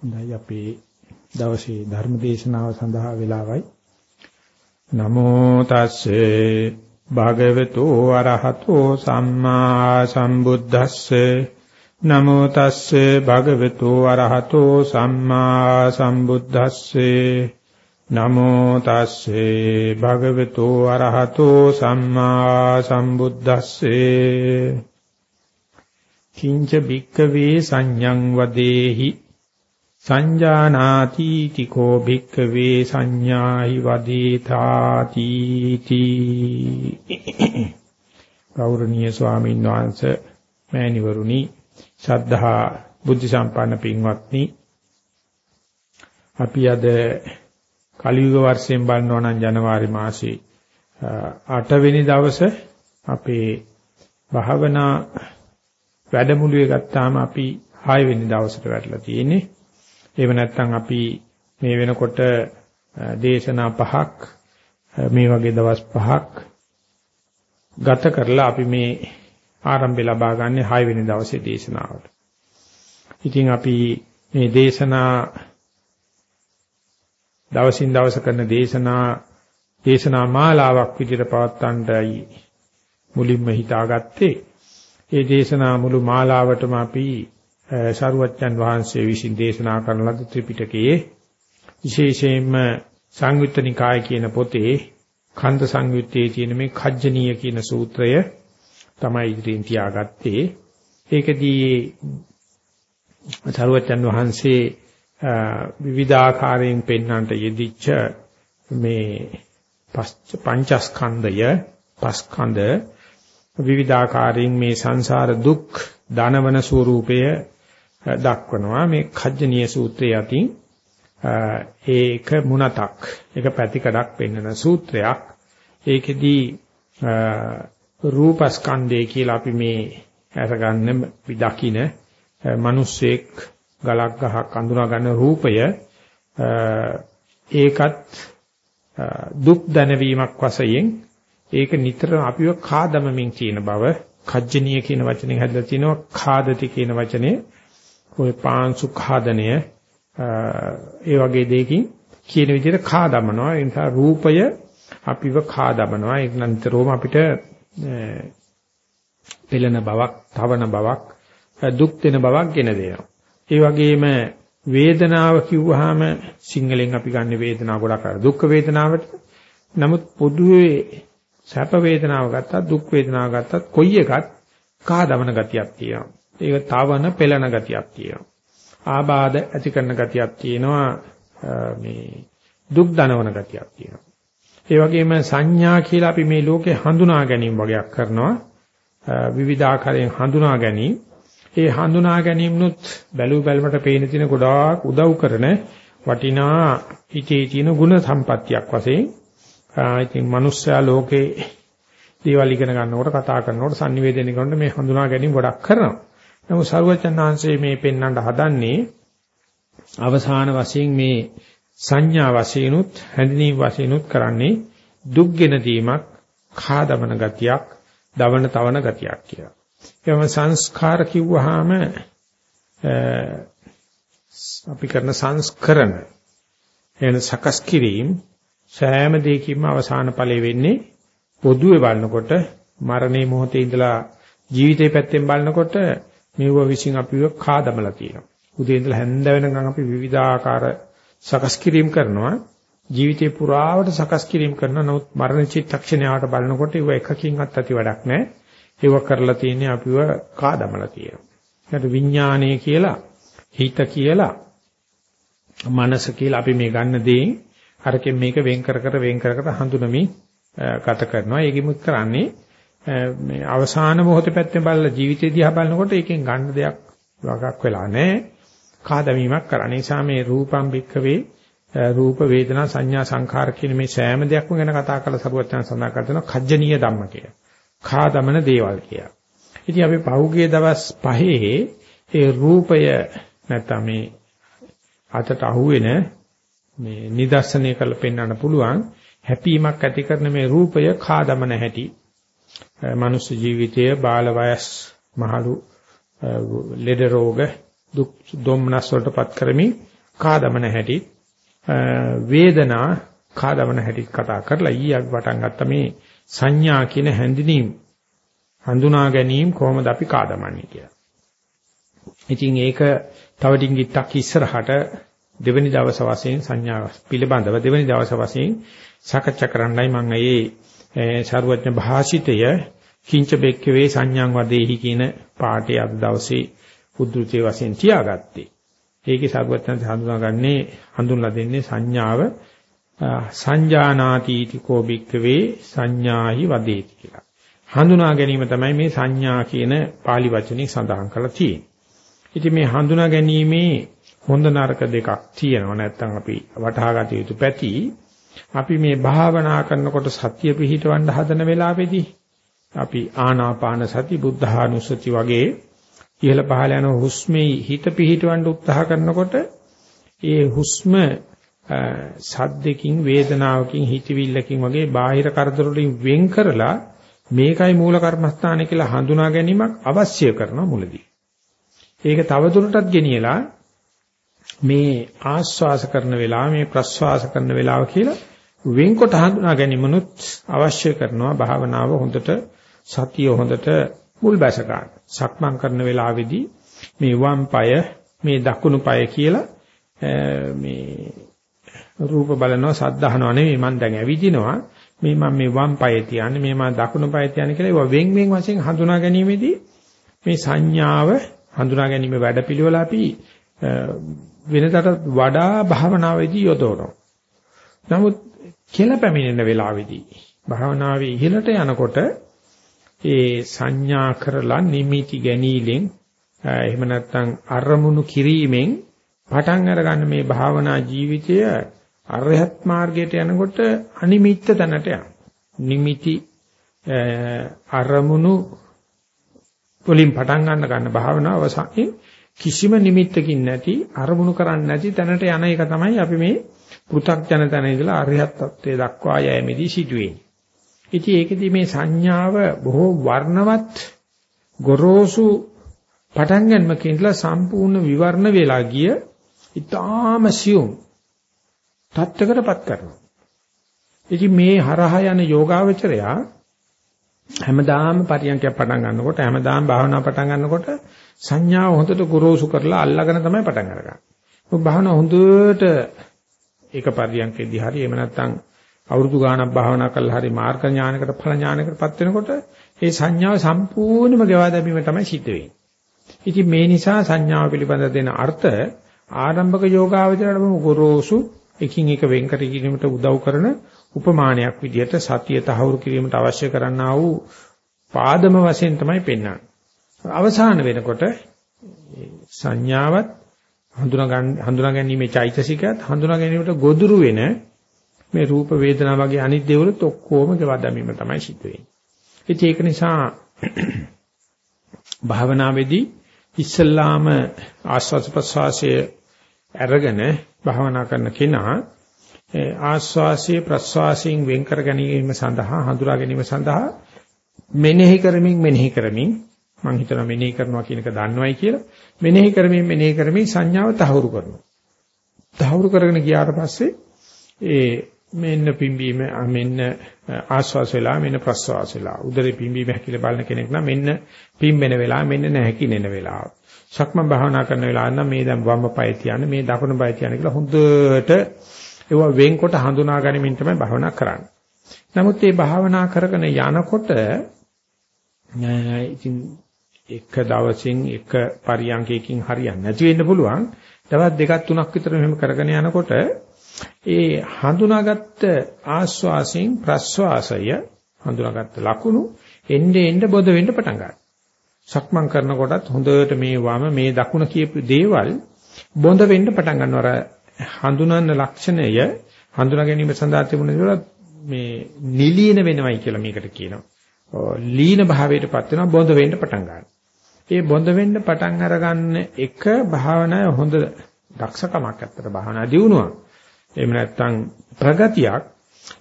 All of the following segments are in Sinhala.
හොඳයි. අපේ දවසේ ධර්ම දේශනාව සඳහා වෙලාවයි. නමෝ තස්සේ. භගවතු අරහතෝ සම්මා සම්බුද්දස්සේ. නමෝ තස්සේ. භගවතු අරහතෝ සම්මා සම්බුද්දස්සේ. නමෝ තස්සේ. භගවතු අරහතෝ සම්මා සම්බුද්දස්සේ. කිංච භික්කවේ සංඤං වදේහි. සංජානාති තිකෝ භික්කවේ සංඥාහි වදේතාති තී. ගෞරවනීය ස්වාමීන් වහන්සේ මෑණිවරුනි ශ්‍රද්ධා බුද්ධ සම්පන්න පින්වත්නි. අපි අද කලියුග වර්ෂයෙන් බලනවා නම් ජනවාරි මාසේ 8 වෙනි දවසේ අපේ භාවනා වැඩමුළුවේ ගත්තාම අපි 6 වෙනි දවසට වැටලා තියෙන්නේ. එහෙම නැත්නම් අපි මේ වෙනකොට දේශනා පහක් මේ වගේ දවස් පහක් ගත කරලා අපි මේ ආරම්භය ලබා ගන්න 6 වෙනි දවසේ දේශනාවට. ඉතින් අපි මේ දේශනා දවසින් දවස කරන දේශනා දේශනා මාලාවක් විදිහට පවත්වන්නයි මුලින්ම හිතාගත්තේ. ඒ දේශනා මුළු මාලාවටම අපි ශරුවච්චන් වහන්සේ විසින් දේශනා කරන ලද ත්‍රිපිටකයේ විශේෂයෙන්ම සංයුත්ත නිකාය කියන පොතේ කන්ද සංයුත්තේ තියෙන මේ කජ්ජනීය කියන සූත්‍රය තමයි ඉදිරියෙන් තියාගත්තේ. ඒකදී ශරුවච්චන් වහන්සේ විවිධාකාරයෙන් පෙන්වන්නට යෙදිච්ච මේ පංචස්කන්ධය පස්කන්ධ විවිධාකාරයෙන් මේ සංසාර දුක් දනවන ස්වરૂපය දක්වනවා මේ කජ්ජනීය සූත්‍රයේ අතින් ඒක මුණතක් ඒක පැතිකඩක් පෙන්වන සූත්‍රයක්. ඒකෙදී රූපස්කන්ධය කියලා අපි මේ අරගන්න විදකින මිනිස්සෙක් ගලක් ගහක් අඳුනා ගන්න රූපය ඒකත් දුක් දැනවීමක් වශයෙන් ඒක නිතර අපිව කාදමමින් කියන බව කජ්ජනීය කියන වචනේ හැදලා තිනවා කාදති කියන වචනේ. ඔය පාංශු ඛාදනය ඒ වගේ දෙයකින් කියන විදිහට khා දමනවා ඒ නිසා රූපය අපිව khා දමනවා ඒක නිතරම අපිට පෙළෙන බවක් තවන බවක් දුක් දෙන බවක් ගෙන දෙනවා. ඒ වගේම වේදනාව කිව්වහම සිංහලෙන් අපි ගන්න වේදනාව ගොඩක් අර දුක් වේදනාවට. නමුත් පොදුවේ සැප වේදනාව ගත්තත් දුක් වේදනාව ගත්තත් කොයි එකත් කහ දමන ගතියක් තියෙනවා. ඒක තවන පෙළන ගතියක් තියෙනවා. ආබාධ ඇති කරන ගතියක් තියෙනවා මේ දුක් දනවන ගතියක් තියෙනවා. ඒ වගේම සංඥා කියලා අපි මේ ලෝකේ හඳුනා ගැනීම වගේක් කරනවා. විවිධාකාරයෙන් හඳුනා ගැනීම. ඒ හඳුනා ගැනීමනුත් බැලු බැලමට පේන තියෙන ගොඩාක් උදව් කරන වටිනා හිතේ තියෙන ಗುಣ සම්පත්තියක් වශයෙන් ඉතින් මිනිස්සයා ලෝකේ දේවල් ඉගෙන ගන්නකොට කතා කරනකොට sannivedana කරනකොට මේ හඳුනා ගැනීම ගොඩක් කරනවා. නමුත් සරුවචනාංශයේ මේ පෙන්වන්න හදන්නේ අවසාන වශයෙන් මේ සංඥා වශයෙන්ුත් හැඳිනීම් වශයෙන්ුත් කරන්නේ දුක්ගෙන දීමක් කාදමන ගතියක් දවන තවන ගතියක් කියලා. ඒවම සංස්කාර කිව්වහම අපි කරන සංස්කරණ එන සකස් කිරීම සෑම දෙයකින්ම අවසාන ඵලෙ වෙන්නේ පොදුවේ බලනකොට මරණේ මොහොතේ ඉඳලා ජීවිතේ පැත්තෙන් බලනකොට මේව විසින් අපිව කාදමලා තියෙනවා. උදේ ඉඳලා හැන්ද වෙනකන් අපි විවිධාකාර සකස් කිරීම කරනවා. ජීවිතේ පුරාවට සකස් කිරීම කරනවා. නමුත් මරණ චිත්තක්ෂණයට බලනකොට ඒව එකකින්වත් ඇති වැඩක් නැහැ. ඒව කරලා තියෙන්නේ අපිව කාදමලා තියෙනවා. ඒකට විඥානය කියලා හිත කියලා මනස කියලා අපි මේ ගන්න දේෙන් අරකින් මේක වෙන් කර කර වෙන් කර කර හඳුනමින් ගත කරනවා. ඒකෙමුත් කරන්නේ මේ අවසාන මොහොතේ පැත්තෙන් බලලා ජීවිතය දිහා බලනකොට ඒකෙන් ගන්න දෙයක් වගක් වෙලා නැහැ. කාදමීමක් කරන නිසා මේ රූපම් භික්කවේ රූප වේදනා සංඥා සංඛාර කියන මේ සෑම දෙයක්ම ගැන කතා කරලා සරුවචන සඳහන් කරනවා කජ්ජනීය ධම්ම කියලා. කාදමන දේවල් කියලා. ඉතින් අපි පහුගිය දවස් පහේ ඒ රූපය නැත්නම් මේ අතට අහුවෙන මේ නිදර්ශනය කරලා පෙන්වන්න පුළුවන් හැපීමක් ඇති කරන මේ රූපය කාදමන හැටි මනුස්ස ජීවිතයේ බාල වයස් මහලු ලෙඩ රෝග දුක් දුම්නස් වලටපත් කරමින් කාදමන හැටි වේදනා කාදමන හැටි කතා කරලා ඊයක් පටන් ගත්ත මේ සංඥා කියන හැඳිනීම හඳුනා ගැනීම කොහොමද අපි කාදමන්නේ කියලා. ඉතින් ඒක තව ඩිංගිත්තක් ඉස්සරහට දෙවෙනි දවස් වශයෙන් සංඥා පිළිබඳව දෙවෙනි දවස් වශයෙන් සාකච්ඡා කරන්නයි මම මේ සරුවඥ භාෂිතය කිංච බෙක්කවේ සංඥාන් වදේහි කියන පාඩේ අද දවසේ උද්දෘතයේ වශයෙන් තියාගත්තේ. ඒකේ සරුවඥ හඳුනාගන්නේ හඳුන්ලා දෙන්නේ සංඥාව සංජානාතීති කෝ බික්කවේ සංඥාහි වදේති කියලා. හඳුනා ගැනීම තමයි මේ සංඥා කියන pāli වචනේ සඳහන් කරලා තියෙන්නේ. ඉතින් මේ හඳුනා ගැනීමේ හොඳ නරක දෙකක් තියෙනවා නැත්නම් අපි වටහා ගත යුතු පැති අපි මේ භාවනා කරනකොට සතිය පිහිටවන්න හදන වෙලාවේදී අපි ආනාපාන සති බුද්ධානුස්සති වගේ ඉහළ පහළ යන හුස්මේ හිත පිහිටවන්න උත්සාහ කරනකොට ඒ හුස්ම සද්දකින් වේදනාවකින් හිතවිල්ලකින් වගේ බාහිර කරදර වලින් වෙන් කරලා මේකයි මූල කර්මස්ථානය කියලා හඳුනා ගැනීමක් අවශ්‍ය කරන මුලදී. ඒක තවදුරටත් ගෙනියලා මේ ආස්වාස කරන වෙලාව මේ ප්‍රස්වාස කරන වෙලාව කියලා වෙන්කොට හඳුනා ගැනීමනුත් අවශ්‍ය කරනවා භාවනාව හොඳට සතිය හොඳට මුල් බැස ගන්න. සක්මන් කරන වෙලාවේදී මේ වම් පාය මේ දකුණු පාය කියලා මේ රූප බලනවා සද්ධාහනවා නෙවෙයි මම දැන් ඇවිදිනවා මේ මම මේ වම් පාය තියන්නේ මේ මම දකුණු පාය තියන්නේ කියලා ඒවා වෙන් වෙන් වශයෙන් හඳුනා ගැනීමේදී මේ සංඥාව හඳුනා ගැනීම වැඩපිළිවෙල අපි වෙනතට වඩා භාවනාවේදී යොදවනවා. නමුත් කියලා පැමිණෙන වෙලාවේදී භාවනාවේ ඉහළට යනකොට ඒ සංඥා කරලා නිමිති ගැනීමෙන් එහෙම නැත්නම් අරමුණු කිරීමෙන් පටන් අරගන්න මේ භාවනා ජීවිතය අරහත් මාර්ගයට යනකොට අනිමිත්ත තැනට යනවා. නිමිති අරමුණු වලින් පටන් ගන්න ගන්න භාවනාව අවසානයේ කිසිම නිමිත්තකින් නැති අරමුණු කරන්නේ නැති තැනට යන එක තමයි අපි මේ පෘථග්ජන තැන ඉඳලා අරිහත් ත්වයේ දක්වා යෑමේදී සිදුවෙන්නේ. ඉතින් ඒකෙදි මේ සංඥාව බොහෝ වර්ණවත් ගොරෝසු පටන් ගන්නමකින් ඉඳලා සම්පූර්ණ විවරණ වෙලා ගිය ඊටාම සියුම් තත්ත්වකටපත් කරනවා. ඉතින් මේ හරහා යන යෝගාවචරයා හැමදාම පරියන්කයක් පටන් ගන්නකොට හැමදාම භාවනා පටන් ගන්නකොට සංඥාව හොඳට ගොරෝසු කරලා අල්ලාගෙන තමයි පටන් අරගන්නේ. මොකද භාවනා හොඳට ඒක පරියන්කෙදී හරි එහෙම නැත්නම් අවුරුදු ගාණක් භාවනා කළා හරි මාර්ග ඥානකට ඵල ඥානකටපත් වෙනකොට ඒ සංඥාව සම්පූර්ණයෙන්ම ගෙවා දැමීම තමයි සිද්ධ වෙන්නේ. ඉතින් මේ නිසා සංඥාව පිළිබඳ දෙන අර්ථ ආරම්භක යෝගාවචරයට ගොරෝසු එකින් එක වෙන් කර ගැනීමට උදව් කරන උපමානයක් විදිහට සතිය තහවුරු කිරීමට අවශ්‍ය කරන්නා වූ පාදම වශයෙන් තමයි පෙන්වන්නේ. අවසාන වෙනකොට සංඥාවත් හඳුනා ගන්න හඳුනා ගැනීමේ චෛතසිකයත් හඳුනා ගැනීමට ගොදුරු වෙන මේ රූප වේදනා වගේ අනිත් දේවලුත් ඔක්කොම ගවදැමීම තමයි සිද්ධ වෙන්නේ. ඉතින් ඒක නිසා භාවනාවේදී ඉස්සල්ලාම ආස්වාද ප්‍රසවාසයේ අරගෙන භාවනා කරන කෙනා ආස්වාසයේ ප්‍රස්වාසයෙන් වෙන් කර ගැනීම සඳහා හඳුනා ගැනීම සඳහා මෙනෙහි කරමින් මෙනෙහි කරමින් මම හිතනවා මෙනෙහි කරනවා කියන එක දන්නවයි කියලා මෙනෙහි කරමින් මෙනෙහි කරමින් සංඥාව තහවුරු කරනවා. තහවුරු කරගෙන ගියාට පස්සේ ඒ මෙන්න පිම්බීම මෙන්න ආස්වාස වෙලා මෙන්න ප්‍රස්වාස වෙලා උදරේ පිම්බීම හැකිල බලන කෙනෙක් නම් මෙන්න පිම්බෙන වෙලාව මෙන්න නැහැකිනෙන වෙලාව. සක්මන් භාවනා කරන වෙලාව නම් මේ දැන් වම් පාය තියන්නේ මේ දකුණු පාය තියන්නේ කියලා හොඳට ඒවා වෙන්කොට හඳුනා ගනිමින් තමයි භාවනා කරන්නේ. නමුත් මේ භාවනා කරගෙන යනකොට ඉතින් එක දවසින් එක පරියන්කයකින් හරියන්නේ නැති වෙන්න පුළුවන්. දවස් දෙකක් තුනක් විතර මෙහෙම කරගෙන යනකොට ඒ හඳුනාගත්ත ආස්වාසයෙන් ප්‍රස්වාසය හඳුනාගත්ත ලකුණු එnde end බොද වෙන්න පටන් ගන්නවා. සක්මන් කරනකොටත් හොඳට මේ වම මේ දකුණ කියපු දේවල් බොඳ වෙන්න පටන් ගන්නවා. හඳුනන ලක්ෂණය හඳුනා ගැනීම සඳහා තිබුණ දේවල් මේ නිලීන වෙනවයි කියලා මේකට කියනවා. ලීන භාවයටපත් වෙනවා බොඳ වෙන්න පටන් ගන්නවා. ඒ බොඳ වෙන්න පටන් අරගන්න එක භාවනාවේ හොඳ දක්ෂකමක් ඇත්තට භාවනා දියුණුවක්. එහෙම නැත්නම් ප්‍රගතියක්.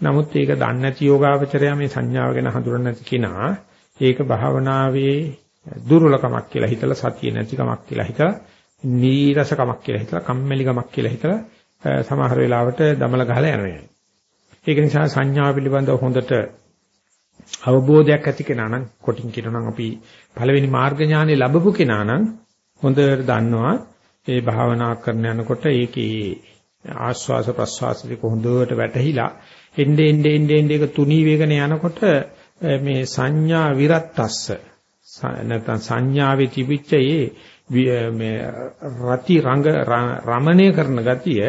නමුත් ඒක දන්නේ නැති යෝගාවචරය මේ සංඥාව ගැන හඳුනන්නේ නැති කෙනා ඒක භාවනාවේ දුර්වලකමක් කියලා හිතලා සතිය නැතිකමක් කියලා හිතලා නීරසකමක් කියලා හිතලා කම්මැලිකමක් කියලා හිතලා සමහර වෙලාවට දමල ගහලා යනවා. ඒක නිසා සංඥා පිළිබඳව හොඳට අවබෝධයක් ඇති කෙනා නම් කොටින් කියනවා නම් අපි පළවෙනි මාර්ග ඥානෙ ලැබපු කෙනා නම් හොඳට දන්නවා ඒ භාවනා කරන යනකොට ඒකේ ආස්වාස ප්‍රස්වාස දෙක හොඳට වැටහිලා එnde ende ende ende එක තුනී වේගන යනකොට මේ සංඥා විරත්තස්ස නැත්නම් සංඥාවේ තිබිච්ච මේ රති රංග රමණය කරන ගතිය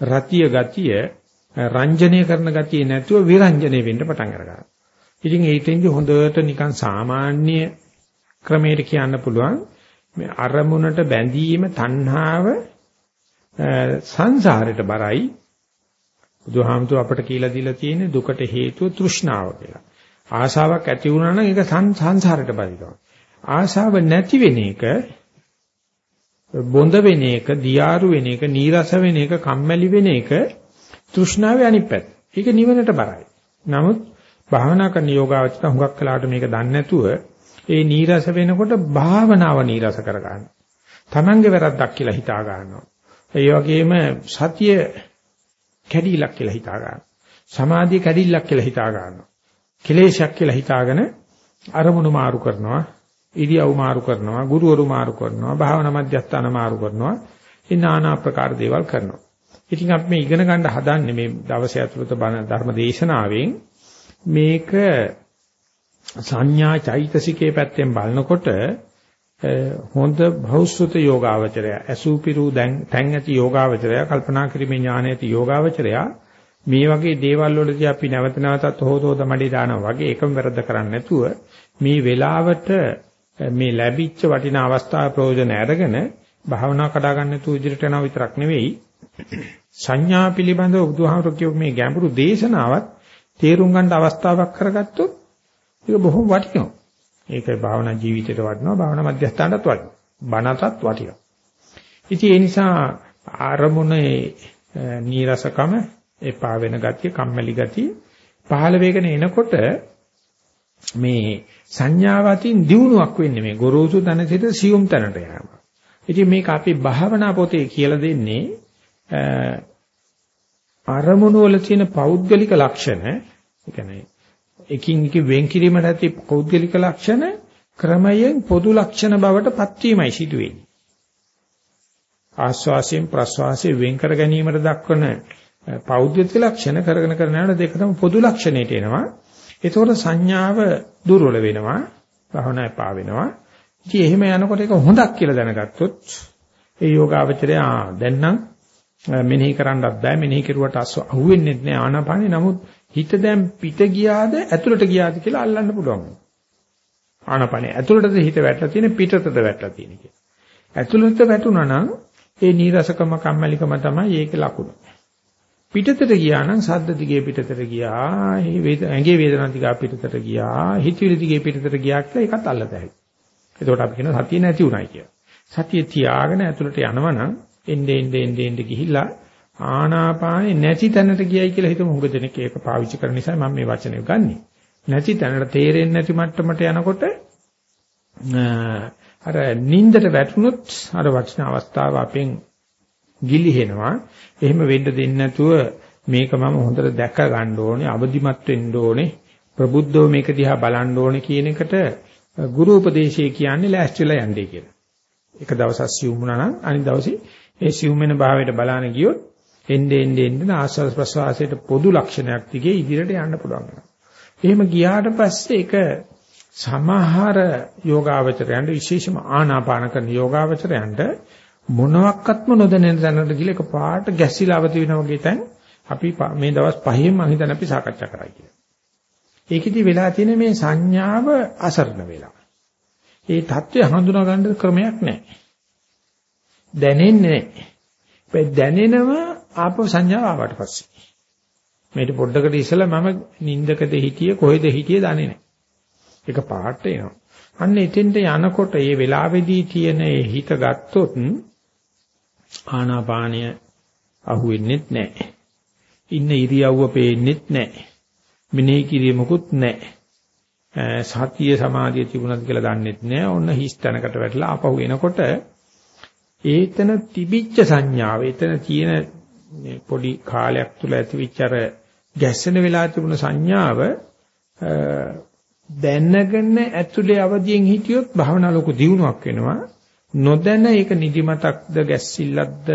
රතිය ගතිය රංජනය කරන ගතිය නැතුව විරංජනය වෙන්න පටන් අරගන්නවා. ඉතින් ඒකෙන්දි හොඳට නිකන් සාමාන්‍ය ක්‍රමයකට කියන්න පුළුවන් මේ අරමුණට බැඳීම තණ්හාව සංසාරයට බරයි බුදුහාමුදුර අපට කියලා දීලා තියෙන්නේ දුකට හේතුව තෘෂ්ණාව කියලා. ආශාවක් ඇති වුණා නම් ඒක සංසාරයට බරිනවා. ආශාව නැති වෙන එක බොඳ වෙන එක, දියාරු වෙන එක, නීරස වෙන එක, කම්මැලි වෙන එක තෘෂ්ණාවේ අනිත් පැත්ත. ඒක නිවනට බරයි. නමුත් භාවනා කරන යෝගාවචර හුඟක් කලකට මේක දන්නේ නැතුව ඒ නීරස වෙනකොට භාවනාව නීරස කර ගන්නවා. Tamange වැරද්දක් කියලා හිතා ගන්නවා. ඒ වගේම සතිය කැඩිලක් කියලා හිතා ගන්නවා. සමාධිය කැඩිලක් කියලා හිතා ගන්නවා. කෙලේශයක් කියලා හිතාගෙන අරමුණු මාරු කරනවා. ඉරියව් මාරු කරනවා. ගුරුවරු මාරු කරනවා. භාවනා මධ්‍යස්ථාන මාරු කරනවා. ඒ নানা ආකාර දේවල් කරනවා. ඉතින් අපි මේ ඉගෙන ගන්න හදන්නේ මේ දවසේ ඇතුළත බණ ධර්ම දේශනාවෙන් මේක සංඥා චෛතසිකයේ පැත්තෙන් බලනකොට හොඳ භෞසුත යෝගාවචරය අසූපිරු දැන් තැන් ඇති යෝගාවචරය කල්පනා කිරීමේ ඥාන ඇති යෝගාවචරය මේ වගේ දේවල් වලදී අපි නැවත නැවතත් හොතෝද මඩි දානවා වගේ එකම වැරද්ද කරන්නේ නැතුව මේ වෙලාවට මේ ලැබිච්ච වටිනා අවස්ථාව ප්‍රයෝජන අරගෙන භාවනා කඩා ගන්න නැතුව ඉදිරියට යනවා විතරක් නෙවෙයි. සංඥා පිළිබඳව බුදුහාමුදුරුවෝ කියපු මේ ගැඹුරු දේශනාවත් තේරුම් ගන්න අවස්ථාවක් කරගත්තොත් ඒක බොහොම වටිනවා. ඒකයි භාවනා ජීවිතයට වටිනවා භාවනා මධ්‍යස්ථානටත් වටිනවා. බණටත් වටිනවා. ඉතින් ඒ නිසා ආරමුණේ නීරසකම එපා වෙන ගතිය කම්මැලි ගතිය පහළ වේගන එනකොට මේ සංඥාවතින් දියුණුවක් වෙන්නේ මේ ගොරෝසු තන සිට සියුම් තැනට යෑම. ඉතින් මේක අපි භාවනා පොතේ කියලා දෙන්නේ අරමුණු වල තියෙන පෞද්ගලික ලක්ෂණ, ඒ කියන්නේ එකින් එක වෙන් කිරීමට ඇති පෞද්ගලික ලක්ෂණ ක්‍රමයෙන් පොදු ලක්ෂණ බවට පත්වීමයි සිදුවෙන්නේ. ආස්වාසයෙන් ප්‍රස්වාසයෙන් වෙන් කර ගැනීමට දක්වන පෞද්ගලික ලක්ෂණ කරගෙන කරන යන දෙකම පොදු ලක්ෂණයට එනවා. ඒතකොට සංඥාව දුර්වල වෙනවා, භවනා එපා වෙනවා. ඉතින් එහෙම යනකොට ඒක හොඳක් කියලා දැනගත්තොත් ඒ යෝගාවචරය ආ දැන් නම් මෙනෙහි කරන්නත් බෑ මෙනෙහි කෙරුවට අහුවෙන්නේ නැහැ ආනාපානේ නමුත් හිත දැන් පිට ගියාද ඇතුළට ගියාද කියලා අල්ලන්න පුළුවන්. ආනපනේ ඇතුළටද හිත වැටලා තියෙන පිටතද වැටලා තියෙන කියලා. ඇතුළට වැටුණා නම් ඒ නීරසකම කම්මැලිකම තමයි ඒකේ ලකුණ. පිටතට ගියා නම් සද්ද දිගේ පිටතට ගියා, ඇඟේ වේදනා දිගා පිටතට ගියා, හිතවිලි දිගේ පිටතට ගියා කියලා ඒකත් අල්ලතයි. එතකොට අපි කියන සතිය නැති උනායි කියලා. සතිය තියාගෙන ඇතුළට යනවනම් එන්නේ එන්නේ එන්නේ ගිහිල්ලා ආනාපානේ නැති තැනට ගියයි කියලා හිතමු. හුඟ දෙනෙක් ඒක පාවිච්චි කරන නිසා මම මේ වචනේ ගන්නෙ. නැති තැනට තේරෙන්නේ නැති මට්ටමට යනකොට අර නින්දට වැටුනොත් අර වචන අවස්ථාව අපෙන් ගිලිහෙනවා. එහෙම වෙන්න දෙන්නේ නැතුව මේක මම හොඳට දැක ගන්න ඕනේ, අවදිමත් වෙන්න ඕනේ, ප්‍රබුද්ධව මේක දිහා බලන්න ඕනේ කියන එකට ගුරු උපදේශය කියන්නේ ලෑස්තිලා යන්නේ කියලා. එක දවසක් සිවුම් වුණා නම් අනිත් දවසේ ඒ සිවුම් වෙන භාවයට බලන්න ගියොත් එන්නේ එන්නේ එන්නේ ආස්වාද ප්‍රසවාසයට පොදු ලක්ෂණයක් දිගේ ඉදිරියට යන්න පුළුවන් වෙනවා. එහෙම ගියාට පස්සේ ඒක සමහර යෝගාවචරයන්ට විශේෂම ආනාපාන කරන යෝගාවචරයන්ට මොනවත්ක්ත්ම නොදැනෙන දැනට ගිල එක පාට ගැසිලා අවදි වෙන වගේ තැන් අපි මේ දවස් පහෙන් මම හිතන්නේ අපි සාකච්ඡා කරා කියලා. ඒකෙදි වෙලා තියෙන මේ සංඥාව අසරණ වෙලා. ඒ தත්ත්වය හඳුනා ගන්න ක්‍රමයක් නැහැ. දැනෙන්නේ නැහැ. දැනෙනවා ආපහු සංඥාව ආවට පස්සේ. මේක පොඩ්ඩකට ඉස්සලා මම නිින්දකද හිටියේ කොහෙද හිටියේ දන්නේ නැහැ. ඒක පාට එනවා. අන්න එතෙන්ට යනකොට මේ වෙලාවේදී තියෙන හිත ගත්තොත් ආනාපානය අහුවෙන්නෙත් නැහැ. ඉන්න ඉරියව්ව පේන්නෙත් නැහැ. මෙනෙහි කිරීමකුත් නැහැ. සතිය සමාධිය තිබුණාද කියලා දන්නෙත් නැහැ. ඔන්න හිස් තැනකට වැටලා ආපහු එනකොට ඒතන තිබිච්ච සංඥාව, එතන තියෙන මේ පොඩි කාලයක් තුල ඇතිවිච්ච අර ගැස්සෙන වෙලා තිබුණ සංඥාව දැනගෙන ඇතුලේ අවදියෙන් හිටියොත් භාවනා ලෝක දියුණුවක් වෙනවා. නොදැන ඒක නිදිමතක්ද ගැස්සිල්ලක්ද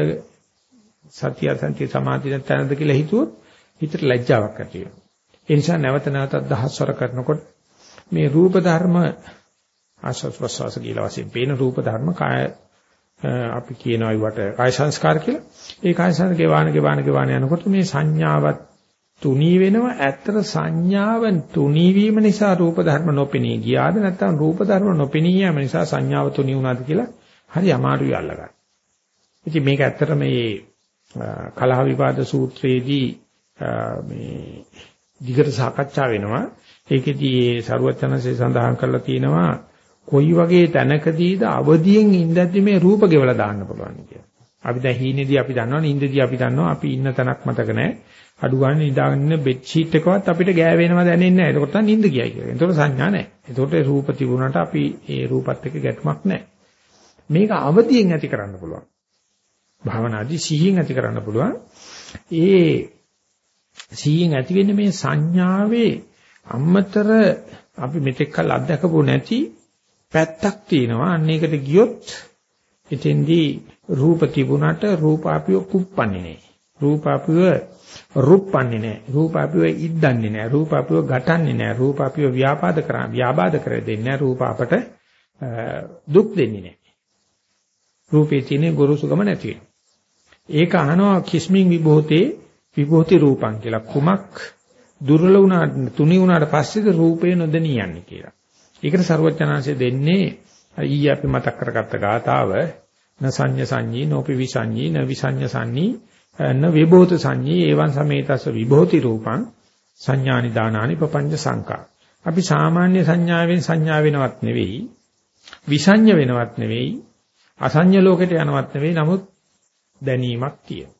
සතිය සන්ති සමාධිය තැනද කියලා හිතුවොත් හිතට ලැජ්ජාවක් ඇති වෙනවා. ඒ නිසා නැවත නැවතත් දහස්වර කරනකොට මේ රූප ධර්ම ආස්වාස් ප්‍රසවාස කියලා වශයෙන් පේන රූප ධර්ම කාය අපි කියනවා ඒවට කාය සංස්කාර කියලා. ඒ කාය සංස්කාර ගෙවාන ගෙවාන ගෙවාන යනකොට මේ සංඥාවත් තුනී වෙනවා. ඇත්තට සංඥාවන් තුනී වීම නිසා රූප ධර්ම නොපෙනී ගියාද නැත්නම් රූප ධර්ම නොපෙනී යාම නිසා සංඥාව තුනී වුණාද කියලා හරි අමාරුයි අල්ලගන්න. ඉතින් මේක ඇත්තට මේ කලහ විවාද සූත්‍රයේදී මේ දිගට සාකච්ඡා වෙනවා. ඒකෙදී ඒ සරුවචනසේ සඳහන් කරලා තියෙනවා කොයි වගේ තැනකදීද අවදියෙන් ඉඳද්දි මේ රූප ගෙවලා දාන්න පුළුවන් කියලා. අපි දැන් හීනේදී අපි දන්නවනේ ඉඳදී අපි දන්නවා අපි ඉන්න තැනක් මතක නැහැ. අඩු ගන්න නිදාගෙන ඉන්න බෙඩ් ෂීට් එකවත් අපිට ගෑවෙනවා දැනෙන්නේ නැහැ. ඒකට තමයි නිින්ද කියයි කියලා. ඒතකොට සංඥා නැහැ. ඒතකොට රූප තිබුණාට අපි ඒ රූපත් එක්ක ගැටුමක් නැහැ. මේක අවදියෙන් ඇති කරන්න පුළුවන්. භාවනාදී සිහියෙන් ඇති කරන්න පුළුවන්. ඒ සිහියෙන් ඇති වෙන්නේ මේ සංඥාවේ අමතර අපි මෙතෙක් කල් අත්දකපු නැති පැත්තක් තියෙනවා. අන්න ඒකට ගියොත් එතෙන්දී රූප තිබුණට රූපාපිය කුප්පන්නේ නැහැ. රූපාපිය රුප්පන්නේ නැහැ. රූපාපිය ඉද්දන්නේ නැහැ. රූපාපිය ගටන්නේ නැහැ. රූපාපිය ව්‍යාපාද කරා ව්‍යාබාධ කර දෙන්නේ නැහැ. රූප අපට දුක් දෙන්නේ නැහැ. රූපේ තියෙන ගොරෝසුකම නැති වෙනවා. ඒක අහනවා කිස්මින් විභෝතේ විභෝති රූපං කියලා. කුමක් දුර්වල වුණාට තුනි වුණාට පස්සේද රූපේ නොදෙනී යන්නේ කියලා. ඒකට ਸਰවඥාන්සේ දෙන්නේ ඊයේ අපි මතක් කරගත්ත ගාතාව නසඤ්ඤ සංඤී නෝපි විසඤ්ඤී නවිසඤ්ඤ සංඤී න විභූත සංඤී එවං සමේතස විභූති රූපං සංඥානි දානානි පపంచ සංකා අපි සාමාන්‍ය සංඥාවෙන් සංඥා වෙනවත් නෙවෙයි විසඤ්ඤ වෙනවත් නෙවෙයි අසඤ්ඤ ලෝකෙට යනවත් නෙවෙයි නමුත් දැනීමක් තියෙන.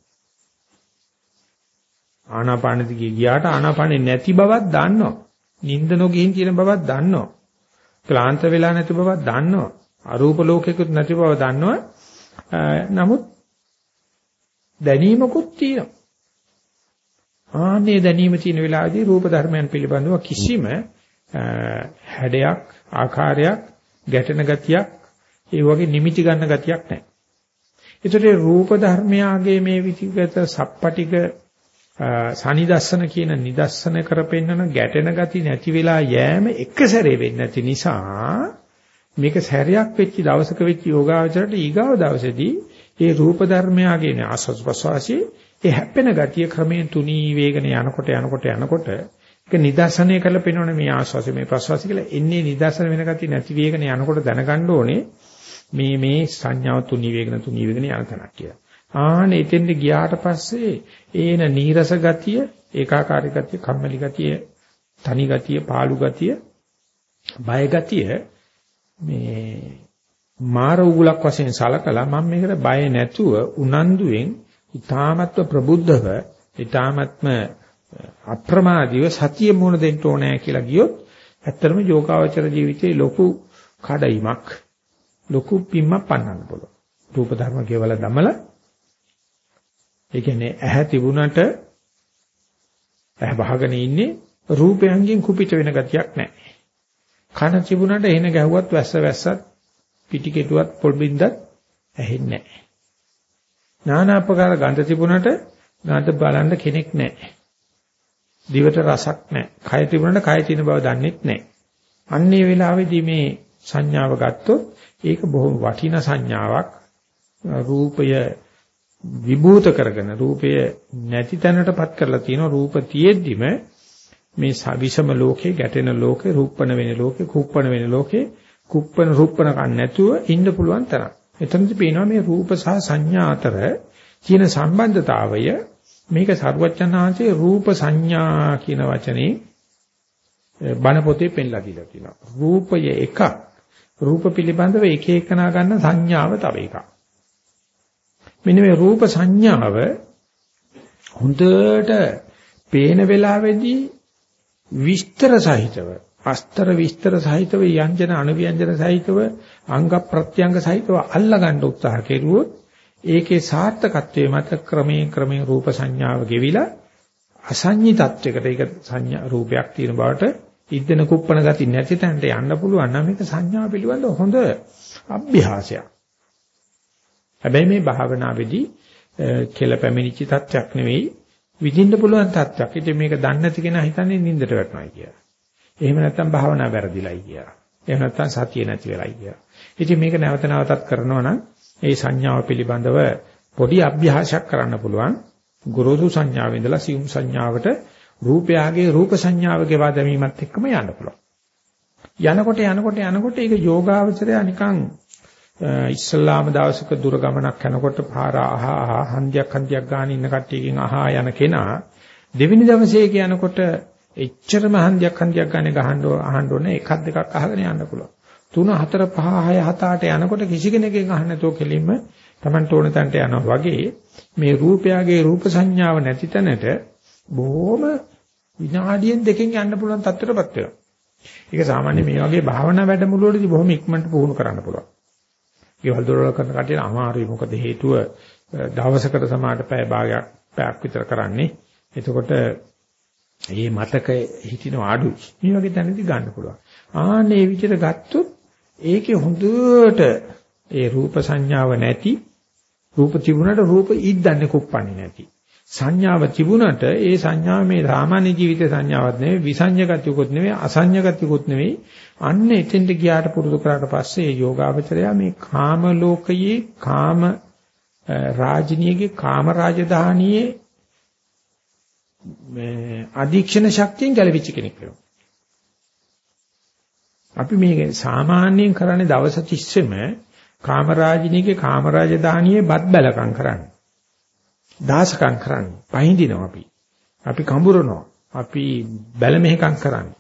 ආනාපාන දිගේ ගියාට ආනාපානේ නැති බවක් දන්නවා. නිින්ද නොගින් තියෙන බවක් දන්නවා. ක්ලාන්ත වෙලා නැති බව දන්නවා. අරූප ලෝකයකට නැති බව දන්නවා. නමුත් දැනීමකුත් තියෙනවා. ආන්නේ දැනීම තියෙන වෙලාවේදී රූප ධර්මයන් පිළිබඳව කිසිම හැඩයක් ආකාරයක් ගැටෙන ගතියක් ඒ වගේ නිමිති ගන්න ගතියක් නැහැ. ඒතර රූප ධර්මයාගේ මේ විචිගත සප්පටික සනිදස්සන කියන නිදස්සන කරපෙන්නන ගැටෙන ගති නැති වෙලා යෑම එක සැරේ වෙන්නේ නැති නිසා මේක සැරයක් වෙච්ච දවසක වෙච්ච යෝගාවචරයට ඊගාව දවසේදී ඒ රූප ධර්මයාගේ ආස්වාස් ප්‍රසවාසී ඒ හැප්පෙන ගතිය ක්‍රමයෙන් තුනී වේගන යනකොට යනකොට යනකොට ඒක නිදර්ශනය කරලා පෙන්වන මේ ආස්වාසි මේ ප්‍රසවාසි කියලා එන්නේ නිදර්ශන වෙන ගතිය නැති වේගන යනකොට දැනගන්න ඕනේ මේ මේ සංඥාව තුනී වේගන තුනී වේගන යන තැනක් කියලා. ආන එතෙන්ට ගියාට පස්සේ ඒන නීරස ගතිය, ඒකාකාරී ගතිය, කම්මැලි ගතිය, තනි ගතිය, පාළු ගතිය, බය ගතිය මේ මාර උගලක් වශයෙන් සලකලා මම මේකට බය නැතුව උනන්දුවෙන් ඊ타මත්ව ප්‍රබුද්ධව ඊ타මත්ම අප්‍රමාදීව සතිය මුණ දෙන්න ඕනෑ කියලා ගියොත් ඇත්තටම යෝගාවචර ජීවිතේ ලොකු කඩයිමක් ලොකු පිම්මක් පන්නන්න පුළුවන්. රූප ධර්ම කියවලා දමලා ඒ කියන්නේ ඇහැ තිබුණට ඇහැ වහගෙන ඉන්නේ රූපයන්ගෙන් කුපිත වෙන ගතියක් නැහැ. කන තිබුණට එන ගැහුවත් වැස්ස වැස්සත් පිටි කෙටුවත් පොල් බින්දත් ඇහෙන්නේ නැහැ. নানা ආකාර ගඳ තිබුණට ගඳ බලන්න කෙනෙක් නැහැ. දිවට රසක් නැහැ. කය තිබුණට කය තියෙන බව දන්නෙත් නැහැ. අන්නේ වෙලාවේදී මේ සංඥාව ගත්තොත් ඒක බොහොම වටිනා සංඥාවක්. රූපය විභූත කරගෙන රූපය නැති තැනටපත් කරලා තියෙන රූප තියෙද්දිම මේ විෂම ලෝකේ ගැටෙන ලෝකේ රූපණ වෙන ලෝකේ කුප්පණ වෙන ලෝකේ කුප්පණ රූපණ කන් නැතුව ඉන්න පුළුවන් තරම්. එතනදි පේනවා මේ රූප සහ සංඥා අතර තියෙන සම්බන්ධතාවය මේක සරුවචනාංශයේ රූප සංඥා කියන වචනේ බණ පොතේ පෙන්ලා දීලා තියෙනවා. රූපය එකක් රූප පිළිබඳව එක එකනා ගන්න සංඥාව තව එකක්. මෙන්න මේ රූප සංඥාව හොඳට පේන වෙලාවේදී විස්තර සහිතව අස්තර විස්තර සහිතව යංජන අනුව්‍යංජන සහිතව අංග ප්‍රත්‍යංග සහිතව අල්ලගන්න උත්සාහ කෙරුවොත් ඒකේ සාර්ථකත්වයේ මත ක්‍රමයෙන් ක්‍රමයෙන් රූප සංඥාව ගෙවිලා අසඤ්ඤි තත්වයකට ඒක සංඥා රූපයක් තියෙන බවට ඉද්දන කුප්පන ගති නැති තැනට යන්න පුළුවන් නම් මේක සංඥා පිළිබඳ හොඳ අභ්‍යාසයක්. හැබැයි මේ භාවනාවේදී කෙල පැමිණිච්ච තත්යක් නෙවෙයි විඳින්න පුළුවන් තත්යක්. ඉතින් මේක දන්නේ නැති කෙනා හිතන්නේ නින්දට වැටෙනවා කියලා. එහෙම නැත්නම් භාවනා වැරදිලයි කියලා. එහෙම නැත්නම් සතිය නැති වෙලයි කියලා. ඉතින් මේක නැවත නැවතත් කරනවා නම් ඒ සංඥාව පිළිබඳව පොඩි අභ්‍යාසයක් කරන්න පුළුවන්. ගුරුසු සංඥාවෙ ඉඳලා සියුම් සංඥාවට රූපයාගේ රූප සංඥාව ගෙවා දැමීමත් එක්කම යන්න පුළුවන්. යනකොට යනකොට යනකොට ඒක යෝගාවචරය නිකන් ඉස්ලාම දවසක දුර ගමනක් යනකොට පාර අහා හන්දියක් හන්දියක් ගාන ඉන්න කට්ටියකින් අහා යන කෙනා දෙවෙනි දවසේ කියනකොට එච්චරම හන්දියක් හන්දියක් ගානේ ගහන්න අහන්න ඕනේ එකක් දෙකක් අහගෙන යන්න පුළුවන්. 3 4 5 6 7 8 යනකොට කිසි කෙනෙක්ගෙන් අහන්න නැතුව කෙලින්ම Tamanට ඕන තැනට යනවා වගේ මේ රූපයගේ රූප සංඥාව නැති තැනට බොහොම විනාඩියෙන් දෙකෙන් යන්න පුළුවන් තත්ත්වයටපත් වෙනවා. ඒක සාමාන්‍ය මේ වගේ භාවනා වැඩමුළුවලදී බොහොම ඉක්මනට පුහුණු කරන්න පුළුවන්. ඒවල් දොරවල් කරන කටියට අමාරුයි. මොකද හේතුව දවසකට සමාඩ පැය භාගයක් පැයක් විතර කරන්නේ. එතකොට මේ මතක හිතින අඩුයි. මේ වගේ තැනදී ගන්න පුළුවන්. ආන්නේ විදිහට ගත්තොත් ඒකේ හොඳට ඒ රූප සංඥාව නැති රූප තිබුණාට රූප ඉද්දන්නේ කුප්පන්නේ නැති. සංඥාව තිබුණට ඒ සංඥාව මේ සාමාන්‍ය ජීවිත සංඥාවක් නෙවෙයි විසඤ්ඤගතියකුත් නෙවෙයි අසඤ්ඤගතියකුත් නෙවෙයි අන්න එතෙන්ට ගියාට පුරුදු කරාට පස්සේ යෝගාවචරය මේ කාම ලෝකයේ කාම රාජිනියගේ කාම රාජධානියේ මේ අධීක්ෂණ ශක්තියෙන් ගැලවිච්ච කෙනෙක් වෙනවා. අපි මේ සාමාන්‍යයෙන් කරන්නේ දවස් 30ෙම කාම රාජිනියගේ කාම රාජධානියේ බත් බැලකම් කරන්නේ. දාසකම් කරන්නේ. පහඳිනවා අපි. අපි කඹරනවා. අපි බැල මෙහෙකම් කරන්නේ.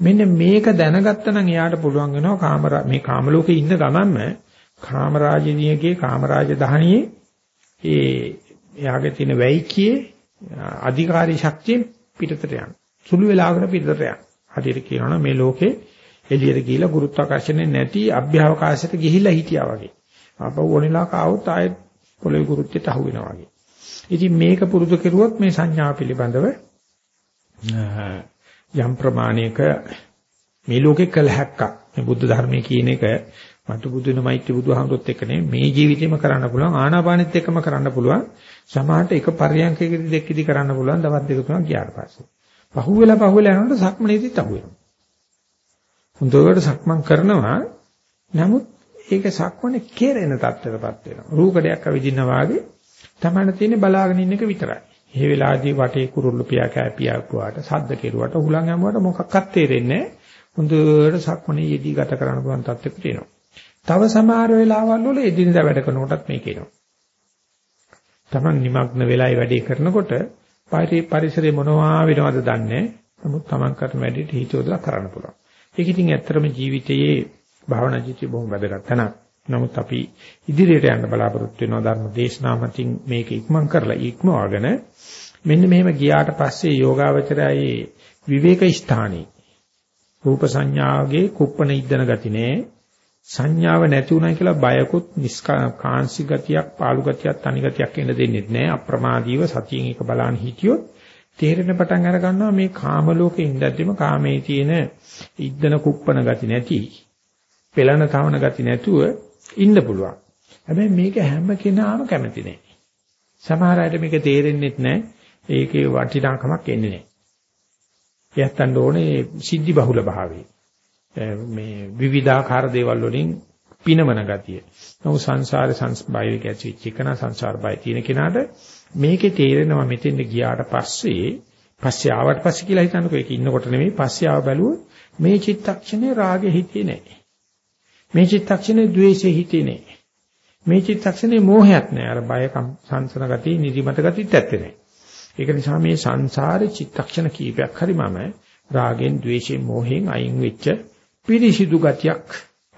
මෙන්න මේක දැනගත්තා නම් එයාට පුළුවන් වෙනවා කාම මේ කාම ලෝකේ ඉන්න ගමන්ම කාමරාජිනියගේ කාමරාජ දහනියේ ඒ එයාගේ තියෙන වැයිකියේ අධිකාරී ශක්තියෙන් පිටතට යන. සුළු වෙලාවකට පිටතට යන. හරියට කියනවනම් මේ ලෝකේ එළියට ගිහිලා ගුරුත්වාකර්ෂණය නැති අභ්‍යවකාශයට ගිහිලා හිටියා වගේ. ආපහු ඕනෙලාක ආවොත් ආයෙත් පොළොවේ ගුරුත්වයට අහු වෙනවා වගේ. ඉතින් මේක පුරුදු කෙරුවොත් මේ සංඥා පිළිබඳව යම් ප්‍රමාණයක මේ ලෝකේ කළ හැක්කක්. මේ බුද්ධ ධර්මයේ කියන එක මතු බුදුන මෛත්‍රී බුදුහාමුදුරුත් එක්ක නේ මේ ජීවිතේම කරන්න පුළුවන් ආනාපානෙත් එක්කම කරන්න පුළුවන් සමහරට එක පරියන්කයකදී දෙකදී කරන්න පුළුවන් දවස් දෙක තුනක් ගියාට පස්සේ. පහුවෙලා පහුවෙලා යනකොට සක්මනේදීත් අහුවෙනවා හොඳට සක්මන් කරනවා. නමුත් ඒක සක්මනේ කෙරෙන තත්ත්වයකටපත් වෙනවා. රූකඩයක් අවිදිනා වාගේ තමන්න තියෙන්නේ බලාගෙන ඉන්න එක විතරයි. මේ වෙලාවේදී වටේ කුරුල්ල පියා කෑපියා පුවාට සද්ද කෙරුවට උලන් යමුවට මොකක්වත් තේරෙන්නේ නැහැ. හොඳට සක්මනේ යෙදී ගත කරන්න පුළුවන් තත්ත්වෙක තියෙනවා. තව සමහර වෙලාවල් වල එදිනදා වැඩ කරනකොටත් මේක එනවා. තමන් නිමග්න වෙලායි වැඩේ කරනකොට පරිසරේ මොනවා වෙනවද දන්නේ නමුත් තමන් කරන වැඩේට හිත යොදලා කරන්න පුළුවන්. ඒක ඉතින් ඇත්තටම ජීවිතයේ භාවනා ජීවිතය බොහොම වැදගත් තැනක්. නමුත් අපි ඉදිරියට යන්න බලාපොරොත්තු වෙනවා ධර්ම දේශනා මතින් මේක ඉක්මන් කරලා ඉක්මවගෙන මෙන්න මෙහෙම ගියාට පස්සේ යෝගාවචරයේ විවේක ස්ථානයේ රූප සංඥාවගේ කුප්පන ඉද්දන ගති නෑ සංඥාව නැති උනායි කියලා බයකුත් නිස්කාංශි ගතියක් පාළු ගතියක් තනි ගතියක් එන්න දෙන්නේ නැහැ අප්‍රමාදීව සතියෙන් එක බලන්න හිටියොත් තේරෙන පටන් අර ගන්නවා මේ කාම ලෝකේ ඉඳද්දිම කාමයේ තියෙන ඉද්දන කුප්පන ගති නැති පෙළන තවන ගති නැතුව ඉන්න පුළුවන්. හැබැයි මේක හැම කෙනාම කැමති නෑ. සමහර අයට මේක තේරෙන්නේ නැහැ. ඒකේ වටිනාකමක් එන්නේ නැහැ. යත්තන්න ඕනේ සිද්ධි බහුල භාවයේ. මේ විවිධාකාර දේවල් වලින් පිනවන ගතිය. නමුත් සංසාර සංස්බය කැචිච්ච එකන සංසාර බය තියෙන කෙනාට මේකේ තේරෙනවා මෙතෙන්ද ගියාට පස්සේ පස්සේ ආවට පස්සේ කියලා හිතන්නකෝ ඒක ඉන්නකොට නෙමෙයි පස්සේ ආව බැලුවොත් මේ චිත්තක්ෂණේ රාගෙ හිතේ නැහැ. මේ චිත්තක්ෂණේ ද්වේෂේ හිතේ නෑ. මේ චිත්තක්ෂණේ මෝහයක් නෑ. අර බය සංසන ගතිය, නිදිමත ගතියත් ඇත්තේ නෑ. ඒක නිසා මේ සංසාරේ චිත්තක්ෂණ කීපයක් හරි මම රාගෙන්, ද්වේෂයෙන්, මෝහෙන් අයින් වෙච්ච පිරිසිදු ගතියක්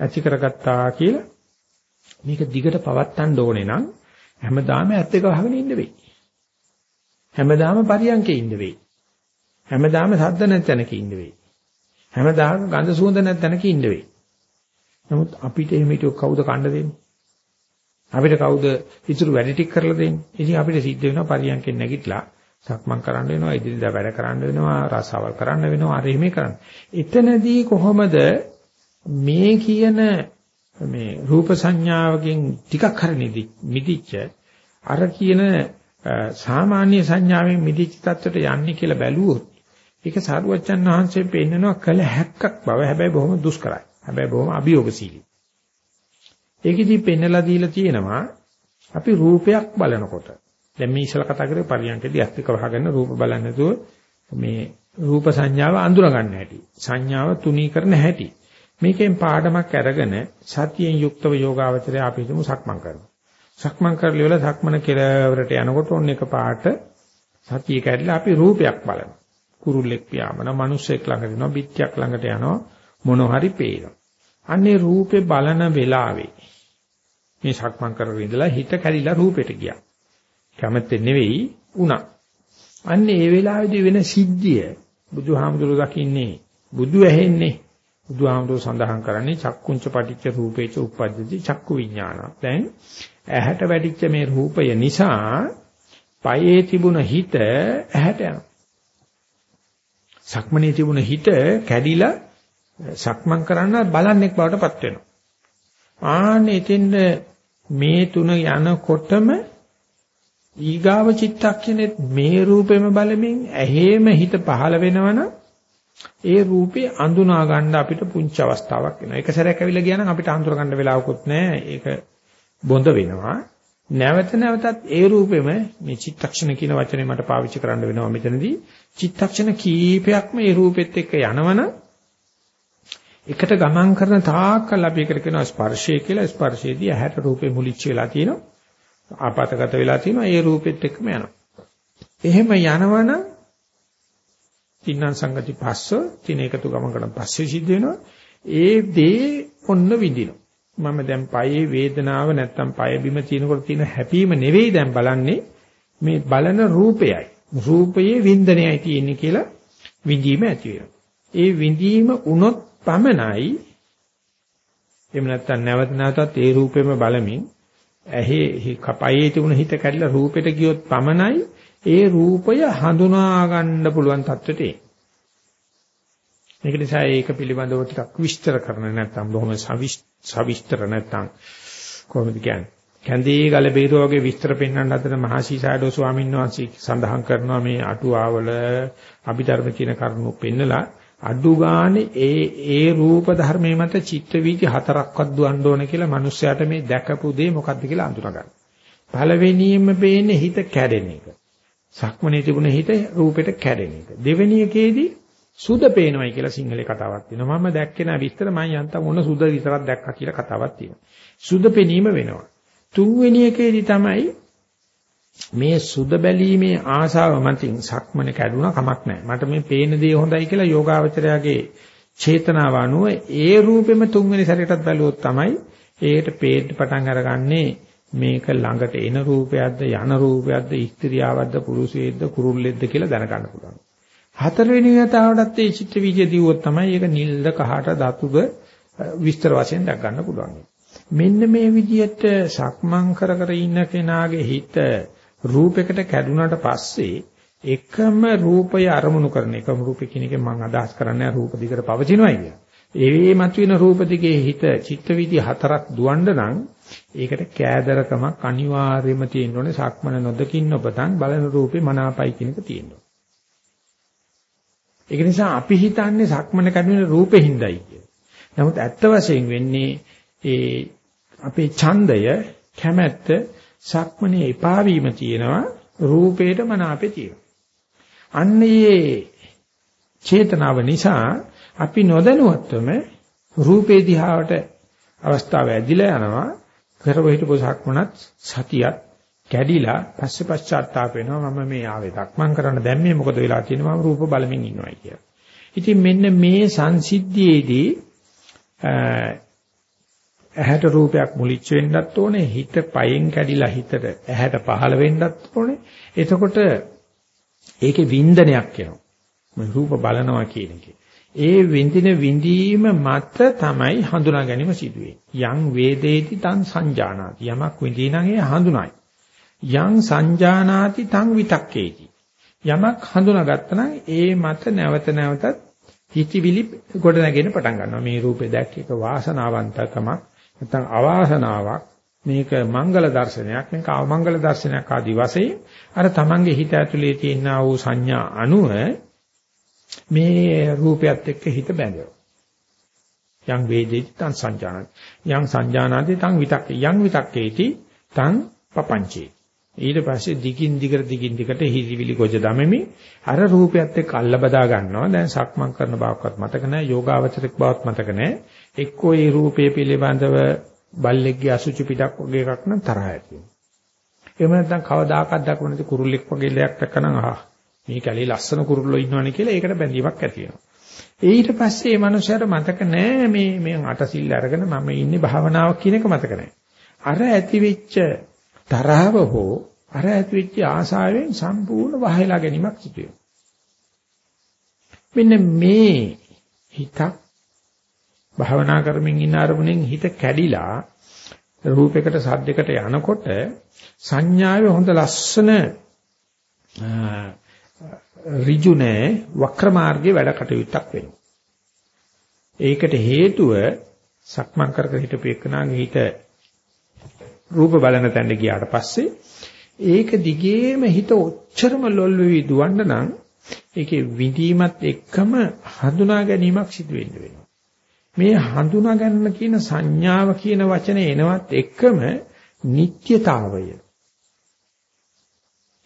ඇති කරගත්තා කියලා මේක දිගට පවත්තන්න ඕනේ නම් හැමදාම ඇත්ත එක වහගෙන ඉන්න වෙයි. හැමදාම පරියන්කේ ඉන්න වෙයි. හැමදාම සද්ද නැතනක ඉන්න වෙයි. හැමදාම ගඳ සුවඳ නැත්නම් ඉන්න වෙයි. නමුත් අපිට එහෙම හිටියොත් කවුද කණ්ඩ දෙන්නේ? අපිට කවුද ඉතුරු වැඩ ටික කරලා දෙන්නේ? ඉතින් අපිට සිද්ධ වෙනවා පරියන්කෙන් නැගිටලා සක්මන් කරන්න වෙනවා, ඉදිරියට වැඩ කරන්න වෙනවා, රසවල් කරන්න වෙනවා, අර එහෙම කරන්න. එතනදී කොහොමද මේ කියන මේ රූප සංඥාවකින් ටිකක් හරි මිදිච්ච අර කියන සාමාන්‍ය සංඥාවෙන් මිදිච්ච තත්ත්වයට යන්නේ කියලා බැලුවොත් ඒක සාරුවච්චන් වහන්සේ පෙන්නනවා කළ හැක්කක් බව හැබැයි බොහොම දුෂ්කරයි. හැබැයි බොහොම අභියෝගශීලී. ඒකෙදි පෙන්නලා දීලා තියෙනවා අපි රූපයක් බලනකොට දැන් මේ ඉස්සලා කතා කරේ පරියන්කදී අස්තික වහගෙන රූප බලන්නේ නැතුව මේ රූප සංඥාව අඳුර ගන්න හැටි. සංඥාව තුනී කරන හැටි. මේකෙන් පාඩමක් අරගෙන සතියෙන් යුක්තව යෝගාවචරය අපි හිතමු සක්මන් කරනවා. සක්මන් කරලා ඉවර සක්මන කෙලවරට යනකොට ඔන්න එක පාට සතිය කැඩලා අපි රූපයක් බලනවා. කුරුල්ලෙක් පියාඹන මිනිස්සෙක් ළඟට යනවා, පිටියක් ළඟට යනවා, මොන හරි පේනවා. අන්නේ රූපේ බලන වෙලාවේ මේ සක්මන් කරගෙන ඉඳලා හිත කැඩිලා රූපෙට ගියා. කැමැත්තෙන් නෙවෙයි උනා. අන්නේ ඒ වෙලාවේදී වෙන සිද්ධිය බුදුහාමුදුරුවෝ දකින්නේ බුදු ඇහෙන්නේ බුදුහාමුදුරුවෝ සඳහන් කරන්නේ චක්කුංච පටිච්ච රූපේච උප්පද්දති චක්කු විඥාන. දැන් ඇහැට වැටිච්ච මේ රූපය නිසා පයේ තිබුණ හිත ඇහැට යනවා. සක්මනේ තිබුණ හිත කැඩිලා සක්මන් කරන්න බලන්නෙක් බවට පත් වෙනවා. ආන්නේ එතෙන්ද මේ තුන යනකොටම ඊගාව චිත්තක්ෂණෙත් මේ රූපෙම බලමින් ඇහෙම හිත පහළ වෙනවනම් ඒ රූපේ අඳුනා ගන්න අපිට පුංචි අවස්ථාවක් වෙනවා. එක සැරයක් ඇවිල්ලා ගියා නම් අපිට අඳුර ගන්න වෙලාවකුත් නැහැ. ඒක බොඳ වෙනවා. නැවත නැවතත් ඒ රූපෙම මේ චිත්තක්ෂණ කියන වචනේ මට පාවිච්චි කරන්න වෙනවා මෙතනදී. චිත්තක්ෂණ කීපයක්ම ඒ රූපෙත් එක්ක යනවනම් එකට ගමන් කරන තාක්කල් අපි එකට කියනවා ස්පර්ශය කියලා. ස්පර්ශයේදී ඇහැට රූපේ මුලිච්ච වෙලා තියෙනවා. ආපතගත වෙලා තියෙනවා. ඒ රූපෙත් එක්කම යනවා. එහෙම යනවනම් තින්නම් සංගති පස්ස තින එකතු ගමන් කරන පස්සේ සිද්ධ වෙනවා. ඒ දේ ඔන්න විඳිනවා. මම දැන් පයේ වේදනාව නැත්තම් පය බිම තියෙනකොට තියෙන හැපීම නෙවෙයි දැන් බලන්නේ මේ බලන රූපයයි. රූපයේ වින්දනයයි තියෙන්නේ කියලා විඳීම ඇති වෙනවා. ඒ විඳීම උනොත් පමණයි එහෙම නැත්නම් නැවත නැවතත් ඒ රූපෙම බලමින් ඇහි කපයේ තිබුණ හිත කැඩලා රූපෙට ගියොත් පමණයි ඒ රූපය හඳුනා ගන්න පුළුවන් තත්ත්වයට එන්නේ. මේක නිසා ඒක පිළිබඳව ටිකක් විස්තර කරන්න නැත්නම් බොහොම සවිස්තර නැත්නම් කොහොමද කියන්නේ? කැන්දී ගල බේරුව වගේ විස්තර පෙන්වන්න හදන මහසීසාඩෝ ස්වාමීන් වහන්සේ සඳහන් කරනවා මේ අටුවාවල අභිධර්ම කියන කරුණු පෙන්නලා අඩු ගානේ ඒ ඒ රූප ධර්මයේ මත චිත්ත වීති හතරක්වත් දුවන්න ඕන කියලා මිනිස්සයාට මේ දැකපු දේ මොකද්ද කියලා අඳුනගන්න. පළවෙනියෙන්ම පේන්නේ හිත කැඩෙන එක. සක්මනේ තිබුණ හිත රූපෙට කැඩෙන එක. දෙවෙනි එකේදී සුද පේනවයි කියලා සිංහලේ කතාවක් තියෙනවා. මම දැක්කේ නැහැ විස්තර මම යන්තම් මොන සුද විතරක් දැක්කා කියලා කතාවක් තියෙනවා. සුද පෙනීම වෙනවා. තුන්වෙනි එකේදී තමයි මේ සුද බැලීමේ ආශාව මතින් සක්මන කැඩුනා කමක් නැහැ. මට මේ පේන දේ හොඳයි කියලා යෝගාවචරයාගේ චේතනාව අනුව ඒ රූපෙම තුන්වෙනි සැරේටත් බැලුවොත් තමයි ඒකට පේන්න පටන් අරගන්නේ මේක ළඟට එන රූපයක්ද යන රූපයක්ද ස්ත්‍රියාවක්ද පුරුෂයෙක්ද කුරුල්ලෙක්ද කියලා දැනගන්න පුළුවන්. හතරවෙනි වතාවටත් ඒ චිත්ත වීජය දිවුවොත් තමයි ඒක නිල්ද කහට ධාතුක විස්තර වශයෙන් දක් ගන්න පුළුවන්. මෙන්න මේ විදිහට සක්මන් කර කර ඉන්න කෙනාගේ හිත රූපයකට කැඩුනට පස්සේ එකම රූපය අරමුණු කරන එකම රූපේ කියන එකෙන් මම අදහස් කරන්නේ රූප දිගට පවතිනවයි කියන. ඒ මතුවෙන රූප දිගේ හිත චිත්ත වීදි හතරක් දුවන්න නම් ඒකට කෑදරකමක් අනිවාර්යයෙන්ම තියෙන්න ඕනේ සක්මන නොදකින් ඔබතන් බලන රූපේ මනාපයි කියන එක තියෙනවා. ඒක නිසා අපි හිතන්නේ සක්මන කැඩුනේ රූපේ හිඳයි කියලා. නමුත් ඇත්ත වශයෙන් වෙන්නේ ඒ අපේ ඡන්දය කැමැත්ත සක්මනේ එපා වීම තියෙනවා රූපේට මනාපේ තියෙනවා. අන්නේ චේතනාව නිසා අපි නොදැනුවත්වම රූපේ දිහාවට අවස්ථාව ඇදිලා යනවා කරව හිටපු සක්මනත් සතියත් කැඩිලා පස්සේ පශ්චාත්තාප වෙනවා මම මේ ආවේ දක්මන් කරන්න දැන් මේ මොකද වෙලා තියෙන්නේ මම රූප බලමින් ඉන්නවා කියලා. ඉතින් මෙන්න මේ සංසිද්ධියේදී ඇහැට රූපයක් මුලිච්ච වෙන්නත් ඕනේ හිත පයෙන් කැඩිලා හිතට ඇහැට පහළ වෙන්නත් ඕනේ එතකොට ඒකේ වින්දනයක් එනවා මේ රූප බලනවා කියන එකේ ඒ විඳින විඳීම මත තමයි හඳුනා ගැනීම සිදුවේ. යං වේදේති තං සංජානාති. යමක් විඳිනනම් ඒ හඳුනයි. යං සංජානාති තං විතක්කේති. යමක් හඳුනාගත්තනම් ඒ මත නැවත නැවතත් හිතවිලි ගොඩ නැගෙන පටන් ගන්නවා. මේ රූපේ දැක්ක එක වාසනාවන්තකමක් නැත්නම් අවාසනාවක් මේක මංගල දර්ශනයක් මේක අවමංගල දර්ශනයක් ආදී වශයෙන් අර තමන්ගේ හිත ඇතුලේ තියෙනා වූ සංඥා අනුව මේ රූපයත් එක්ක හිත බැඳෙනවා. යං වේදේති තං සංජානති. යං සංජානති තං විතක්කේ. යං විතක්කේති තං පපංචේ. ඊට පස්සේ දිගින් දිගට දිගින් දිගට හිරිවිලි ගොජ දමෙමි අර රූපයත් එක්ක අල්ල බදා ගන්නවා. දැන් සක්මන් කරන බවක්වත් මතක නැහැ. යෝගාවචරික බවක් මතක නැහැ. එක්කෝ ඒ රූපයේ පිළිබඳව බල්ලෙක්ගේ අසුචි පිටක් වගේ එකක් නම් තරහ ඇති වෙනවා. එහෙම නැත්නම් කවදාකවත් දක්ව නැති කුරුල්ලෙක් වගේ දෙයක් දැක්කනම් ආ මේ කැලේ ලස්සන කුරුල්ලෝ ඉන්නවනේ කියලා ඒකට බැඳීමක් ඇති වෙනවා. ඊට පස්සේ මේ මනුස්සයාට මතක නෑ මේ මේ අටසිල් අරගෙන මම ඉන්නේ භාවනාවක් කියන එක මතක නෑ. අර ඇතිවෙච්ච තරහව හෝ අර ඇතිවෙච්ච ආසාවෙන් සම්පූර්ණ වහයලා ගැනීමක් සිදු මෙන්න මේ හිතක් භාවනා කරමින් ඉන්න අරමුණෙන් හිත කැඩිලා රූපයකට සද්දයකට යනකොට සංඥාවේ හොඳ ලස්සන ඍජු නෑ වක්‍ර මාර්ගයේ වැඩ කටයුත්තක් වෙනවා. ඒකට හේතුව සක්මන් කර කර හිටපු එකනාගේ හිත රූප බලන තැනට ගියාට පස්සේ ඒක දිගේම හිත ඔච්චරම ලොල් වෙවි දුවන්න නම් ඒකේ විඳීමත් එක්කම හඳුනා ගැනීමක් සිදු වෙන්න වෙනවා. මේ හඳුනා ගන්න කියන සංඥාව කියන වචනේ එනවත් එක්කම නිට්ටයතාවය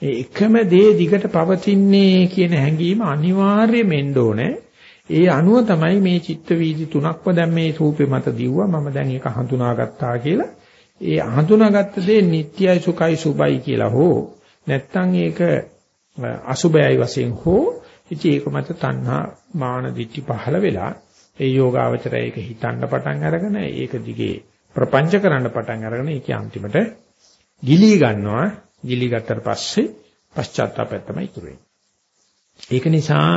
ඒ එකම දේ දිගට පවතින්නේ කියන හැඟීම අනිවාර්යයෙන්ම එන්න ඕනේ. ඒ අනුව තමයි මේ චිත්ත වීදි තුනක්ම දැන් මේ රූපේ මත දිව්වා මම දැන් ඒක හඳුනාගත්තා කියලා. ඒ හඳුනාගත්ත දේ නිට්ටයයි සුඛයි සුබයි කියලා හෝ නැත්තම් ඒක අසුබයයි වශයෙන් හෝ ඉතින් ඒක මත තණ්හා මාන දිට්ඨි පහළ වෙලා ඒ යෝගාවචරය ඒක හිතන්න පටන් අරගෙන ඒක දිගේ ප්‍රපංච කරන්න පටන් අරගෙන ඒක අන්තිමට ගිලී ගන්නවා. ගිලී ගත්තට පස්සේ පශ්චාත්තාපය තමයි ඉතුරු ඒක නිසා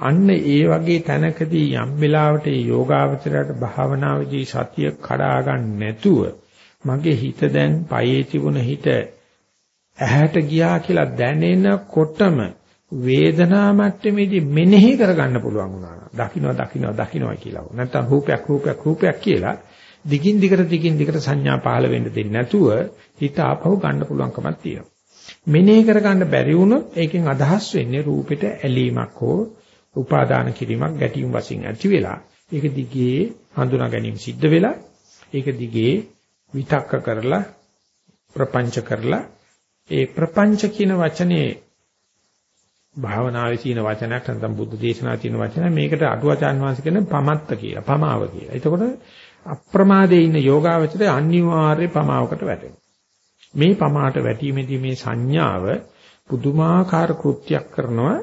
අන්න ඒ වගේ තැනකදී යම් වෙලාවට ඒ යෝගාවචරයට භාවනාවේදී සතිය කඩා ගන්න නැතුව මගේ හිත දැන් පයේ තිබුණ හිත ඇහැට ගියා කියලා දැනෙනකොටම වේදනා මට්ටමේදී මෙනෙහි කරගන්න පුළුවන් වුණා. දකින්න දකින්න දකින්නවා කියලා. නැත්තම් රූපයක් රූපයක් රූපයක් කියලා දිගින් දිගට දිගින් දිගට සංඥා පහළ වෙන්න දෙන්නේ නැතුව හිත ආපහු ගන්න පුළුවන්කමක් තියෙනවා. මෙනෙහි කරගන්න බැරි වුණොත් ඒකෙන් අදහස් වෙන්නේ රූපෙට ඇලීමක් හෝ උපාදාන කිරීමක් ගැටීම් වශයෙන් ඇති වෙලා ඒක දිගේ හඳුනා ගැනීම සිද්ධ වෙලා ඒක දිගේ විතක්ක කරලා ප්‍රපංච කරලා ඒ ප්‍රපංච කියන වචනේ භාවනාවේ තියෙන වචනයක් නැත්නම් බුද්ධ දේශනාවේ තියෙන වචන මේකට අටුවචාන් වහන්සේ කියන පමත්ත කියලා පමාව කියලා. එතකොට අප්‍රමාදයේ ඉන්න යෝගාවචරය අනිවාර්ය පමාවකට වැටෙනවා. මේ පමාට වැටීමේදී මේ සංඥාව පුදුමාකාර කෘත්‍යයක් කරනවා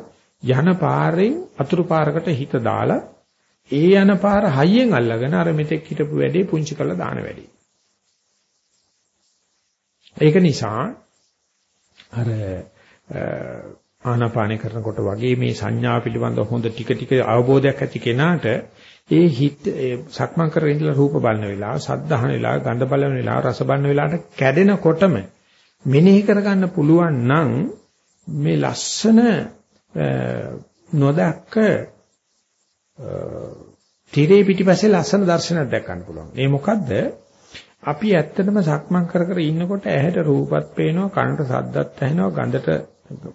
යන පාරෙන් අතුරු පාරකට හිත දාලා ඒ යන පාර හයියෙන් අල්ලගෙන අර මෙතෙක් හිටපු වැඩේ පුංචි කරලා දාන වැඩේ. ඒක නිසා අර ආනාපාන කරනකොට වගේ මේ සංඥා පිළිබඳ හොඳ ටික ටික අවබෝධයක් ඇති කෙනාට ඒ හිත සක්මන් කරගෙන ඉඳලා රූප බලන වෙලාව, සද්ධාහන වෙලාව, ගන්ධ බලන වෙලාව, රස බලන වෙලාවට කැඩෙනකොටම මෙනෙහි කරගන්න පුළුවන් නම් මේ ලස්සන නොදැක්ක තිරේ පිටිපස්සේ ලස්සන දර්ශනයක් දැක්කන්න පුළුවන්. ඒ මොකද්ද? අපි ඇත්තටම සක්මන් කර කර ඉන්නකොට ඇහැට රූපත් පේනවා, කනට ශබ්දත් ඇහෙනවා, ගඳට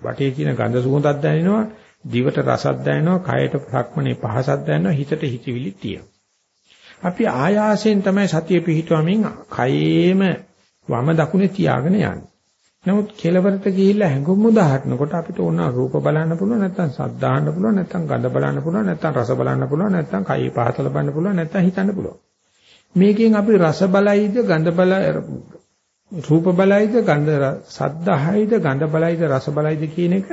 වටේ තියෙන ගඳ සුවඳක් දැනෙනවා දිවට රසක් දැනෙනවා, කයට සක්මනේ පහසක් දැනෙනවා, හිතට හිතවිලි තියෙනවා. අපි ආයාසයෙන් තමයි සතිය පිහිටවමින් කයේම වම දකුණේ තියාගෙන යන්නේ. නමුත් කෙලවරට ගිහිල්ලා හැඟුම් උදාහරනකොට අපිට ඕන රූප බලන්න පුළුවන් නැත්නම් සද්ද අහන්න පුළුවන් නැත්නම් ගඳ බලන්න පුළුවන් නැත්නම් රස බලන්න පුළුවන් නැත්නම් කයි පහත ලබන්න පුළුවන් නැත්නම් හිතන්න පුළුවන්. මේකෙන් අපි රස බලයිද ගඳ බල රූප බලයිද ගඳ සද්ද අහයිද ගඳ බලයිද රස බලයිද කියන එක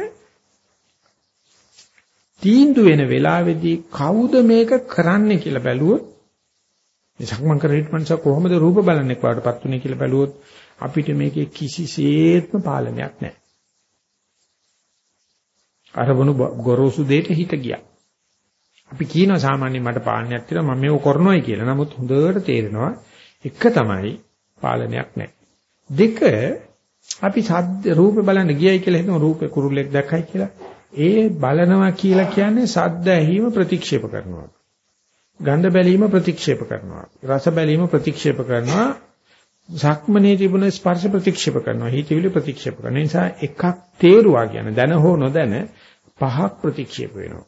තීන්දුව වෙන වෙලාවේදී කවුද මේක කරන්නේ කියලා බැලුවොත් මේ සක්මන් කර හිටමන්ස කොහොමද රූප බලන්නේ කවටපත් උනේ කියලා බැලුවොත් අපිට මේකේ කිසිසේත්ම පාලනයක් නැහැ. අරබුණු ගොරෝසු දෙයට හිත ගියා. අපි කියනවා සාමාන්‍යයෙන් මට පාලනයක් තියෙනවා මම මේක කරනවායි කියලා. නමුත් හොඳට තේරෙනවා එක තමයි පාලනයක් නැහැ. දෙක අපි සද්ද රූපේ බලන්න ගියයි කියලා හිතමු රූපේ කුරුල්ලෙක් දැක්කයි කියලා. ඒ බලනවා කියලා කියන්නේ සද්ද ඇහිම ප්‍රතික්ෂේප කරනවා. ගන්ධ බැලීම ප්‍රතික්ෂේප කරනවා. රස බැලීම ප්‍රතික්ෂේප කරනවා. සක්මනේ තිබුණ ස්පර්ශ ප්‍රතික්ෂේප කරනවා. හිතවිලි ප්‍රතික්ෂේප කරනවා. ඒ නිසා එකක් තේරුවා කියන දැන හෝ නොදැන පහක් ප්‍රතික්ෂේප වෙනවා.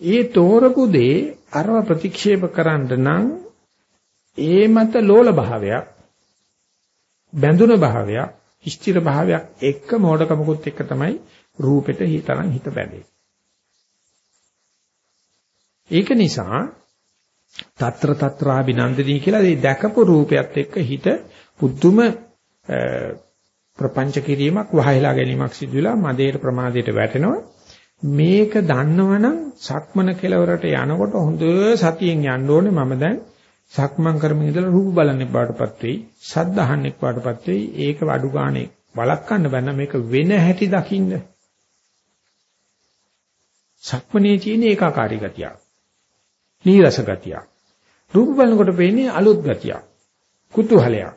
ඒ තෝරපු දේ අරව ප්‍රතික්ෂේප කරන්න නම් ඒ මත ලෝල භාවයක් බැඳුන භාවයක් ස්ථිර භාවයක් එක්ක මෝඩකමකුත් එක්ක තමයි රූපෙට හිතරන් හිත බැඳෙන්නේ. ඒක නිසා తත්‍ර తත්‍රා බිනන්දනී කියලා මේ දැකපු රූපයත් එක්ක හිත පුදුම ප්‍රපංච කිරීමක් වහයලා ගැනීමක් සිදු වෙලා මදේට ප්‍රමාදයට වැටෙනවා මේක දන්නවනම් සක්මන කෙලවරට යනකොට හොඳ සතියෙන් යන්න ඕනේ මම දැන් සක්මන් කරමින් ඉඳලා රූප බලන්නේ පාටපත් වෙයි සද්ද අහන්නේ පාටපත් වෙයි ඒක අඩු ගානේ වළක්වන්න බෑ මේක වෙන හැටි දකින්න සක්මනේ තියෙන ඒකාකාරී ගතියක් නීරස ගතියක්. රූප බලනකොට පේන්නේ අලුත් ගතියක්. කුතුහලයක්.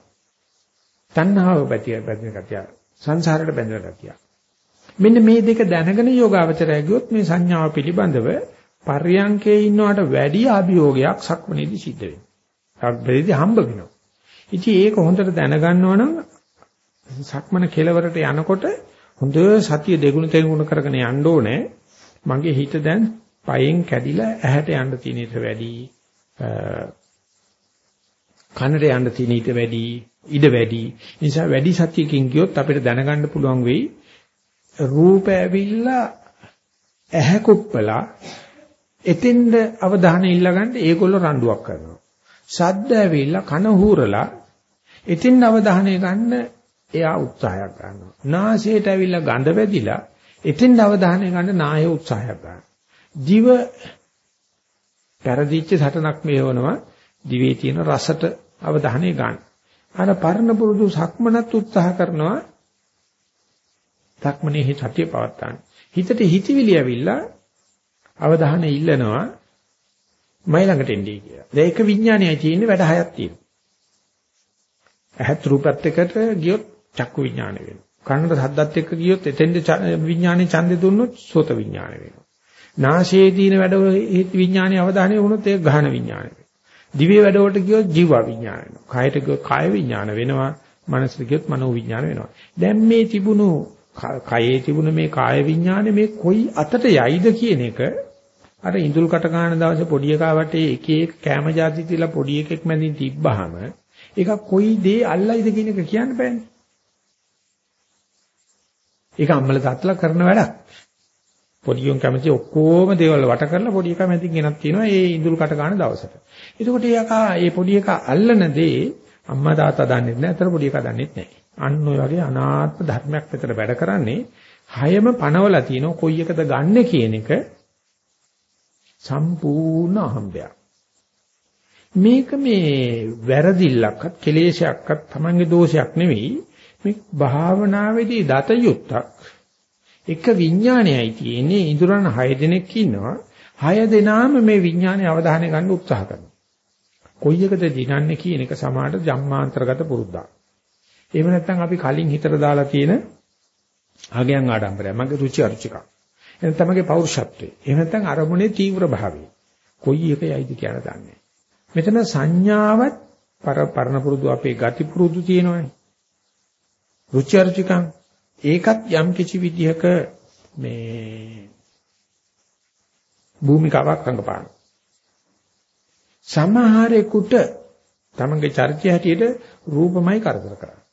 තණ්හාව පැතිය පැතින ගතියක්. සංසාරයට බැඳෙන ගතියක්. මෙන්න මේ දෙක දැනගෙන යෝගාවචරය ගියොත් මේ සංඥාව පිළිබඳව පර්යංකේ ඉන්නවට වැඩි අභියෝගයක් සක්මනේදී සිද්ධ වෙනවා. සක්මනේදී හම්බ වෙනවා. ඉතින් ඒක හොඳට දැනගන්නවා නම් සක්මන කෙලවරට යනකොට හොඳ සතිය දෙගුණ තෙගුණ කරගෙන යන්න ඕනේ. මගේ හිත දැන් පයෙන් කැඩිලා ඇහැට යන්න තියෙන ඊට වැඩි කනට යන්න තියෙන ඊට වැඩි ඉඩ වැඩි නිසා වැඩි සත්‍යකින් ගියොත් අපිට දැනගන්න පුළුවන් වෙයි රූප ඇවිල්ලා ඇහැ කුප්පලා එතෙන්ද අවධානය ඉල්ලගන්න ඒගොල්ලෝ රණ්ඩුවක් කරනවා ශබ්ද ඇවිල්ලා කන හූරලා එතෙන් අවධානය ගන්න එයා උත්සාහයක් ගන්නවා නාසයට ඇවිල්ලා ගඳ වැදිලා එතෙන් අවධානය ගන්න නාය උත්සාහයක් ගන්නවා දිව පෙරදිච්ච සටනක් මේවනවා දිවේ තියෙන රසට අවධානය ගන්න. අර පරණ පුරුදු සක්මනත් උත්සාහ කරනවා සක්මනේ හිත සතිය පවත්තාන. හිතට හිතවිලි ඇවිල්ලා අවධානය ඉල්ලනවා මයි ළඟට එන්නේ කියලා. දැන් ඒක විඥානයයි තියෙන්නේ වැඩ හයක් තියෙනවා. ඇහත් රූපත් එක්කට ගියොත් චක්කු විඥාන වෙනවා. කනට සද්දත් එක්ක ගියොත් එතෙන්ද විඥානේ ඡන්දේ දුන්නොත් සෝත විඥාන වෙනවා. නාසයේ තියෙන වැඩ විඥානයේ අවධානය වුණොත් ඒක ගහන විඥානය. දිවේ වැඩවලට ගියොත් ජීව විඥාන වෙනවා. කායට ගියොත් කාය විඥාන වෙනවා. මනසට ගියොත් මනෝ විඥාන වෙනවා. දැන් මේ තිබුණු කයේ තිබුණ මේ කාය විඥානේ මේ කොයි අතට යයිද කියන එක අර ඉඳුල් කට ගන්න දවසේ පොඩි එකා වටේ එක එක කැම જાති තියලා පොඩි එකෙක් මැදින් තිබ්බහම ඒක කොයි දේ අල්ලයිද කියන එක කියන්න බෑනේ. ඒක අම්මල තාත්තලා කරන වැඩක්. පොඩි උන් කැමති ඔක්කොම දේවල් වට කරලා පොඩි එකා මැදින් ගෙනත් තියෙනවා ඒ ඉඳුල් කට ගන්න දවසට. එතකොට ඒකා ඒ පොඩි එකා අල්ලන දේ අම්මා තාත්තා දන්නේ නැහැ. අතර පොඩි එකා දන්නේ නැහැ. අන්න ඔය වගේ අනාත්ම ධර්මයක් විතර වැඩ කරන්නේ හයම පනවලා තියෙනවා කොයි එකද ගන්න කියන එක සම්පූර්ණ අහඹයක්. මේක මේ වැරදිල්ලක්වත් කෙලේශයක්වත් Tamange දෝෂයක් නෙවෙයි. මේ භාවනාවේදී දත යුක්තක් එක විඥානයයි තියෙන්නේ. ඉඳුරන් 6 දෙනෙක් ඉන්නවා. 6 දෙනාම මේ විඥානයේ අවධානය ගන්න උත්සාහ කරනවා. කොයි එකද දිනන්නේ කියන එක සමාහට ජම්මාන්තරගත පුරුද්දක්. එහෙම නැත්නම් අපි කලින් හිතට දාලා තියෙන ආගයන් ආඩම්බරය මගේ රුචි අරුචික එහෙනම් තමගේ පෞරුෂත්වය එහෙම නැත්නම් අරමුණේ තීව්‍ර භාවය කොයි එක යයිද කියලා දන්නේ මෙතන සංඥාවත් පරණ පුරුදු අපේ ගති පුරුදු තියෙනවානේ රුචි අරුචිකම් ඒකත් යම් කිසි විදිහක මේ භූමිකාවක් රඟපාන. සමහරෙකුට තමන්ගේ චරිතය හැටියට රූපමයි කරදර කරන්නේ.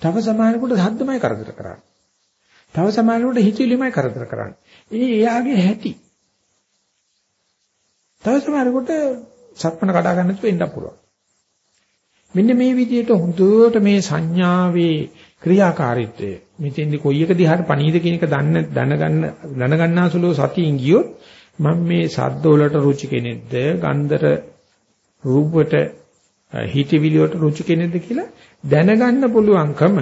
තව සමහරෙකුට ශබ්දමයි කරදර කරන්නේ. තව සමහරෙකුට හිතවිලිමයි කරදර කරන්නේ. ඒ එයාගේ හැටි. තව සමහරෙකුට සක්මන කඩා ගන්න තු වෙන්න පුළුවන්. මෙන්න මේ විදිහට හොඳට මේ සංඥාවේ ක්‍රියාකාරීත්වය මෙතෙන්දි කොයි එක දිහාට පණීද කියන එක දන්න දැනගන්න දැනගන්නාසුලෝ සතියින් ගියොත් මම මේ සද්ද වලට රුචි කෙනෙක්ද ගන්ධර රූපයට හිතවිලි වලට රුචි කෙනෙක්ද කියලා දැනගන්න පුළුවන්කම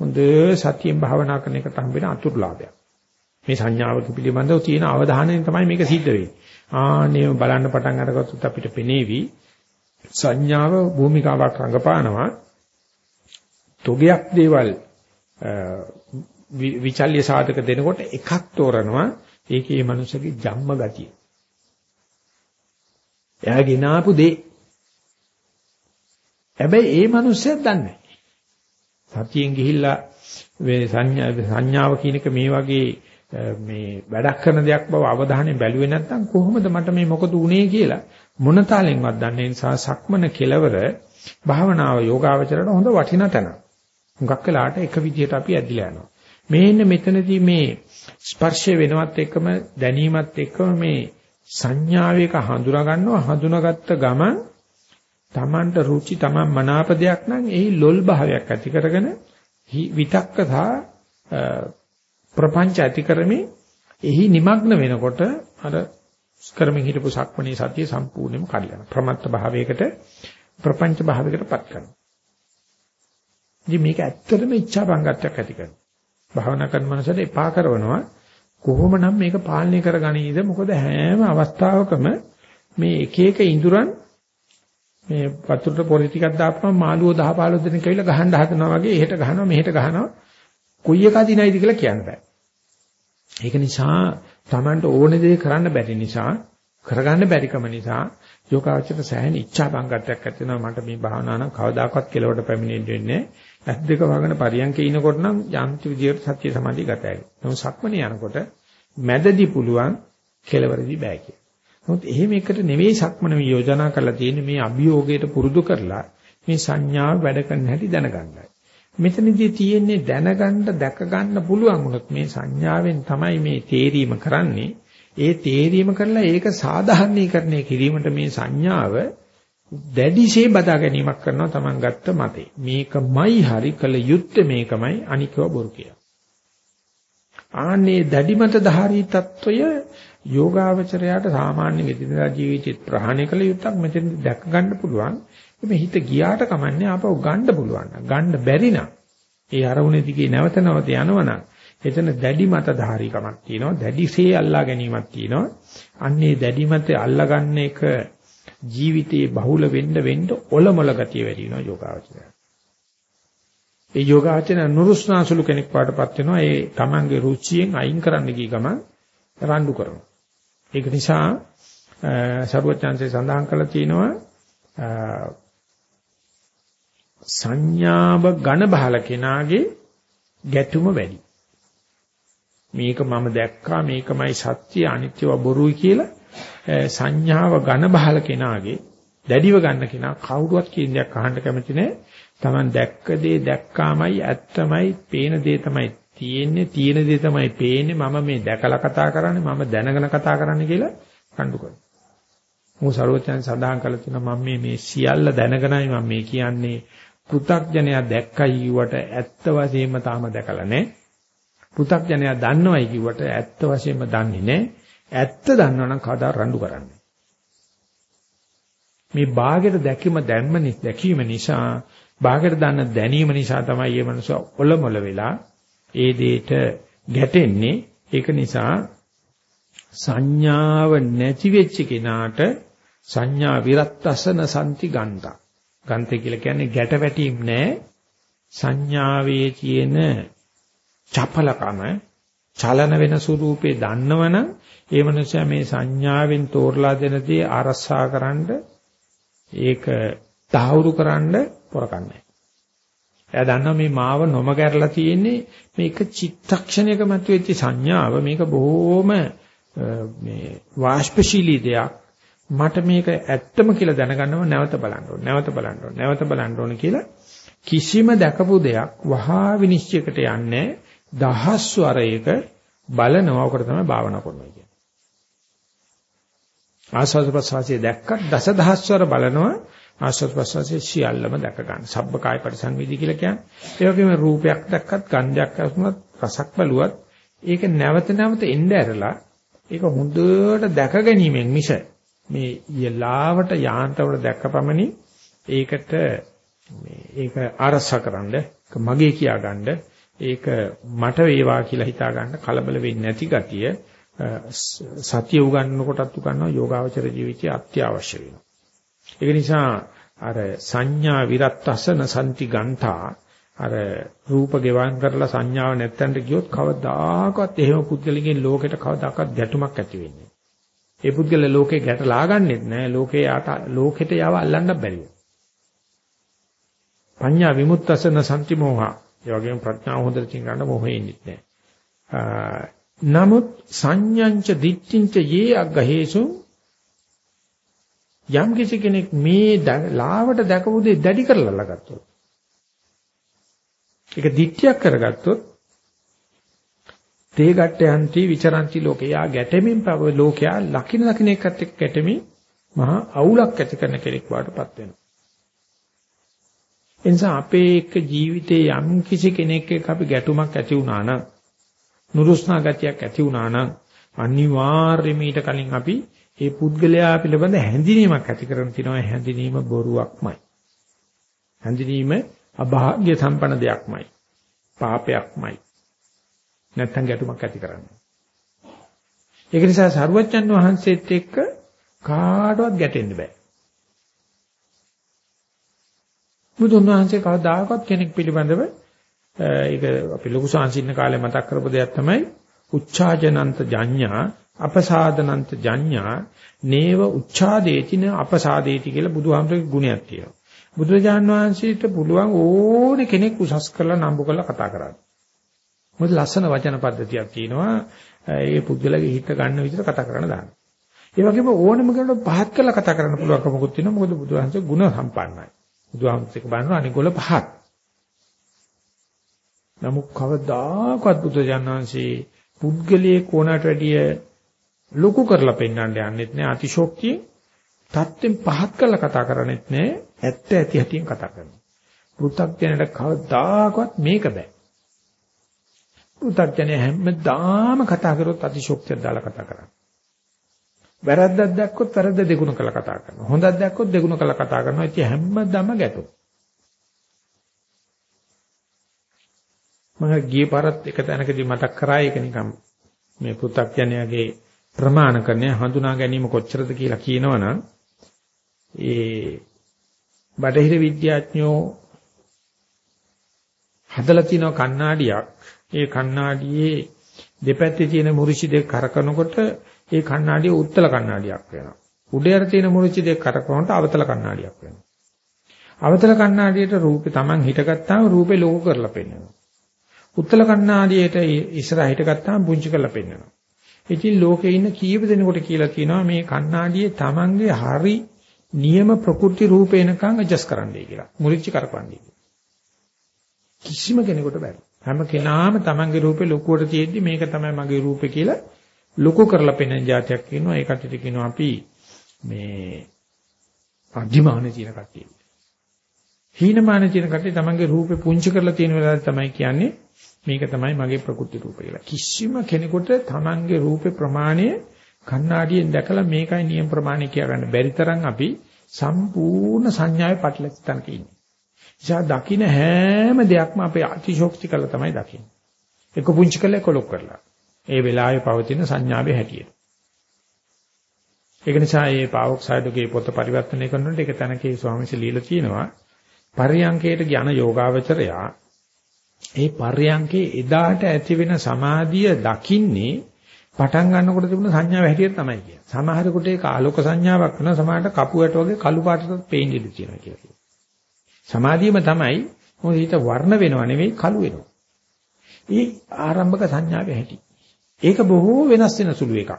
හොඳ සතියෙන් භාවනා කරන එකට හම්බෙන අතුරුලාභයක්. මේ සංඥාවක පිළිබඳව තියෙන අවධානයෙන් තමයි මේක සිද්ධ වෙන්නේ. ආනේ බලන්න පටන් අරගත්තොත් අපිට පෙනේවි සංඥාව භූමිකාවක් රඟපානවා. තොගයක් දේවල් විචල්්‍ය සාධක දෙනකොට එකක් තෝරනවා ඒකේ මනුස්සගේ ජම්ම ගතිය. එයා ගినాපු දේ. හැබැයි ඒ මනුස්සයා දන්නේ සතියෙන් ගිහිල්ලා මේ සංඥාව කියන එක මේ වගේ මේ වැඩක් කරන දෙයක් බව අවධානයෙන් බැලුවේ නැත්නම් කොහොමද මට මේ මොකද උනේ කියලා මොන තාලෙන්වත් දන්නේ නිසා සක්මන කෙලවර භාවනාව යෝගාවචරයට හොඳ වටිනා තැන. හුඟක් වෙලාට එක විදිහට අපි ඇදිලා යනවා. මේන්න මෙතනදී මේ ස්පර්ශය වෙනවත් එක්කම දැනීමත් එක්කම මේ සංඥාවයක හඳුනා ගන්නවා හඳුනාගත්ත ගමන් Tamanට රුචි Taman මනාප දෙයක් නම් එහි ලොල් භාවයක් ඇති කරගෙන විතක්ක සහ ප්‍රපංච ඇති කරමින් එහි নিমগ্ন වෙනකොට අර කරමින් හිටපු සක්මණේ සතිය සම්පූර්ණයෙන්ම කඩලා ප්‍රමත්ත භාවයකට ප්‍රපංච භාවයකටපත් කරනවා. ඉතින් මේක ඇත්තටම ඉච්ඡා බංගත්වයක් ඇති කරනවා. භාවනා කරන මනසට එපා කරනවා කොහොමනම් මේක පාලනය කරගනීද මොකද හැම අවස්ථාවකම මේ එක එක ඉඳුරන් මේ වතුරට පොරි ටිකක් දාපුවම මාළුවෝ 10 15 දෙනෙක් ඇවිල්ලා ගහන්න හදනවා වගේ එහෙට ගහනවා මෙහෙට ගහනවා කොයි එක අදිනයිද කියලා කියන්න බෑ. ඒක නිසා Tamanට ඕනේ දේ කරන්න බැරි නිසා කරගන්න බැරිකම නිසා යෝගාචර සෑහෙන ඉච්ඡා බංගත්වයක් ඇති වෙනවා මට මේ භාවනා නම් කවදාකවත් කෙලවට පැමිණෙන්න වෙන්නේ ඇස් දෙක වහගෙන පරියන්කේ ඉනකොට නම් යන්ති විදියට සත්‍ය සමාධිය ගතයි. නමුත් සක්මනේ යනකොට මැදදී පුළුවන් කෙලවරදී බෑ කිය. නමුත් එහෙම එකට නෙවෙයි සක්මන මේ යෝජනා කරලා තියෙන්නේ මේ අභියෝගයට පුරුදු කරලා මේ සංඥාව වැඩ කරන හැටි දැනගන්නයි. මෙතනදී තියෙන්නේ දැනගන්න දැක ගන්න පුළුවන් උනොත් මේ සංඥාවෙන් තමයි මේ තේරීම කරන්නේ. ඒ තේරීම කරලා ඒක සාධාරණීකරණය කිරීමට මේ සංඥාව දැඩිසේ බදා ගැනීමක් කරනවා Taman ගත්ත මතේ. මේකමයි හරි කළ යුත්තේ මේකමයි අනිකව බොරු කියලා. ආන්නේ දැඩිමත ධාරී తত্ত্বය යෝගාවචරයට සාමාන්‍ය විදිහට ජීවිතේ ප්‍රහාණය කළ යුත්තක් මෙතෙන් දැක ගන්න පුළුවන්. මේ හිත ගියාට කමන්නේ ආපහු ගන්න පුළුවන්. ගන්න බැරි නම් ඒ අරමුණේ දිගේ නැවත නැවත යනවනම් එතන දැඩි මත ධාරීකමක් තියෙනවා. දැඩිසේ අල්ලා ගැනීමක් තියෙනවා. අන්නේ දැඩි මත අල්ලාගන්න එක ජීවිතේ බහුල වෙන්න වෙන්න ඔලොමල ගතිය වැඩි වෙනවා යෝගාවචරය. ඒ යෝගාචරය නුරුස්නාසුළු කෙනෙක් පාටපත් වෙනවා. ඒ තමන්ගේ රුචියෙන් අයින් කරන්න ගිය ගමන් රණ්ඩු කරනවා. ඒක නිසා සරුවචාන්සේ සඳහන් කළා තියෙනවා සංඥාව ඝන බහල කෙනාගේ ගැටුම වැඩි. මේක මම දැක්කා මේකමයි සත්‍ය අනිත්‍යව බොරුයි කියලා සංඥාව ඝන බහල කෙනාගේ දැඩිව ගන්න කෙනා කවුරුවත් කියන දෙයක් අහන්න කැමති නැහැ. Taman දැක්ක දේ දැක්කාමයි ඇත්තමයි පේන දේ තමයි තියෙන්නේ තියෙන දේ තමයි පේන්නේ මම මේ දැකලා කතා කරන්නේ මම දැනගෙන කතා කරන්නේ කියලා කණ්ඩු කරනවා. මෝ සරුවචන් සඳහන් කළ තුන මම මේ මේ සියල්ල දැනගෙනයි මම මේ කියන්නේ පෘථග්ජනයා දැක්කයි කිව්වට ඇත්ත වශයෙන්ම තාම දැකලා නැහැ. පෘථග්ජනයා දන්නවයි කිව්වට ඇත්ත වශයෙන්ම දන්නේ නැහැ. ඇත්ත දන්නවනම් කවදා රණ්ඩු කරන්නේ. මේ භාගයට දැකීම දැන්ම දැකීම නිසා භාගයට දන්න දැනීම නිසා තමයි මේ මනුස්සයා ඔලොමල වෙලා ඒ දෙයට ගැටෙන්නේ. ඒක නිසා සංඥාව නැති වෙච්ච කෙනාට සංඥා විරත්තසන සම්ති ගන්තා. ගන්තය කියලා කියන්නේ ගැට වැටීම් නෑ. සංඥාවේ තියෙන චපලකම චලන වෙන ස්වරූපේ දන්නවනම් ඒ මනුස්සයා මේ සංඥාවෙන් තෝරලා දෙන දේ ආරස්සාකරනද ඒක තහවුරු කරන්න පොරකන්නේ. එයා දන්නවා මේ මාව නොම ගැරලා තියෙන්නේ මේක චිත්තක්ෂණයක මතුවෙච්ච සංඥාව. මේක බොහොම මේ වාෂ්පශීලී දෙයක්. මට මේක ඇත්තම කියලා දැනගන්නව නැවත බලන්න ඕන නැවත බලන්න ඕන නැවත බලන්න ඕන කියලා කිසිම දැකපු දෙයක් වහා විනිශ්චයකට යන්නේ දහස් වරයක බලනවා. උකට තමයි භාවනා කරනවා කියන්නේ. ආස්වාද ප්‍රසවාසයේ දැක්කත් දසදහස්වර බලනවා. ආස්වාද ප්‍රසවාසයේ සියල්ලම දැක ගන්න. සබ්බ කාය පරිසංවේදී කියලා කියන්නේ. ඒ වගේම රූපයක් දැක්කත් ගන්ධයක් අසුනත් රසක් බලුවත් ඒක නැවත නැවත එන්න ඇරලා ඒක හොඳට දැක ගැනීමෙන් මිස මේ යලාවට යාන්ත්‍රවල දැක්කපමණි ඒකට මේ ඒක ආරස්සකරනද මගේ කියාගන්න ඒක මට වේවා කියලා හිතා ගන්න කලබල වෙන්නේ නැති ගතිය සතිය උගන්වනකොටත් උගන්වනවා යෝගාවචර ජීවිතය අත්‍යවශ්‍ය වෙනවා. ඒක නිසා අර සංඥා විරත්තසන සම්ති ගන්තා අර රූප ගෙවන් කරලා සංඥාව නැත්තන්ට ගියොත් කවදාකවත් එහෙම පුද්ගලකින් ලෝකෙට කවදාකවත් ගැටුමක් ඇති වෙන්නේ ඒ පුද්ගල ලෝකේ ගැටලා ගන්නෙත් නෑ ලෝකේ යාට ලෝකෙට යව අල්ලන්න බැරිව. පඤ්ඤා විමුක්තසන සම්ති මෝහා. ඒ වගේම ප්‍රඥාව හොඳට තියනකට මොහෙ ඉන්නෙත් නෑ. නමුත් සංඥංච දිට්ඨිංච යේ අග්ගහේසු යම් කිසි කෙනෙක් මේ ලාවට දැකපු දේ දැඩි කරලා ලගත්තොත් ඒක දිට්ඨියක් කරගත්තොත් තේ ගැට්ටයන්ති විචරಂತಿ ලෝකයා ගැටෙමින් පව ලෝකයා ලකින ලකින එකත් එක්ක ගැටෙමින් මහා අවුලක් ඇති කරන කෙනෙක් වාටපත් වෙනවා. එනිසා අපේ එක්ක ජීවිතේ යම් කිසි කෙනෙක් එක්ක අපි ගැටුමක් ඇති වුණා නම් නුරුස්නා ගතියක් ඇති වුණා නම් අනිවාර්යයෙන්ම ඊට කලින් අපි ඒ පුද්ගලයා පිළිබඳ හැඳිනීමක් ඇති කරගෙන තිනවා හැඳිනීම බොරුවක්මයි. හැඳිනීම අභාග්‍ය සම්පන්න දෙයක්මයි. පාපයක්මයි. නැත්තම් ගැටුමක් ඇති කරන්නේ. ඒක නිසා සරුවච්චන් වහන්සේත් එක්ක කාටවත් ගැටෙන්න බෑ. බුදුන් වහන්සේ කවදාකවත් කෙනෙක් පිළිබඳව ඒක අපි ලොකු සංසින්න කාලේ මතක් කරපු දෙයක් තමයි උච්චාජනන්ත ජඤ්ඤා අපසාදනන්ත ජඤ්ඤා නේව උච්ඡාදේතින අපසාදේති කියලා බුදුහාමුදුරේ ගුණයක් තියෙනවා. බුදුරජාන් වහන්සේට පුළුවන් ඕනේ කෙනෙක් උසස් කරලා නම්බු කරලා කතා කරන්න. මොකද ලස්සන වචන පද්ධතියක් තියෙනවා. ඒ පුද්ගලගේ හිත ගන්න විදිහට කතා කරන්න දාන්න. ඒ වගේම ඕනම කෙනෙකුට පහත් කරලා කතා කරන්න පුළුවන්කමකුත් තියෙනවා. මොකද බුදුහාමසේ ගුණ සම්පන්නයි. බුදුහාමසේක බලනවා අනිගොල්ල පහත්. නමුත් කවදාකවත් බුදුජානනාංශේ පුද්ගලයේ කොනට වැඩිය ලොකු කරලා පෙන්වන්න යන්නෙත් නෑ අතිශෝක්තිය. தත්ත්වෙන් පහත් කරලා කතා කරන්නේත් නෑ. ඇත්ත ඇති හැටියෙන් කතා කරනවා. පෘථග්ජනට කවදාකවත් මේක බෑ. පුතග්ජනය හැමදාම කතා කරොත් අතිශෝක්තියක් දාලා කතා කරන්නේ. වැරද්දක් දැක්කොත් වැරද්ද දෙගුණ කළා කතා කරනවා. හොඳක් දැක්කොත් දෙගුණ කළා කතා කරනවා. ඉතින් හැමදාම ගැටුම්. මම ගිය පාරත් එක තැනකදී මතක් කරා ඒක නිකම් මේ පුතග්ජනයාගේ ප්‍රමාණකරණය හඳුනා ගැනීම කොච්චරද කියලා කියනවනම් ඒ බටහිර විද්‍යාඥයෝ හදලා තියෙන කණ්ණාඩියක් ඒ කණ්ණාඩියේ දෙපැත්තේ තියෙන මුරුචි දෙක කරකනකොට ඒ කණ්ණාඩිය උත්තල කණ්ණාඩියක් වෙනවා. උඩ තියෙන මුරුචි දෙක කරකවනකොට අවතල කණ්ණාඩියක් වෙනවා. අවතල කණ්ණාඩියට රූපේ Taman හිටගත්තාම රූපේ ලොකු කරලා පෙන්වනවා. උත්තල කණ්ණාඩියට ඉස්සරහ හිටගත්තාම පුංචි කරලා පෙන්වනවා. ඉතින් ලෝකේ ඉන්න කීප දෙනෙකුට කියලා කියනවා මේ කණ්ණාඩියේ Tamanගේ හරි නියම ප්‍රකෘති රූපේනකම් ඇඩ්ජස්ට් කරන්නයි කියලා. මුලිච්ච කරපන්නේ. කිසිම කෙනෙකුට බැහැ. හැම කෙනාම තමන්ගේ රූපේ ලොකුවට තියෙද්දි මේක තමයි මගේ රූපේ කියලා ලොකු කරලා පෙනෙන જાතියක් කියනවා. ඒ කටට කියනවා අපි මේ අධිමාන තියෙන කට්ටිය. හීනමාන තියෙන කට්ටිය තමන්ගේ රූපේ පුංචි කරලා තියෙන වෙලාවට තමයි කියන්නේ මේක තමයි මගේ ප්‍රකෘති රූපය කියලා. කිසිම කෙනෙකුට තමන්ගේ රූපේ ප්‍රමාණය කණ්ණාඩියෙන් දැකලා මේකයි නියම ප්‍රමාණය කියලා ගන්න බැරි තරම් අපි සම්පූර්ණ සංඥාවේ පටලැච්ච තැනක ඉන්නේ. නිසා දකින්න හැම දෙයක්ම අපේ අතිශෝක්ති කරලා තමයි දකින්නේ. එක පුංචි කරලා කොලොක් කරලා. ඒ වෙලාවේ පවතින සංඥාවේ හැටියට. ඒක නිසා මේ පාවොක්සයිඩ්ගේ පොත පරිවර්තනය කරනකොට ඒක තැනකේ ස්වාමීන් লীලා තියෙනවා. පර්යංකයට යන යෝගාවචරයා ඒ පර්යංකේ එදාට ඇති වෙන සමාධිය දකින්නේ පටන් ගන්නකොට තිබුණ සංඥාව හැටියට තමයි කියන්නේ. සමහරෙකුට ඒක ආලෝක සංඥාවක් වෙනවා සමහරට කපුවට වගේ කළු පාටට පේන්න ඉඩ තියෙනවා කියලා. සමාධියම තමයි මොකද හිත වර්ණ වෙනව නෙවෙයි කළු වෙනවා. ඒ ආරම්භක සංඥාවේ හැටි. ඒක බොහෝ වෙනස් වෙන සුළු එකක්.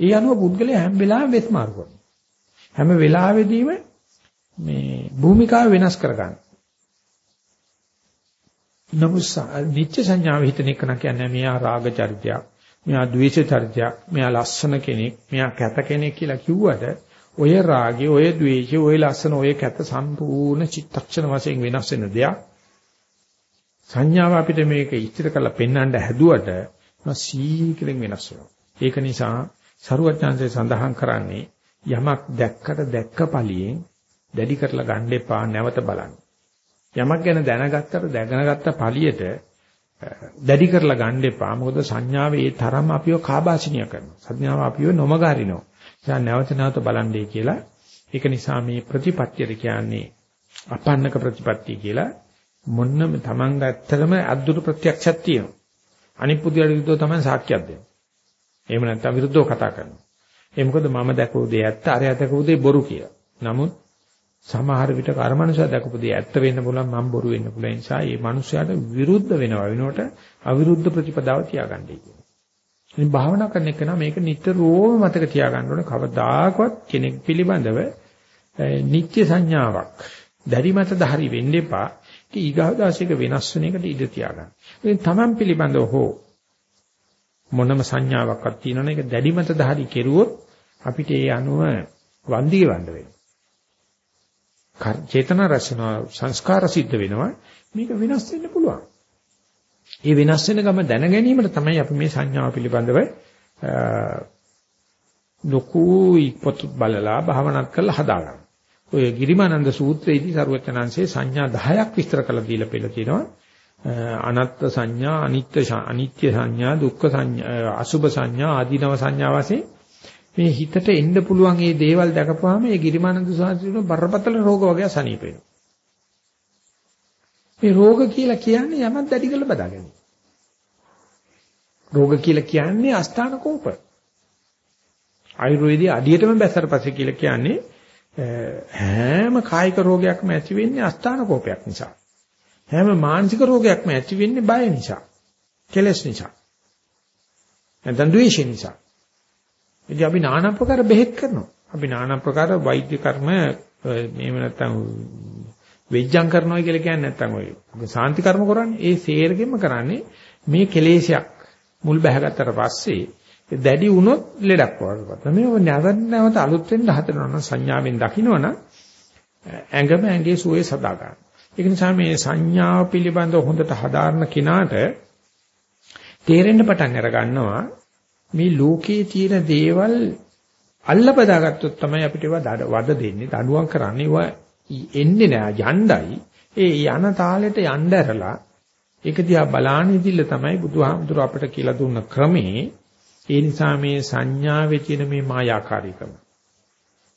ඒ අනුව පුද්ගලයා හැම වෙලාවෙම වෙස් මාරු කරනවා. හැම වෙලාවෙදීම මේ භූමිකාව වෙනස් කරගන්න. නමුත් නිත්‍ය සංඥාව හිතන එක නම් කියන්නේ මෙයා රාග චරිතයක්, මෙයා ද්වේෂ චරිතයක්, මෙයා ලස්සන කෙනෙක්, මෙයා කැත කෙනෙක් කියලා කිව්වට ඔය රාගය, ඔය ද්වේෂය, ඔය ලස්සන, ඔය කැත සම්පූර්ණ චිත්තක්ෂණ වශයෙන් වෙනස් වෙන දෙයක්. සංඥාව අපිට මේක ඉස්තර කරලා පෙන්වන්න හැදුවට සීක්‍රෙන් වෙනස් වෙනවා. ඒක නිසා සරුවචාන්සේ සඳහන් කරන්නේ යමක් දැක්කට දැක්ක පළියෙන් දැඩි කරලා ගන්න එපා නැවත බලන්න. යමක් ගැන දැනගත්තට දැනගත්ත පළියට දැඩි කරලා ගන්න එපා. මොකද සංඥාව ඒ තරම් අපිව කාබාසිනිය කරනවා. සංඥාව අපිව නොමගාරිනවා. නිසා නැවත නැවත බලන්නේ කියලා. ඒක නිසා මේ ප්‍රතිපත්තියද කියන්නේ අපන්නක ප්‍රතිපත්තිය කියලා මොන්නම Tamang ඇත්තටම අද්දුරු ප්‍රත්‍යක්ෂයක් තියෙනවා. අනිත් පුදුයට විරුද්ධව තමයි සාක්ෂියක් දෙන්නේ. එහෙම නැත්නම් විරුද්ධව කතා කරනවා. ඒ මොකද මම දැකපු දේ ඇත්ත, අරයා දැකපු දේ බොරු කියලා. නමුත් සමහර විට කර්මනුෂයා දැකපු දේ ඇත්ත වෙන්න පුළුවන් මම බොරු වෙන්න පුළුවන්. ඒ නිසා මේ මනුස්සයාට විරුද්ධ වෙනවා වෙනකොට අවිරුද්ධ ප්‍රතිපදාව තියාගන්නයි කියන්නේ. ඉතින් භාවනා කරන එක නම් මේක නිතරම මතක තියාගන්න ඕනේ. කවදාකවත් කෙනෙක් පිළිබඳව නිත්‍ය සංඥාවක් දැරි මත ධාරි වෙන්න එපා. ඒක ඊගාදාසික වෙනස් වෙන එකට ඉඩ තියාගන්න. ඉතින් Taman පිළිබඳව හෝ මොනම සංඥාවක්වත් තියෙනවනේ ඒක දැඩි මත ධාරි කෙරුවොත් අපිට ඒ අනුව වන්දිය වන්න වෙනවා. චේතන රසන සංස්කාර සිද්ධ වෙනවා මේක වෙනස් වෙන්න පුළුවන්. ඒ වෙනස් වෙන ගම දැන ගැනීමට තමයි අපි මේ සංඥාව පිළිබඳව ලොකු පොත් බලලා භාවනාත් කරලා හදාගන්න. ඔය ගිරිමානන්ද සූත්‍රයේදී සරුවචනංශේ සංඥා 10ක් විස්තර කරලා දීලා පෙළ තියෙනවා. අනත්ත් සංඥා, අනිත්‍ය අනිත්‍ය සංඥා, දුක්ඛ සංඥා, අසුභ සංඥා, ආදීනව සංඥා වශයෙන් මේ හිතට එන්න පුළුවන් මේ දේවල් දැකපුවාම මේ ගිරිමානන්ද සාහිත්‍යන බරපතල රෝග වගේ සනීප වෙනවා. මේ රෝග කියලා කියන්නේ යමක් දැඩි කරලා බදාගන්න. රෝග කියලා කියන්නේ අස්ථාන කෝප. ආයුර්වේදයේ අඩියටම බැස්සට පස්සේ කියලා කියන්නේ හැම කායික රෝගයක්ම ඇති වෙන්නේ අස්ථාන කෝපයක් නිසා. හැම මානසික රෝගයක්ම ඇති වෙන්නේ බය නිසා. කෙලෙස් නිසා. නැත්නම් ද්වේෂ නිසා. ඉතින් අපි নানা ප්‍රකාර බෙහෙත් කරනවා. අපි নানা ප්‍රකාර වෛද්‍ය කර්ම මේව නැත්තම් වෙජ්ජම් කරනවා කියලා කියන්නේ නැත්තම් ඔය සාන්ති කර්ම කරන්නේ. ඒ සේරගෙම කරන්නේ මේ කෙලේශයක් මුල් බැහැගත්තට පස්සේ දැඩි වුණොත් ලෙඩක් වඩපත්. මේ නැවත නැවත අලුත් වෙන්න හදනවා නම් සංඥාවෙන් දකින්නවනම් ඇඟම ඇඟේ සුවේ සදා ගන්න. ඒක නිසා මේ සංඥාව පිළිබඳව හොඳට හදාarna කිනාට තේරෙන්න පටන් අර ගන්නවා මේ ලෝකයේ තියෙන දේවල් අල්ලපදාගත්තොත් තමයි අපිට ඒවා වද දෙන්නේ දඬුවම් කරන්නේ. ඒවා එන්නේ නෑ යණ්ඩයි. ඒ යන තාලෙට යන්න ඇරලා ඒක දිහා බලාන ඉදිල්ල තමයි බුදුහාමුදුර අපිට කියලා දුන්න ක්‍රමේ ඒ නිසා මේ සංඥාවේ තියෙන මේ මායාකාරීකම.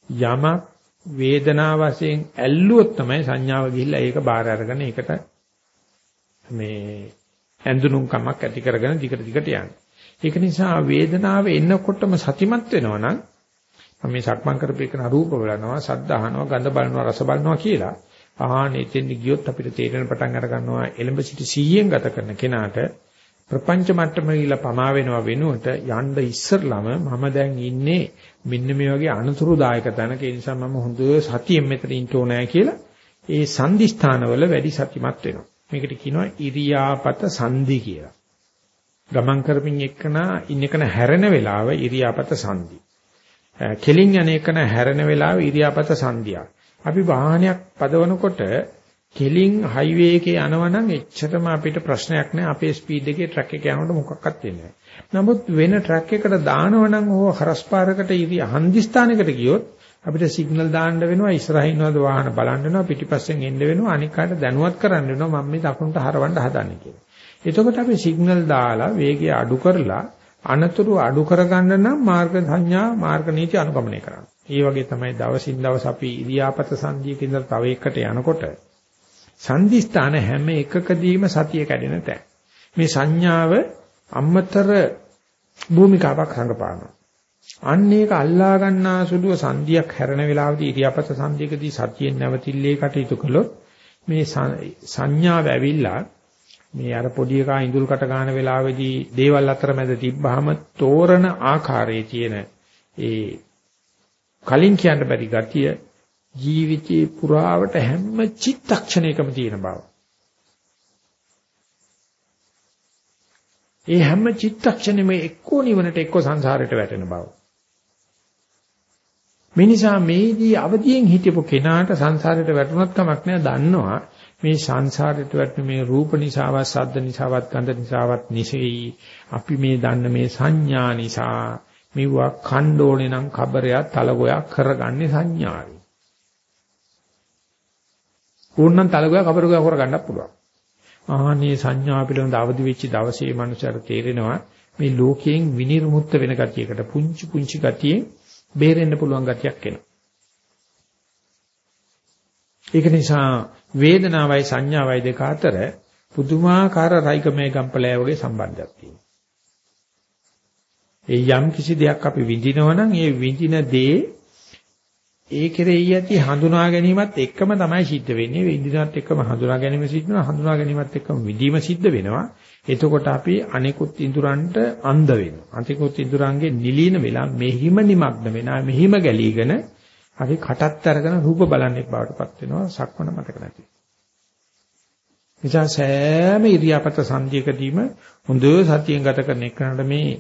යම වේදනා වශයෙන් ඇල්ලුවොත් තමයි සංඥාව ගිහිල්ලා ඒක බාර අරගෙන ඒකට මේ ඇඳුනුම් කමක් ඇති කරගෙන දිගට දිගට යන්නේ. ඒක නිසා වේදනාව එනකොටම සතිමත් වෙනවා නම් මම මේ සක්මන් කරපේකන රූප බලනවා, සද්ද අහනවා, ගඳ බලනවා, රස බලනවා කියලා ආහනේ එතෙන් ගියොත් අපිට තේරෙන පටන් අර ගන්නවා එලඹ සිටි 100න් ගත කරන කෙනාට ප්‍රපංච මට්ටමේ ඉල පමා වෙනවා වෙනුවට යන්න ඉස්සරළම මම දැන් ඉන්නේ මෙන්න මේ වගේ අනතුරුදායක තැනක ඒ නිසා මම හොඳ සතියෙන් මෙතන ඉන්න ඕනෑ කියලා ඒ සංදිස්ථානවල වැඩි සතිමත් වෙනවා. මේකට කියනවා ඉරියාපත සංදි කියලා. ගමන් කරමින් එක්කනා ඉන්නකන හැරෙන වෙලාව ඉරියාපත සංදි. කෙලින් යන එකන හැරෙන වෙලාව ඉරියාපත සංදිය. අපි වාහනයක් පදවනකොට කෙලින් හයිවේ එකේ යනවනම් එච්චරම අපිට ප්‍රශ්නයක් නැහැ. අපේ ස්පීඩ් එකේ ට්‍රක් එක යනකොට මොකක්වත් වෙන්නේ නමුත් වෙන ට්‍රක් එකකට දානවනම් ඕ හරස්පාරකට ඉරි හන්දිස්ථානයකට ගියොත් අපිට සිග්නල් දාන්න වෙනවා ඉස්සරහින් වද වාහන බලන්න වෙනවා පිටිපස්සෙන් එන්න වෙනවා අනික් කාට දැනුවත් කරන්න වෙනවා මම මේ දකුණට හරවන්න හදන්නේ කියලා. එතකොට අපි සිග්නල් දාලා වේගය අඩු කරලා අනතුරු අඩු කරගන්න නම් මාර්ග සංඥා මාර්ග නීති අනුගමනය කරන්න. ඒ වගේ තමයි දවසින් දවස අපි ඉරියාපත සංධියක ඉඳලා තව එකකට යනකොට සංධි ස්ථාන හැම එකකදීම සතිය කැඩෙන තැන. මේ සංඥාව අමතර භූමිකාවක් රඟපානවා. අන්න ඒක අල්ලා ගන්නා සුළුව සංධියක් හැරෙන වෙලාවදී ඉරියාපත සංධියකදී සතියෙන් නැවතිල්ලේ කටයුතු කළොත් මේ සංඥාව ඇවිල්ලා මේ අර පොඩි එකා ඉඳුල් කට ගන්න වෙලාවේදී දේවල් අතරමැද තිබ්බහම තෝරන ආකාරයේ තියෙන ඒ කලින් කියන්න බැරි ගතිය ජීවිතේ පුරාවට හැම චිත්තක්ෂණයකම තියෙන බව. ඒ හැම චිත්තක්ෂණෙම එක්කෝ නිවනට එක්කෝ සංසාරයට වැටෙන බව. මේ නිසා මේදී අවදියෙන් හිටපු කෙනාට සංසාරයට වැටුණත් කමක් නෑ දන්නවා මේ සංසාරයට වැටෙන මේ රූප නිසාවත් ශබ්ද නිසාවත් ගන්ධ නිසාවත් නිසෙයි අපි මේ දන්න මේ සංඥා නිසා මෙවුවා ඛණ්ඩෝනේ නම් කබරයක් තලගොයක් කරගන්නේ සංඥාවයි. ඕනනම් තලගොය කබරගොය කරගන්නත් පුළුවන්. ආහනේ සංඥා පිළිබඳ අවදි වෙච්ච දවසේ මනුස්සයර තේරෙනවා මේ ලෝකයෙන් විනිර්මුක්ත වෙන ගතියකට පුංචි පුංචි ගතියෙන් බේරෙන්න පුළුවන් ගතියක් එනවා. ඒක නිසා වේදනාවයි සංඥාවයි දෙක අතර පුදුමාකාර රයිකමේ ගම්පලය වගේ සම්බන්ධයක් තියෙනවා. ඒ යම් කිසි දෙයක් අපි විඳිනවා නම් ඒ විඳින දේ ඒ කෙරෙහි ඇති හඳුනා ගැනීමත් එක්කම තමයි සිද්ධ වෙන්නේ. විඳිනවත් එක්කම හඳුනා ගැනීම සිද්ධ වෙනවා. හඳුනා ගැනීමත් එක්කම විඳීම සිද්ධ වෙනවා. එතකොට අපි අනිකුත් ඉඳුරන්ට අන්ධ වෙනවා. අනිකුත් ඉඳුරන්ගේ නිලීන වෙලා මෙහිම නිමග්න වෙනා මෙහිම ගැලීගෙන අපි කටත් අරගෙන රූප බලන්නේ බවටපත් වෙනවා. සක්මන මතක නැති. නිසා සෑම ඉරියාපත සංධියකදීම හොඳ සතියෙන් ගත කරන එකනට මේ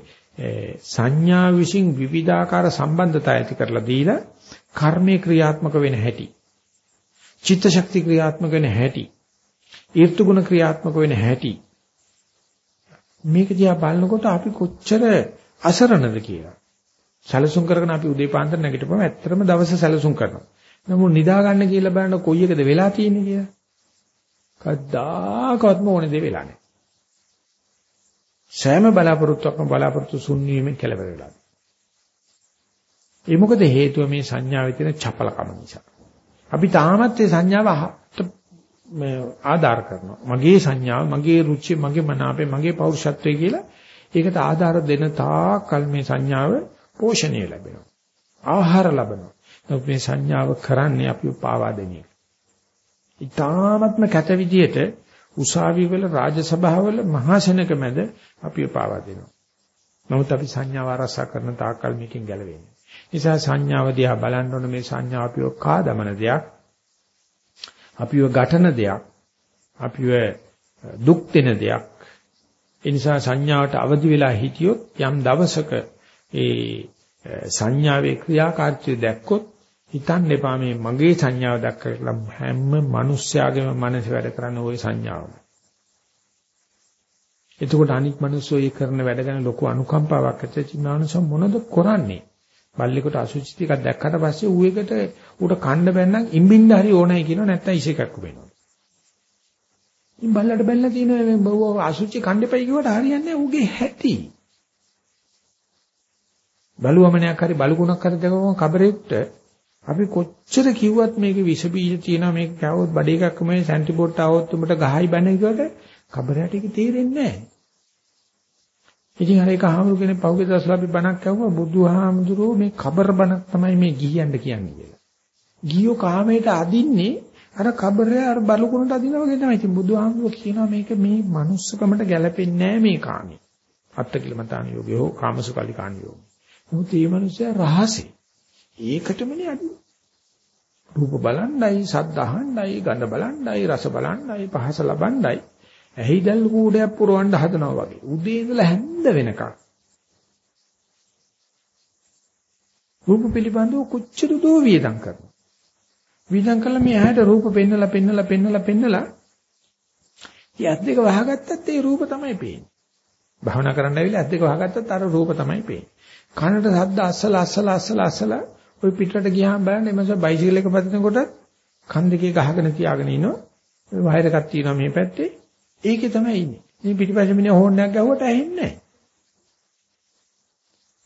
සංඥා විශ්ින් විවිධාකාර සම්බන්ධතා ඇති කරලා දීලා කර්මයේ ක්‍රියාත්මක වෙන හැටි චිත්ත ශක්ති ක්‍රියාත්මක වෙන හැටි ඊර්තු ගුණ ක්‍රියාත්මක වෙන හැටි මේක දිහා බලනකොට අපි කොච්චර අසරණද කියලා සැලසුම් කරගෙන අපි උදේ පාන්දර නැගිටපුවම ඇත්තටම දවස සැලසුම් කරනවා නමුත් නිදා ගන්න කියලා බලන කොයි එකද වෙලා තියෙන්නේ කියලා කද්දාකවත්ම ඕනේ දේ වෙලා නැහැ සෑම බලාපොරොත්තුවක්ම බලාපොරොත්තු ශුන්‍යයෙන් කෙලවර වෙලා. ඒ මොකද හේතුව මේ සංඥාවේ තියෙන චපලකම නිසා. අපි තාමත් ඒ සංඥාව ආධාර කරනවා. මගේ සංඥාව, මගේ රුචිය, මගේ මනාපය, මගේ පෞරුෂත්වය කියලා ඒකට ආධාර දෙන තාක්කල් මේ සංඥාව පෝෂණය ලැබෙනවා. ආහාර ලැබෙනවා. නමුත් මේ සංඥාව කරන්නේ අපි පාවා දෙන එක. ඊ타ත්ම කැත විදියට උසාවි වල රාජසභාවල මහා සෙනක මැද අපිව පාවා දෙනවා. නමුත් අපි සංඥාව ආරසා කරන තාක්කල් මේකෙන් ගැලවෙන්නේ. නිසා සංඥාව දිහා බලන්න ඕන මේ සංඥාව අපිව කාදමන දෙයක්. අපිව ගැටන දෙයක්. අපිව දුක් දෙන දෙයක්. ඒ නිසා සංඥාවට අවදි වෙලා හිටියොත් යම් දවසක ඒ සංඥාවේ ක්‍රියාකාරීත්වය දැක්කොත් හිතන්න එපා මේ මගේ සංඥාව දැක්කලා හැම මිනිස්යාගේම මනස වැඩ කරන ওই සංඥාවම. එතකොට අනික් මිනිස්සු ඒ කරන වැඩ ගැන ලොකු අනුකම්පාවක් ඇති මානස මොනද කරන්නේ? බල්ලෙකුට අසුචි ටිකක් දැක්කට පස්සේ ඌ එකට ඌට කන්න බැන්නම් ඉම්බින්න හරි ඕනයි කියනවා නැත්නම් ඉස එකක් වෙනවා. ඉතින් බල්ලට බැලලා තියෙන මේ අසුචි කන්න එපයි කිව්වට හරියන්නේ ඌගේ හැටි. බලුවමනයක් හරි බලුකුණක් හරි දැකම කබරෙක්ට අපි කොච්චර කිව්වත් මේකේ විස බීජ තියෙනවා මේක කවොත් බඩ එකක් මේ සැන්ටිබෝට් આવොත් උඹට ගහයි බැන කියවට කබරයට ඒක තේරෙන්නේ නැහැ. ඉතින් අර එක හාමුදුරු කෙනෙක් පහුගිය දවස්වල අපි බණක් ඇහුවා බුදුහාමුදුරුවෝ මේ කබර බණක් තමයි මේ ගිහියන්ට කියන්නේ කියලා. ගියෝ කාමයට අදින්නේ අර කබරය අර බලුකුණට අදිනා වගේ තමයි. ඉතින් බුදුහාමුදුරුවෝ කියනවා මේක මේ manussකමට ගැලපෙන්නේ නැහැ මේ කාමේ. අත්තකිලමතාන යෝගය හෝ කාමසුකල්ලිකාන යෝගය. නමුත් මේ මිනිස්සයා රහසේ ඒකටමනේ අඩු. රූප බලන්නයි, ශබ්ද අහන්නයි, ගඳ බලන්නයි, රස බලන්නයි, පහස ලබන්නයි. ඇහි දැල් කූඩයක් පුරවන්න හදනවා වගේ. උදේ ඉඳලා හැන්ද වෙනකන්. රූප පිළිබඳව කොච්චර දෝ වියදම් කරනවා. වියදම් කළා මේ ඇහැට රූප පෙන්නලා පෙන්නලා පෙන්නලා පෙන්නලා යත් දෙක වහගත්තත් ඒ රූප තමයි පේන්නේ. භවනා කරන්න ඇවිල්ලා ඇත් දෙක වහගත්තත් අර රූප තමයි පේන්නේ. කනට ශබ්ද අස්සලා අස්සලා අස්සලා අස්සලා ওই පිටරට ගියාම බලන්න එමස බයිසිකල් එක පදිනකොට කන් දෙකේ ගහගෙන තියාගෙන ඉනවා. වයර් එකක් තියෙනවා මේ පැත්තේ. ඒකේ තමයි ඉන්නේ. මේ පිටිපස්සේ මිනිහ හෝන් එකක් ගැහුවට ඇහෙන්නේ නැහැ.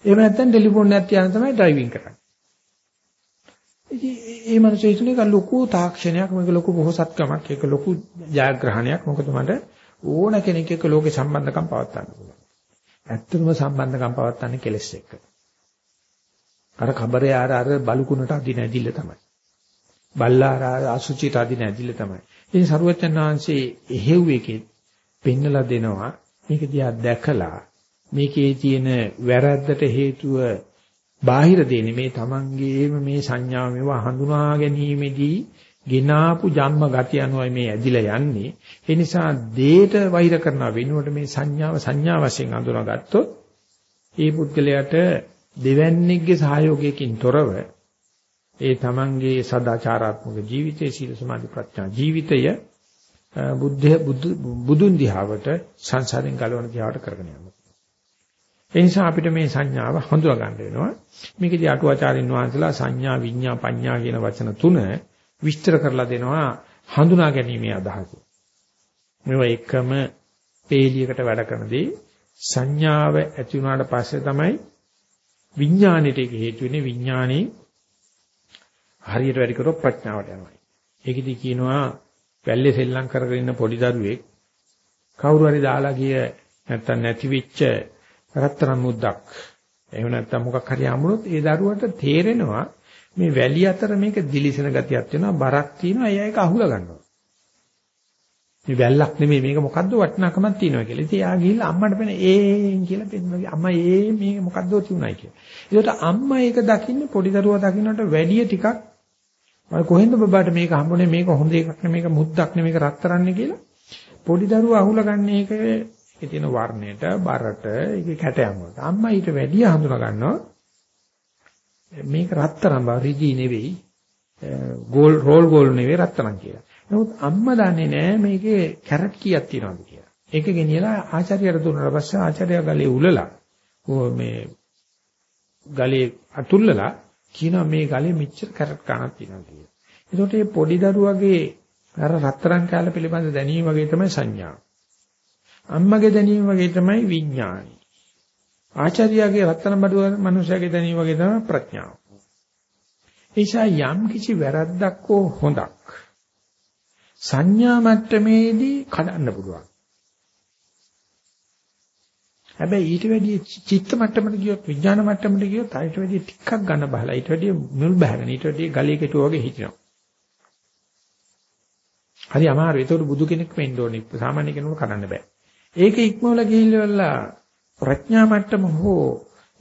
එහෙම නැත්නම් ටෙලිෆෝන් එකක් තියාන තමයි ඩ්‍රයිවිං කරන්නේ. ඉතින් මේ මිනිස්සු හිතන්නේ කල් ලොකු තාක්ෂණයක් මේක ලොකු බොහෝසත්කමක් ඒක ලොකු ජයග්‍රහණයක් මොකද මට ඕන කෙනෙක් එක්ක ලෝකේ සම්බන්ධකම් පවත්වා ගන්න පුළුවන්. ඇත්තම සම්බන්ධකම් පවත්න්නේ කෙලස් එක්ක. අර කබරේ ආර අර බලුකුණට අදින ඇදිල්ල තමයි. බල්ලා ආර අසුචිට අදින ඇදිල්ල තමයි. ඉතින් සරුවචන් වහන්සේ එහෙව් එකේ පෙන්නලා දෙනවා මේක දිහා දැකලා මේකේ තියෙන වැරද්දට හේතුව බාහිර දෙන්නේ මේ තමන්ගේම මේ සංඥාව මේවා හඳුනා ගැනීමේදී ගිනාපු ජන්ම ගති අනුවයි මේ ඇදිලා යන්නේ. ඒ නිසා දේට වෛර කරන වෙනුවට මේ සංඥාව සංඥා වශයෙන් අඳුනගත්තොත් ඒ පුද්ගලයාට දෙවැන්නේගේ සහයෝගයකින් තොරව ඒ තමන්ගේ සදාචාරාත්මක ජීවිතයේ සීල සමාධි ප්‍රඥා ජීවිතය බුද්ධ බුදුන් දිහාවට සංසාරෙන් ගලවන දිහාවට කරගෙන යනවා. ඒ නිසා අපිට මේ සංඥාව හඳුනා ගන්න වෙනවා. මේකදී අටුවාචාරින් වහන්සේලා සංඥා විඤ්ඤා පඤ්ඤා කියන වචන තුන විස්තර කරලා දෙනවා හඳුනා ගැනීමේ අදහස. මේවා එකම පේලියකට වැඩ කරනදී සංඥාව ඇති වුණාට පස්සේ තමයි විඥානෙට ඒක හේතු වෙන්නේ විඥානේ හරියට වැඩි කරොත් ප්‍රඥාවට යනවා. ඒකෙදි කියනවා වැල්ලේ සෙල්ලම් කරගෙන ඉන්න පොඩි දරුවෙක් කවුරු හරි දාලා ගිය නැත්තම් නැති වෙච්ච රත්තරන් මුද්දක් එහෙම නැත්තම් මොකක් හරි අමුණොත් ඒ දරුවට තේරෙනවා මේ වැලි අතර මේක දිලිසෙන ගතියක් වෙනවා බරක් තියෙනවා එයා ඒක අහුලා ගන්නවා මේ වැල්ලක් නෙමෙයි මේක මොකද්ද වටිනාකමක් තියෙනවා කියලා. ඉතින් එයා ගිහිල්ලා අම්මට පෙන ඒ කියලා පෙන්නනවා. අම්මා ඒ මේ මොකද්ද තියුණයි කියලා. ඒකට අම්මා ඒක දකින්නේ පොඩි දරුවා දකින්නට වැඩිය ටිකක් මම කොහෙන්ද බබාට මේක හම්බුනේ මේක හොඳ එකක් නෙමෙයි මේක මුද්දක් නෙමෙයි මේක රත්තරන්නේ කියලා. පොඩි දරුවා අහුලා ගන්න එක ඒ තියෙන වර්ණයට බරට ඒකේ කැටයම් වලට. අම්මා ඊට වැඩිය හඳුනා ගන්නවා මේක රත්තරන් බව රිදී නෙවෙයි ගෝල් රෝල් ගෝල් නෙවෙයි රත්තරන් කියලා. නමුත් අම්මා දන්නේ නැහැ මේකේ කැරට් කීයක් තියෙනවද කියලා. ඒක ගෙනියලා ආචාර්යයට දුන්නාට පස්සේ ආචාර්යයා ගලේ උලලා මේ ගලේ අතුල්ලලා කියනවා මේ ගලේ මෙච්චර කැරට් කණක් තියෙනවා කියලා. ඒකට මේ පොඩි දරුවගේ අර රත්තරන් කාල පිළිබඳ දැනීම වගේ තමයි සංඥා. අම්මගේ දැනීම වගේ තමයි විඥානයි. ආචාර්යයාගේ රත්තරන් බඩුව මනුෂයාගේ දැනීම වගේ තමයි ප්‍රඥාව. ඒසා යම් කිසි වැරද්දක් හෝ හොඳක් සංඥා මට්ටමේදී කඩන්න පුළුවන්. හැබැයි ඊට වැඩිය චිත්ත මට්ටමට ගියොත් විඥාන මට්ටමට ගියොත් ඊට වැඩිය ටිකක් ගන්න බහලා ඊට වැඩිය මුල් බහගෙන ඊට වැඩිය ගලේ කෙටුව වගේ හිටිනවා. හරි අමාරුයි. ඒතකොට බුදු කෙනෙක් වෙන්න ඕනේ. සාමාන්‍ය කෙනෙකුට කරන්න බෑ. ඒක ඉක්මවල ගිහිල්ලා ප්‍රඥා මට්ටම හෝ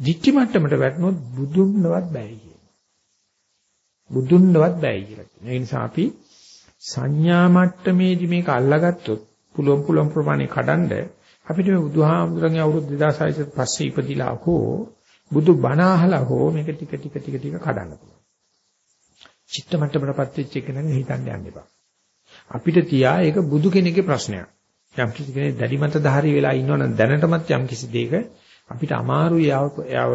දිට්ඨි මට්ටමට වැටුනොත් බුදුන්වත් බෑ කියන. බුදුන්වත් බෑ කියලා. ඒ නිසා අපි සංඥා මට්ටමේදී මේක අල්ලාගත්තොත් පුළුවන් පුළුවන් ප්‍රමාණය කඩන්ඩ අපිට මේ බුදුහාමුදුරන්ගේ අවුරුදු 2600 පස්සේ ඉපදිලා හෝ බුදු බණ අහලා හෝ මේක ටික ටික ටික ටික කඩන්න පුළුවන්. චිත්ත මට්ටමටපත් වෙච්ච එක නම් හිතන්න යන්න එපා. අපිට තියා ඒක බුදු කෙනෙක්ගේ ප්‍රශ්නයක්. යම් කිසි කෙනෙක් දැඩි මතධාරී වෙලා ඉන්නවනම් දැනටමත් යම් කිසි දෙයක අපිට අමාරුයි යාව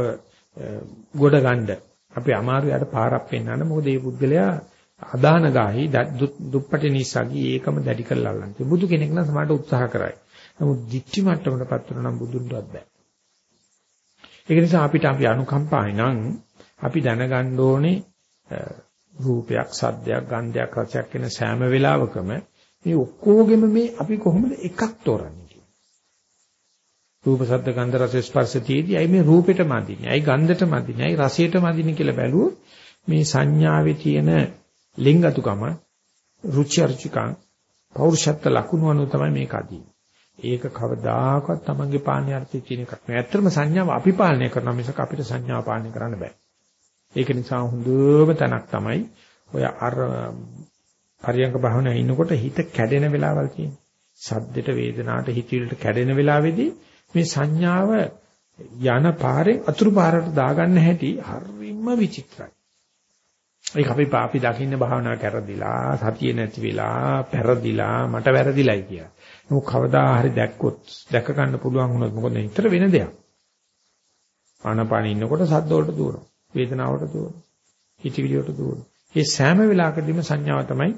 ගොඩ ගන්න. අපි අමාරු යාට පාරක් පෙන්වන්න. මොකද මේ පුද්ගලයා අදාන ගාහි දුප්පටි නිසාගී ඒකම දැඩි කරලා අල්ලන්නේ. බුදු කෙනෙක් නම් සමහරට උත්සාහ කරයි. නමුත් දික්ටි මට්ටමකටපත් වෙනවා නම් බුදුන්වත් බෑ. ඒක නිසා අපිට අපි අනුකම්පායි නම් අපි දැනගන්න ඕනේ රූපයක්, සද්දයක්, ගන්ධයක්, රසයක් වෙන සෑම වෙලාවකම මේ ඔක්කොගෙම මේ අපි කොහොමද එකක් තෝරන්නේ කියන්නේ. රූප, සද්ද, ගන්ධ, රස, ස්පර්ශ තියේදී අයි මේ රූපෙට මදින්නේ, අයි ගන්ධට මදින්නේ, අයි රසයට මදින්නේ කියලා බැලුවොත් මේ සංඥාවේ තියෙන ලිංගතුකම රුචි අරුචිකං පෞරුෂත්ව ලකුණු අනුව තමයි මේක අදී. ඒක කවදාකවත් Tamange පාණ්‍ය අර්ථය කියන එකක් නෑ. ඇත්තටම සංඥාව අපි පාලනය කරනවා මිසක අපිට සංඥාව පාලනය කරන්න බෑ. ඒක නිසා හොඳම තැනක් තමයි ඔය අර පරියංග භාවනාවේ ඉන්නකොට හිත කැඩෙන වෙලාවල් තියෙනවා. සද්දෙට වේදනාවට හිතවිලට කැඩෙන වෙලාවේදී මේ සංඥාව යන පාරෙන් අතුරු පාරට දාගන්න හැටි හරිම විචිත්‍රයි. ඒක අපි අපි දකින්න භාවනා කරදිලා සතිය නැති වෙලා පෙරදිලා මට වැරදිලයි කියලා. නමුත් කවදා හරි දැක්කොත් දැක ගන්න පුළුවන් වුණොත් මොකද නිතර වෙන දෙයක්. ආනපාන ඉන්නකොට සද්ද වලට දුවනවා. වේදනාවට දුවනවා. හිතවිලි වලට දුවනවා. මේ සෑම වෙලාවකදීම සංඥාව තමයි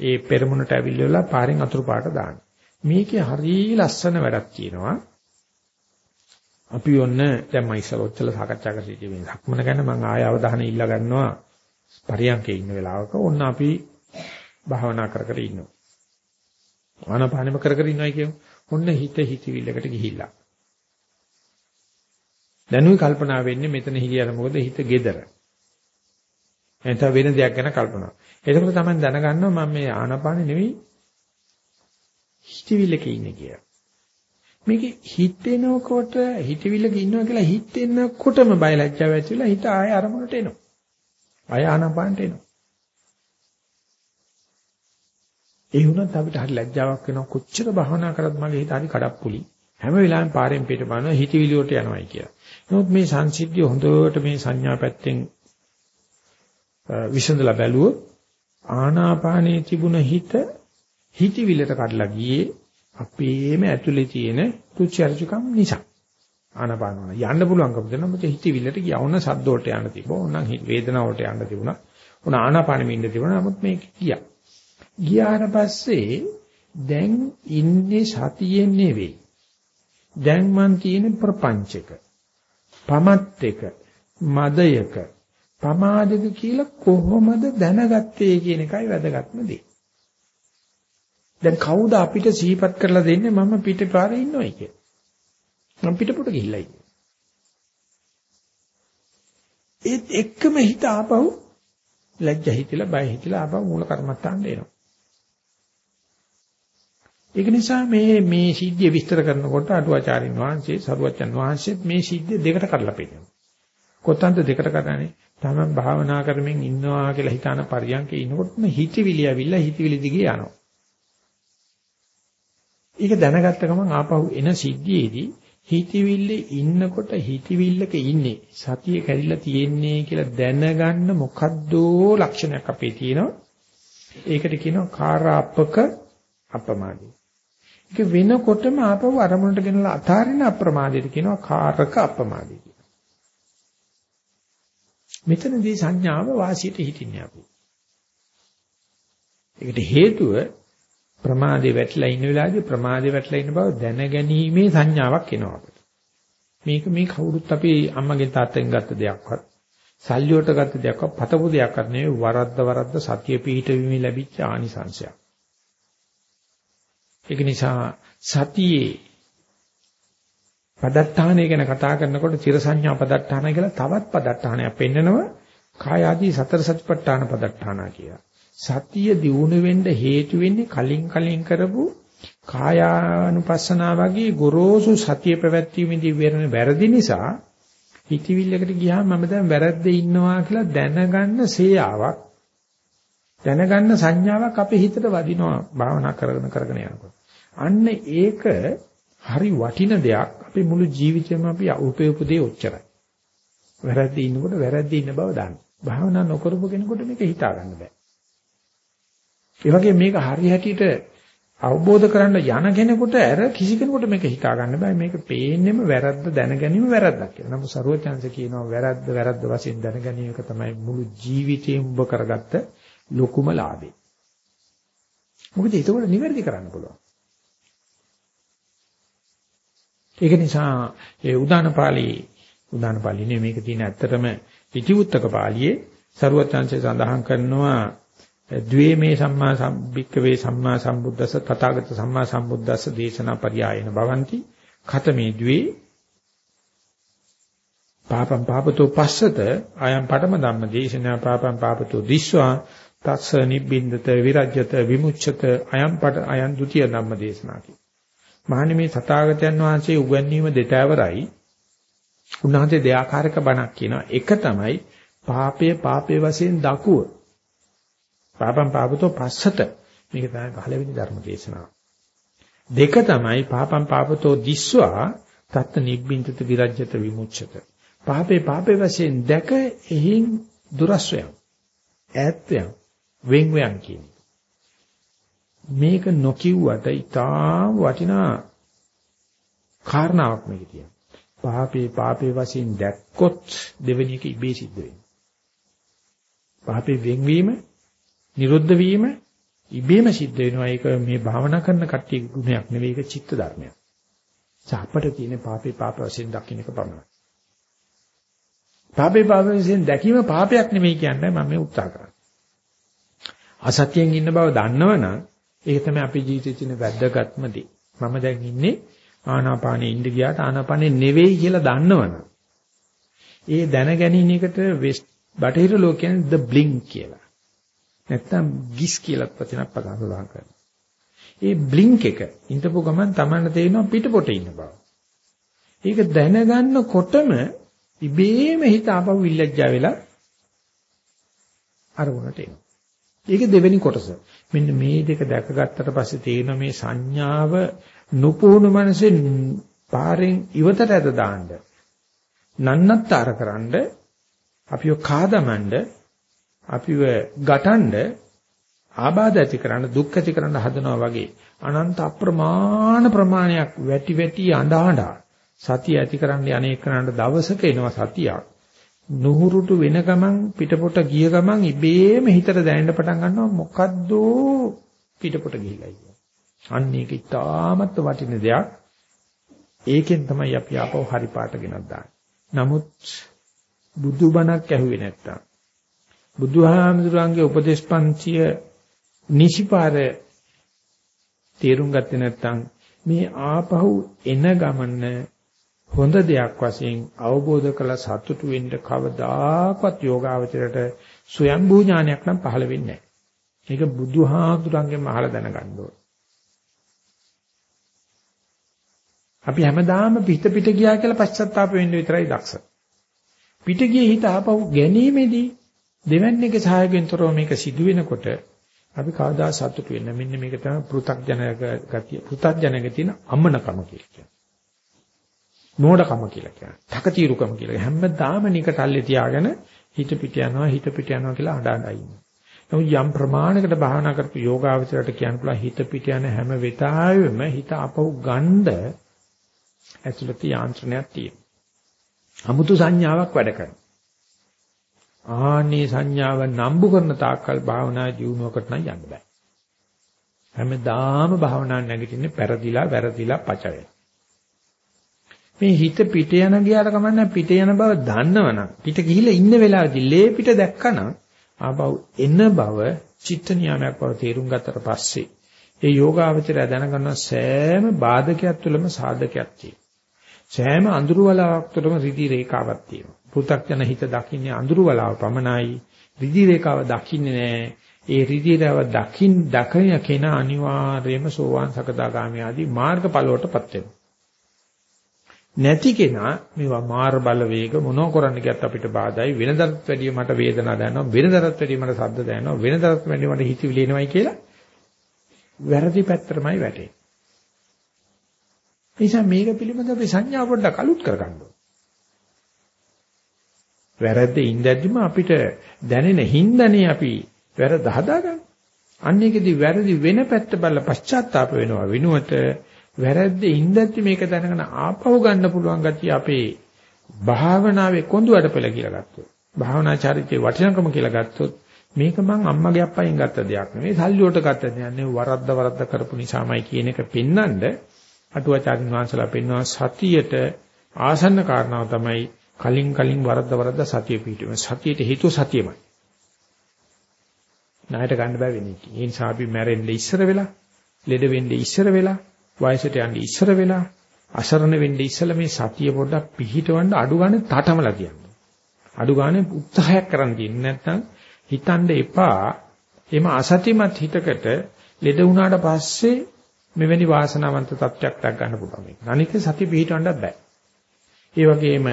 ඒ පෙරමුණට ඇවිල්ලා පාරෙන් අතුරු පාට දාන්නේ. මේකේ හරිය ලස්සන වැඩක් තියෙනවා. අපි ඔන්න දැන් මම ඉස්සර ඔච්චර සාකච්ඡා කර සිටියේ මේ සක්මන ගැන මම ආය අවධානය ඉල්ලා ගන්නවා. පරියන්කේ ඉන්න වෙලාවක ඔන්න අපි භාවනා කර කර ඉන්නවා. ආනාපානෙම කර කර ඉන්නයි කියමු. ඔන්න හිත හිතවිල්ලකට ගිහිල්ලා. දැනුයි කල්පනා වෙන්නේ මෙතන හිලියර මොකද හිත gedara. එතන වෙන දෙයක් ගැන කල්පනා. එතකොට තමයි දැනගන්නවා මම මේ ආනාපානෙ නෙවෙයි හිතවිල්ලක ඉන්නේ කියලා. මේක හිතෙනකොට හිතවිල්ලක ඉන්නවා කියලා හිතෙනකොටම බයලජ්ජාව ඇති වෙලා හිත ආය අරමුණට එනවා. අය ආනාපානට එනවා. ඒ වුණත් අපිට හරි ලැජ්ජාවක් වෙනවා කොච්චර භවනා කරත් මගේ හිත හරි කඩප්පුලි. හැම වෙලාවෙම පාරෙන් පිට බලනවා හිතවිලි වලට යනවායි කියලා. නමුත් මේ සංසිද්ධිය හොඳට මේ සංඥා පැත්තෙන් විසඳලා බැලුවොත් ආනාපානයේ තිබුණ හිත හිතවිලට කඩලා ගියේ අපේම ඇතුලේ තියෙන රුචි අරුචිකම් නිසා. ආනපාන යන්න පුළුවන්කම දෙනවා මොකද හිතවිල්ලට ගියා ඕන සද්ද වලට යන්න තිබ්බා ඕන වේදනාව වලට යන්න තිබුණා ඕන ආනාපානෙ ඉන්න තිබුණා නමුත් මේක ගියා ගියාට පස්සේ දැන් ඉන්නේ සතියෙන් නෙවෙයි. දැන් මන් තියෙන ප්‍රපංචක. පමත් එක, මදයක, පමාදක කියලා කොහොමද දැනගත්තේ කියන එකයි වැදගත්ම දේ. දැන් කවුද අපිට සිහිපත් කරලා දෙන්නේ මම පිටපාරේ ඉන්නවයි කියලා. මම පිටපොට ගිහිල්ලා ඉන්නේ. ඒත් එක්කම හිත ආපහු ලැජ්ජ හිතිලා බය හිතිලා ආපහු මූල කර්මත්තාන්ට එනවා. ඒක නිසා මේ මේ සිද්ධිය විස්තර කරනකොට අටුවාචාරින් වහන්සේ සරුවච්චන් වහන්සේත් මේ සිද්ධිය දෙකට කඩලා පෙන්නනවා. කොතනද දෙකට කඩන්නේ? තමයි භාවනා කරමින් ඉන්නවා කියලා හිතාන පරියන්කේ ඉනකොටම හිතවිලි ඇවිල්ලා හිතවිලි දිගේ යනවා. ඒක දැනගත්ත ගමන් ආපහු එන සිද්ධියේදී හිතවිල්ලේ ඉන්නකොට හිතවිල්ලක ඉන්නේ සතිය කැඩිලා තියෙන්නේ කියලා දැනගන්න මොකද්දෝ ලක්ෂණයක් අපේ තියෙනවා. ඒකට කියනවා කාරාපක අපමාදී. ඒක වෙනකොටම ආපහු අරමුණට ගෙනලා අතාරින අප්‍රමාදයට කියනවා කාරක අපමාදී. කියලා මෙතනදී සංඥාව වාසියට හිටින්නේ අපි ඒකට හේතුව ප්‍රමාදේ වැටලා ඉන්න වෙලාවේදී ප්‍රමාදේ වැටලා ඉන්න බව දැනගැනීමේ සංඥාවක් එනවා අපිට. මේක මේ කවුරුත් අපි අම්මගෙන් තාත්තගෙන් ගත්ත දෙයක්වත් සල්ලි වලට ගත්ත දෙයක්වත් පතපු දෙයක්වත් නෙවෙයි වරද්ද වරද්ද සතිය පිහිටවීමේ ලැබිච්ච ආනිසංශයක්. ඒක නිසා සතියේ පදත්තානය ගැන කතා කරනකොට චිර සංඥා පදත්තාන කියලා තවත් පදත්තානයක් පෙන්නනවා කාය ආදී සතර සතිපට්ඨාන පදත්තානා කියලා. සතිය දියුණු වෙන්න හේතු වෙන්නේ කලින් කලින් කරපු කායානුපස්සනා වගේ ගොරෝසු සතිය පැවැත්වීමේදී වෙන වැරදි නිසා හිතවිල්ලකට ගියාම මම දැන් වැරද්දේ ඉන්නවා කියලා දැනගන්න සේයාවක් දැනගන්න සංඥාවක් අපේ හිතට වදිනවා භාවනා කරගෙන කරගෙන යනකොට. අන්න ඒක හරි වටින දෙයක්. අපේ මුළු ජීවිතේම අපි උපයපුදේ ඔච්චරයි. වැරද්දේ ඉන්නකොට වැරද්දේ ඉන්න බව දන්න. භාවනා නොකරපු කෙනෙකුට මේක හිතා ගන්න බෑ. ඒ වගේ මේක හරි හැටියට අවබෝධ කරන්න යන කෙනෙකුට අර කිසි කෙනෙකුට මේක හිතා ගන්න බෑ මේක පේන්නෙම වැරද්ද දැන ගැනීම වැරද්දක් කියලා. නමුත් ਸਰවඥාන්සේ කියනවා වැරද්ද වැරද්ද වශයෙන් දැන ගැනීම එක තමයි මුළු ජීවිතේම ඔබ කරගත්ත ලොකුම ලාභේ. මොකද ඒක උඩ නිවැරදි කරන්න පුළුවන්. ඒක නිසා ඒ උදාන පාළියේ උදාන පාළියේ මේක තියෙන ඇත්තටම ඉතිවුත්තක පාළියේ සරුවත්ංශය සඳහන් කරනවා ද්වේමේ සම්මා සම්බික්කවේ සම්මා සම්බුද්දස තථාගත සම්මා සම්බුද්දස දේශනා පරියායන භවಂತಿ ඛතමේ ද්වේ පාපම් පාපතෝ පස්සත අයම් පඨම ධම්ම දේශනා පාපම් පාපතෝ දිස්වා තස්ස නිබ්බින්දත විරජ්‍යත විමුච්ඡත අයම් පට අයම් ဒ ුතිය ධම්ම දේශනා කි. මහණෙනි මේ තථාගතයන් වහන්සේ උගන්වීම දෙතවරයි උන්වහන්සේ දෙආකාරක බණක් කියනවා. එක තමයි පාපය පාපයේ වශයෙන් දකුව පාපම් පාපතෝ පස්සත මේක තමයි පළවෙනි ධර්ම දේශනාව. දෙක තමයි පාපම් පාපතෝ දිස්වා තත් නිබ්බින්දත විරජ්‍යත විමුච්ඡත. පාපේ පාපේ වශයෙන් දැක එහින් දුරස්වයන් ඈත්වයන් වෙන්වයන් කියන්නේ. මේක නොකියුවට ඊටා වටිනා කාරණාවක් මේක තියෙනවා. පාපේ පාපේ වශයෙන් දැක්කොත් දෙවෙනි එක ඉබේ සිද්ධ වෙනවා. පාපේ වෙන්වීම නිරුද්ධ වීම ඉබේම සිද්ධ වෙනවා. ඒක මේ භාවනා කරන කට්ටිය ගුණයක් නෙවෙයි ඒක චිත්ත ධර්මයක්. අපට තියෙන පාපේ පාප වශයෙන් දකින්න එක පමණයි. පාපේ පාප වශයෙන් දැකීම පාපයක් නෙවෙයි කියන්නේ මම මේ උත්සාහ කරන්නේ. අසත්‍යයෙන් ඉන්න බව දන්නවනම් ඒක තමයි අපේ ජීවිතයේ තියෙන වැදගත්ම දේ. මම දැන් ඉන්නේ ආනාපානෙ ඉඳ ගියාට ආනාපානෙ නෙවෙයි කියලා දන්නවනම් ඒ දැන ගැනීම එකට බටහිර ලෝකයෙන් the blink කියලා. නැත්තම් ගිස් කියලා වචනක් පදා සඳහන් කරනවා. ඒ බ්ලින්ක් එක ඉඳපු ගමන් Tamanne තේරෙනවා පිටපොට ඉන්න බව. ඒක දැනගන්නකොටම ඉබේම හිත ආපහු විල්ලැජ්ජා වෙලා අරමුණට එනවා. ඒක දෙවෙනි කොටස. මෙන්න මේ දෙක දැකගත්තට පස්සේ තේරෙන මේ සංඥාව නුපුහුණු මනසේ පාරෙන් ඉවතට ඇද දාන්න. නන්නත්තර කරන්න අපිව කාදමඬ අපිව ගටඬ ආබාධ ඇති කරන්න දුක් ඇති කරන්න හදනවා වගේ අනන්ත අප්‍රමාණ ප්‍රමාණයක් වැටි වැටි අඬ අඬ සතිය ඇති කරන්න යන්නේ කරන්න දවසක එනවා සතියක් නුහුරුටු වෙන ගමන් පිටපොට ගිය ගමන් ඉබේම හිතට දැනෙන්න පටන් ගන්නවා මොකද්ද පිටපොට ගිහිලා අන්න ඒක ඉතාමත් වටින දෙයක්. ඒකෙන් තමයි අපි ආපහු හරි පාට ගෙනත් දාන්නේ. නමුත් බුදුබණක් ඇහුවේ නැත්තම් බුදුහාමුදුරන්ගේ උපදේශ පන්තිය නිසිපාර තේරුම් ගත්තේ නැත්තම් මේ ආපහු එන ගමන හොඳ දෙයක් වශයෙන් අවබෝධ කළ සතුටු වෙන්න කවදාකවත් යෝගාවචරයට ස්වයම්භූ ඥානයක් නම් පහළ වෙන්නේ නැහැ. මේක බුදුහාමුදුරන්ගෙන් අහලා දැනගන්න ඕන. අපි හැමදාම පිට පිට ගියා කියලා පශ්චාත්තාප වෙන්න විතරයි දක්ෂ. පිට ගියේ හිත ආපහු ගැනීමේදී දෙවන්නේගේ සහායකෙන්තරෝ මේක සිදු වෙනකොට අපි කවදා සතුටු වෙන්න මෙන්න මේක තමයි පෘ탁ජනක ගතිය පෘ탁ජනක තියෙන අමනකම කියලා කියන්නේ. මෝඩකම කියලා කියන්නේ. තකතිරුකම කියලා. හැමදාම නිකටල්ලේ තියාගෙන හිත පිට යනවා හිත පිට යනවා කියලා අඬ අඬ ඉන්නවා. නමුත් යම් ප්‍රමාණයකට භාවනා කරපු යෝගාවචරයට කියන්න පුළුවන් හිත පිට යන හැම වෙතාවෙම හිත අපව ගන්න ඇතුළත යාන්ත්‍රණයක් තියෙනවා. 아무තු සංඥාවක් වැඩ කරනවා. ආනේ සංඥාව නම්බු කරන තාක්කල් භාවනා ජීවුණුවකට නම් යන්න බෑ. හැමදාම භාවනා නැගිටින්නේ පෙරදිලා වැරදිලා පච මේ හිත පිට යන ගියාට කමන්නේ පිට යන බව දන්නවනම් පිට ගිහිලා ඉන්න වෙලාවදී ලේ පිට දැක්කනම් ආපහු එන බව චිත්ත නියාමයක් බව තේරුම් ගත්තට පස්සේ ඒ යෝගාවචරය දැනගන්න සෑම බාධකයක් තුළම සාධකයක් තියෙනවා. සෑම අඳුරු වලාවක් තුළම රිදි රේඛාවක් තියෙනවා. පෘථග්ජන හිත දකින්නේ අඳුරු වලාව පමණයි. රිදි රේඛාව දකින්නේ නැහැ. ඒ රිදි රේඛාව දකින් දකින කෙනා අනිවාර්යයෙන්ම සෝවාන් සකදාගාමී ආදී මාර්ගඵලවලටපත් වෙනවා. නැති කෙනා මේවා මාර බල වේග මොනෝ කරන්න කියත් අපිට බාධායි වෙනදටත් වැඩිය මට වේදනාවක් දැනෙනවා වෙනදටත් වැඩිය මට ශබ්ද දැනෙනවා වෙනදටත් වැඩිය මට හිතවිලි එනවයි කියලා වැරදි පැත්තටමයි වැටෙන්නේ. නිසා මේක පිළිබඳව අපි සංඥා පොඩ්ඩක් අලුත් කරගන්න ඕනේ. වැරද්ද ඉඳද්දිම අපිට දැනෙන හින්දානේ අපි වැරද්ද හදාගන්නේ. අන්න ඒකෙදි වැරදි වෙන පැත්ත බලලා පශ්චාත්තාප වෙනවා වෙනුවට වැරද්ද ඉඳද්දි මේක දැනගෙන ආපහු ගන්න පුළුවන් ගතිය අපේ භාවනාවේ කොඳුවට පෙළ කියලා ගත්තොත් භාවනා චාරිත්‍රයේ වටිනකම කියලා ගත්තොත් මේක මං අම්මගේ අප්පයින් ගත්ත දෙයක් නෙවෙයි සල්ලි වලට ගත්ත දෙයක් නෙවෙයි වරද්ද වරද්ද කරපු නිසාමයි කියන එක පෙන්නඳ අටුවාචාරින් වහන්සලා පෙන්වනවා සතියට ආසන්න කාරණාව තමයි කලින් කලින් වරද්ද වරද්ද සතිය පිටුම. සතියට හේතුව සතියමයි. ණයට ගන්න බෑ වෙන්නේ. ඒ නිසා අපි මැරෙන්න ඉස්සර වෙලා, ලෙඩ වෙන්න ඉස්සර වෙලා, වයසට යන්න ඉස්සර වෙලා, අසරණ වෙන්න ඉස්සලා මේ සතිය පොඩ්ඩක් පිහිටවන්න අඩු ගන්න තටමලා තියන්න. අඩු ගන්න උත්සාහයක් කරන් තියෙන්නේ නැත්නම් හිතන්න එපා. එම අසතිමත් හිතකට ලෙඩ වුණාට පස්සේ මෙවැනි වාසනාවන්ත තත්ත්වයක් දක් ගන්න පුළුවන්. අනික සති පිහිටවන්නත් බෑ. ඒ වගේම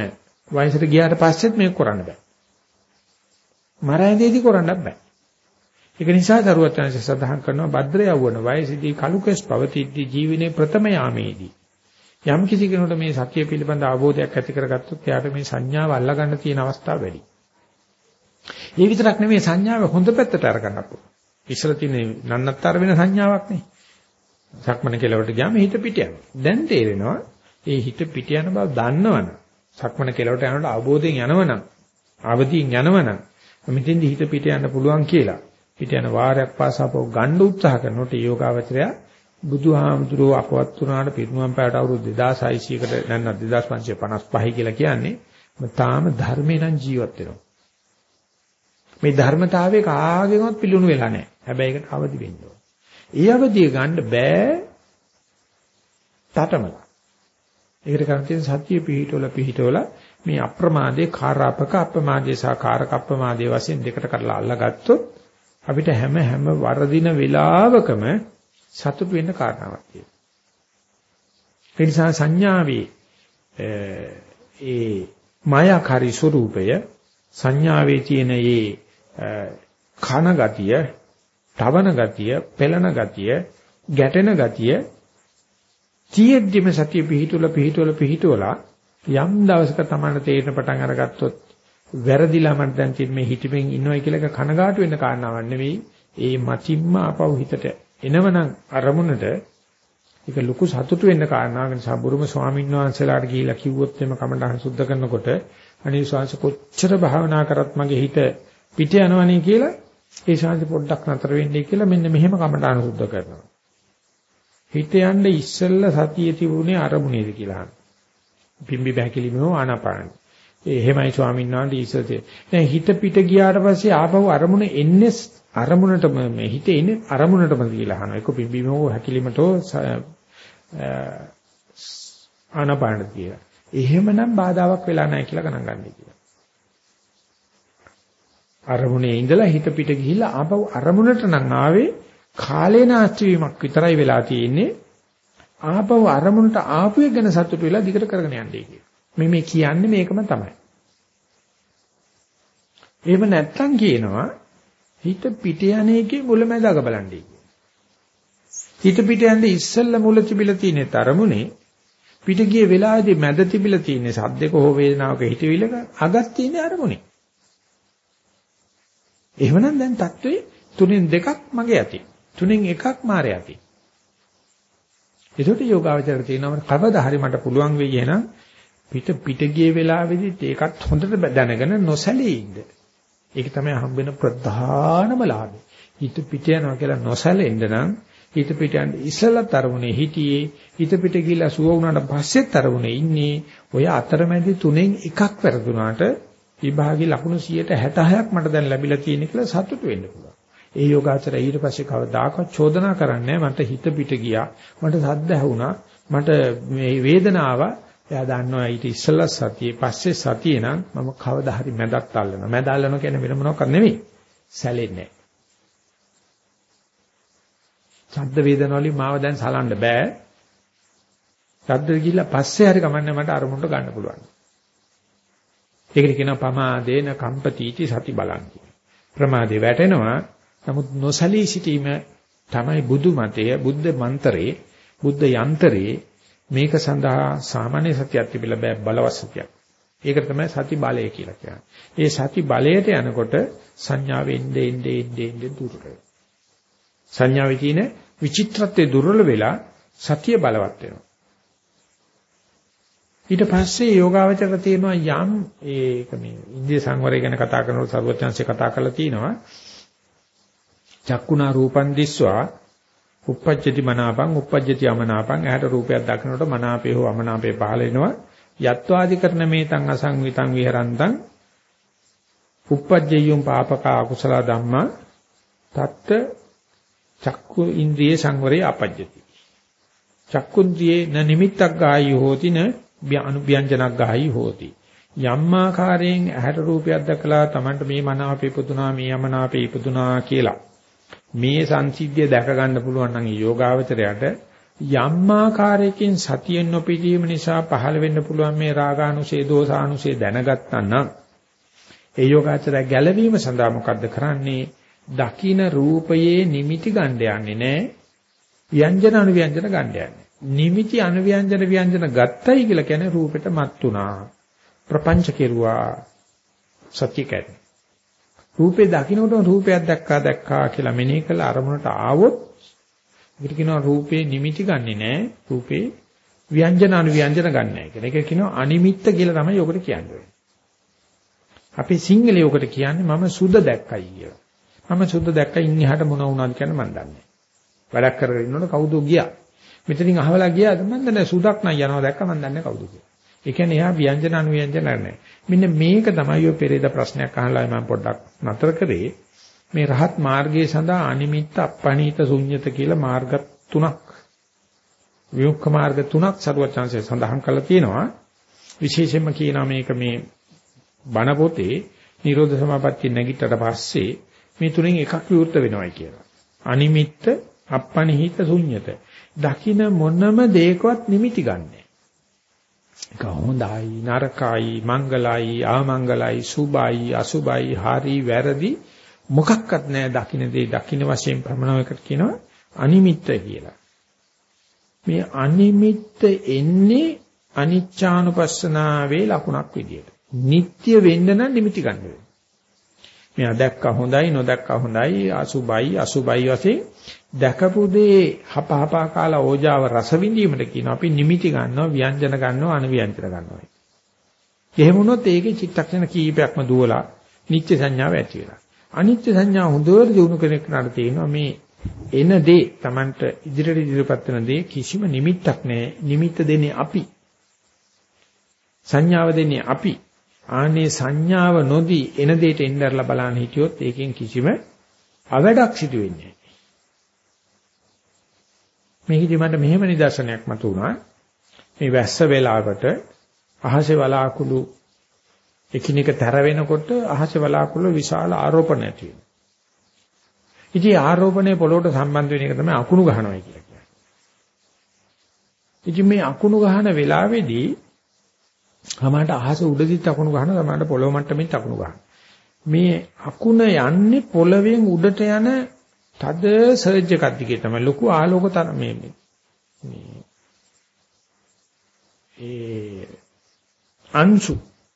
වයසට ගියාට පස්සෙත් මේක කරන්න බෑ. මරණයේදී කරන්නත් බෑ. ඒක නිසා දරුවත් යනසේ සඳහන් කරනවා භද්‍ර යවවන වයසේදී කලුකස් පවතිද්දී ජීවිනේ ප්‍රථම යාමේදී යම් කිසි කෙනෙකුට මේ සත්‍ය පිළිබඳ අවබෝධයක් ඇති කරගත්තොත් එයාට මේ සංඥාව අල්ලගන්න තියෙන අවස්ථාව වැඩි. ඒ විතරක් නෙමෙයි සංඥාව හොඳ පැත්තට අරගන්න පුළුවන්. ඉස්සර තියෙන නන්නත්තර වෙන සංඥාවක් නේ. සක්මන කෙලවට ගියාම හිත පිට යනවා. දැන් තේරෙනවා ඒ හිත පිට යන බව දන්නවනම් සක්මන කෙලවට යනකොට අවබෝධයෙන් යනවනම් අවදීන් යනවනම් මෙතෙන්දි හිත පිට යන්න පුළුවන් කියලා පිට යන වාරයක් පාසාපව ගන්න උත්සාහ කරනකොට යෝගාවචරය බුදුහාමුදුරුව අපවත් වුණාට පිරිනුවම් පැයට අවුරුදු 2600කට නැත්නම් 2555 කියලා කියන්නේ තාම ධර්මේ නම් ජීවත් වෙනවා. මේ ධර්මතාවයේ කාගෙවත් පිළුණු වෙලා නැහැ. හැබැයි ඒකට අවදි වෙන්න ඕන. ඒ අවදිය ගන්න බෑ තටමලා. ඒකට කරන් තියෙන සත්‍ය පිහිටවල පිහිටවල මේ අප්‍රමාදේ කාරාපක අප්‍රමාදේ සහ කාරක අප්‍රමාදේ වශයෙන් දෙකට කඩලා අල්ලගත්තොත් අපිට හැම හැම වරදින වෙලාවකම සතුට වෙන්න කාරණාවක් තියෙනවා. ඒ නිසා සංඥාවේ ඒ මායාකාරී ස්වરૂපය සංඥාවේ තියෙන ඒ කන ගතිය, තවන ගතිය, පෙළන ගතිය, ගැටෙන ගතිය තියෙද්දිම සතිය පිහිටුල පිහිටුල පිහිටුවලා යම් දවසක තමයි තේරෙන පටන් අරගත්තොත් වැරදිලා මට දැන් තියෙන මේ හිතෙමින් ඉන්නවයි කියලා එක කනගාටු වෙන්න කාරණාවක් නෙවෙයි ඒ මතින්ම ආපහු හිතට එනවනම් අරමුණට ඒක ලොකු සතුටු වෙන්න කාරණාවක් නිසා බුරුම ස්වාමීන් වහන්සේලාට ගිහිලා කිව්වොත් එimhe කමඩහන් සුද්ධ කරනකොට අනේ ස්වාමීන් කොච්චර භාවනා කරත් මගේ හිත පිට යනවනේ කියලා ඒ ශාන්ති පොඩ්ඩක් නතර වෙන්නේ කියලා මෙන්න මෙහෙම කමඩහන් සුද්ධ කරනවා හිත යන්න ඉස්සෙල්ලා සතිය තිබුණේ අරමුණේද කියලා අහනවා. පිම්බි බහැකිලිමෝ ආනාපාන. ඒ එහෙමයි ස්වාමීන් වහන්සේ ඉස්සතේ. දැන් හිත පිට ගියාට පස්සේ ආපහු අරමුණ එන්නේ අරමුණටම මේ හිත එන්නේ අරමුණටම කියලා අහනවා. ඒක පිම්බිමෝ හැකිලිමතෝ ආනාපානද කියලා. එහෙමනම් බාධාවක් වෙලා නැහැ කියලා ගණන් ගන්න කියලා. අරමුණේ ඉඳලා හිත පිට ගිහිල්ලා ආපහු අරමුණට නම් ආවේ කාලේ නාස්ති වීමක් විතරයි වෙලා තියෙන්නේ. ආපහු අරමුණට ආපු එක ගැන සතුටු වෙලා දිගට කරගෙන යන්නේ කියලා. මේ මේ කියන්නේ මේකම තමයි. එහෙම නැත්තම් කියනවා හිත පිට යන එකේ මුලැමැදාක බලන්නේ කියලා. හිත පිට යන්නේ ඉස්සෙල්ල මුල තිබිලා තියෙන තරමුනේ පිට ගිය වෙලාවේදී මැද තිබිලා තියෙන සද්දක හෝ වේදනාවක හිතවිලක අගක් තියෙන අරමුනේ. එහෙමනම් දැන් தત્ත්වේ තුනෙන් දෙකක් මගේ යති. තුනෙන් එකක් මාරේ යති. ඒකට යෝගාවචර තියෙනවා කවදා හරි මට පුළුවන් වෙයි එහෙනම් පිට පිට ගිය වෙලාවේදීත් ඒකත් හොඳට දැනගෙන නොසැලී ඉන්න. ඒක තමයි හම්බෙන ප්‍රධානම ලාභය. හිත පිට යනවා කියලා නොසැලෙන්න නම් හිත පිට යන ඉස්සලත් අරමුණේ හිටියේ හිත පිට ගිහිලා සුව වුණාට පස්සෙත් අරමුණේ ඉන්නේ ඔය අතරමැදි තුනෙන් එකක් වැරදුනාට විභාගී ලකුණු 66ක් මට දැන් ලැබිලා තියෙන කියලා සතුටු වෙන්න පුළුවන්. ඒ යෝගාචරය ඊට පස්සේ කවදාකවත් චෝදනා කරන්නේ මට හිත පිට ගියා මට සද්ද ඇහුණා මට මේ වේදනාව එයා දන්නවා ඊට ඉස්සෙල්ලා සතියේ පස්සේ සතියේ නම් මම කවදා හරි මැදක් අල්ලනවා. මැද අල්ලනවා කියන්නේ වෙන මොනවක් නෙවෙයි සැලෙන්නේ ශබ්ද වේදනා වලින් මාව දැන් සලන්න බෑ. ශබ්ද ගිහිල්ලා පස්සේ හරි කමන්නේ මට අරමුණට ගන්න පුළුවන්. ඒකට කියනවා පමාදේන කම්පතිටි සති බලං ප්‍රමාදේ වැටෙනවා. නමුත් නොසලී සිටීම තමයි බුදු මතය බුද්ධ මන්ත්‍රේ බුද්ධ යන්ත්‍රේ මේක සඳහා සාමාන්‍ය සතියක් තිබිලා බෑ බලවත් සතියක්. ඒකට තමයි සති බලය කියලා කියන්නේ. ඒ සති බලයට යනකොට සංඥාවෙන් එන්නේ එන්නේ එන්නේ දුර්වල වෙනවා. සංඥාවේ තියෙන විචිත්‍රත්වයේ දුර්වල වෙලා සතිය බලවත් වෙනවා. ඊට පස්සේ යෝගාවචර තියෙනවා යම් ඒක මේ ඉන්දිය සංවරය ගැන කතා කරනකොට සර්වඥාන්සේ කතා කරලා තියෙනවා චක්කුණා රූපන් දිස්වා uppajjati මනාපං uppajjati අමනාපං. ඇහැට රූපයක් දකිනකොට මනාපේ හෝ අමනාපේ පහල වෙනවා. යත්වාදි කරන මේතං අසංවිතං විහරන්තං. uppajjeyum පාපක අකුසල ධම්මා. තත්ත චක්කු ඉන්ද්‍රිය සංවරේ අපජ්ජති. චක්කුන්ද්‍රියේ න නිමිත්තක් ගායි හෝති න අනුභ්‍යංජනක් ගායි හෝති. යම්මාකාරයෙන් ඇහැට රූපයක් දැකලා Tamanට මේ මනාපේ පුදුනා මේ යමනාපේ පුදුනා කියලා මේ සංසිද්ධිය දැක ගන්න පුළුවන් නම් යෝගාවචරයට යම් ආකාරයකින් සතියෙන් නොපිටීම නිසා පහළ වෙන්න පුළුවන් මේ රාගානුසේ දෝසානුසේ දැනගත්තා නම් ඒ යෝගාචරය ගැළවීම සඳහා මොකද්ද කරන්නේ? දකින රූපයේ නිමිති ගන්න යන්නේ නැහැ ව්‍යංජන අනුව්‍යංජන ගන්න යන්නේ. නිමිති අනුව්‍යංජන ව්‍යංජන ගත්තයි කියලා කියන්නේ රූපෙට මත් උනා ප්‍රපංච කෙරුවා. සත්‍ය කියන්නේ රූපේ දකින්නකොට රූපයක් දැක්කා දැක්කා කියලා මෙනෙහි කළ අරමුණට ආවොත් ඒකට කියනවා රූපේ නිමිති ගන්නෙ නෑ රූපේ ව්‍යංජන අනුව්‍යංජන ගන්නෑ කියලා. ඒක කියනවා අනිමිත්ත කියලා තමයි ඔකට කියන්නේ. අපි සිංහලයේ ඔකට කියන්නේ මම සුද දැක්කයි කියලා. මම සුද දැක්ක ඉන්නහට මොන වුණාද කියන මන් දන්නේ. වැඩක් කරගෙන ඉන්නකොට කවුද ගියා? මෙතනින් අහවලා ගියාද මන් දන්නේ සුදක් නම් යනවා දැක්ක මන් දන්නේ කවුද කියලා. ඒ කියන්නේ එහා ව්‍යංජන අනුව්‍යංජන නැහැ. මෙන්න මේක තමයි ඔය පෙරේද ප්‍රශ්නයක් අහලා මම පොඩ්ඩක් නතර කරේ. මේ රහත් මාර්ගයේ සඳහා අනිමිත්ත අපණීත ශුන්්‍යත කියලා මාර්ග තුනක් විමුක්ඛ මාර්ග තුනක් සරුවචාන්සේ සඳහන් කරලා තියෙනවා. විශේෂයෙන්ම කියනවා මේක මේ බණ පොතේ නිරෝධ සමාපatti නැගිටට පස්සේ මේ තුනෙන් එකක් විවෘත වෙනවයි කියලා. අනිමිත්ත අපණීත ශුන්්‍යත. දකින මොනම දෙයකවත් නිමිති ගන්නෑ. ඒක හොඳයි නරකයි මංගලයි ආමංගලයි සුභයි අසුභයි හරි වැරදි මොකක්වත් නැහැ දකින්න දේ දකින්න වශයෙන් ප්‍රමණයකට කියනවා අනිමිත්ත කියලා. මේ අනිමිත්ත එන්නේ අනිච්චානුපස්සනාවේ ලකුණක් විදියට. නিত্য වෙන්න නම් නිමිති ගන්න වෙනවා. මෙයා දැක්කා හොඳයි නොදැක්කා හොඳයි අසුභයි අසුභයි වශයෙන් දැකපු දේ හපහපා කාලා ඕජාව රස විඳීමට කියනවා අපි නිමිති ගන්නවා ව්‍යංජන ගන්නවා අනුව්‍යංජන ගන්නවා. එහෙම වුණොත් ඒකේ චිත්තක්ෂණ කීපයක්ම දුවලා නිත්‍ය සංඥාව ඇති වෙනවා. අනිත්‍ය සංඥා හොඳට දිනු කෙනෙක් නඩ තියෙනවා මේ එන දේ Tamanට ඉදිරියට ඉදිරියපත් වෙන දේ කිසිම නිමිත්තක් නැහැ. නිමිත්ත දෙන්නේ අපි. සංඥාව දෙන්නේ අපි. ආනේ සංඥාව නොදී එන දෙයට එnderලා බලන්න හිටියොත් ඒකෙන් කිසිම අවඩක් සිදු වෙන්නේ නැහැ. මේකදී මට මෙහෙම නිදර්ශනයක් මතුවුණා. මේ වැස්ස වෙලාවට අහසේ වලාකුළු එකිනෙක තර වෙනකොට අහසේ වලාකුළු විශාල ආරෝපණ ඇති වෙනවා. ඉතින් ආරෝපණය පොළොවට සම්බන්ධ වෙන එක තමයි අකුණු ගහනවා කියලා කියන්නේ. ඉතින් මේ අකුණු ගහන වෙලාවේදී සමහරට අහස උඩදිත් අකුණු ගහනවා සමහරට පොළොව මට්ටමින් අකුණු ගහනවා. මේ අකුණ යන්නේ පොළවෙන් උඩට යන තද සර්ජ් එකක් දිගේ තමයි ලොකු ආලෝක තර මේ මේ ඒ අංශු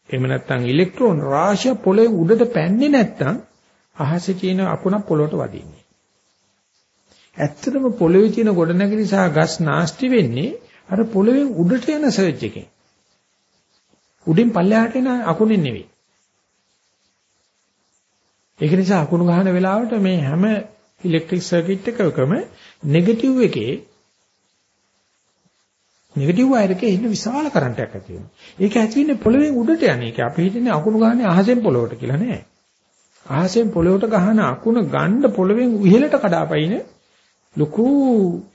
එහෙම නැත්නම් ඉලෙක්ට්‍රෝන රාශිය පොළවේ උඩට පැන්නේ නැත්නම් අහසේ තියෙන අකුණක් පොළොවට වදින්නේ. ඇත්තටම පොළවේ තියෙන ගොඩනැගිලි සහ ගස් නාස්ති වෙන්නේ අර පොළවෙන් උඩට යන සර්ජ් එකෙන්. උඩින් පල්ලෙහාට එන අකුණෙන් නෙවෙයි. ඒක නිසා අකුණු ගහන වෙලාවට මේ හැම ඉලෙක්ට්‍රික් සර්කිට් එකකම නෙගටිව් එකේ නෙගටිව් වයර් එකේ ඉන්න විශාල කරන්ට් එකක් ඇති වෙනවා. ඒක ඇති වෙන්නේ පොළවෙන් උඩට යන එක. අපි හිතන්නේ අකුණු ගහන්නේ අහසෙන් පොළවට කියලා නෑ. අහසෙන් පොළවට ගහන අකුණ ගන්න පොළවෙන් ඉහළට කඩාපයින් ලොකු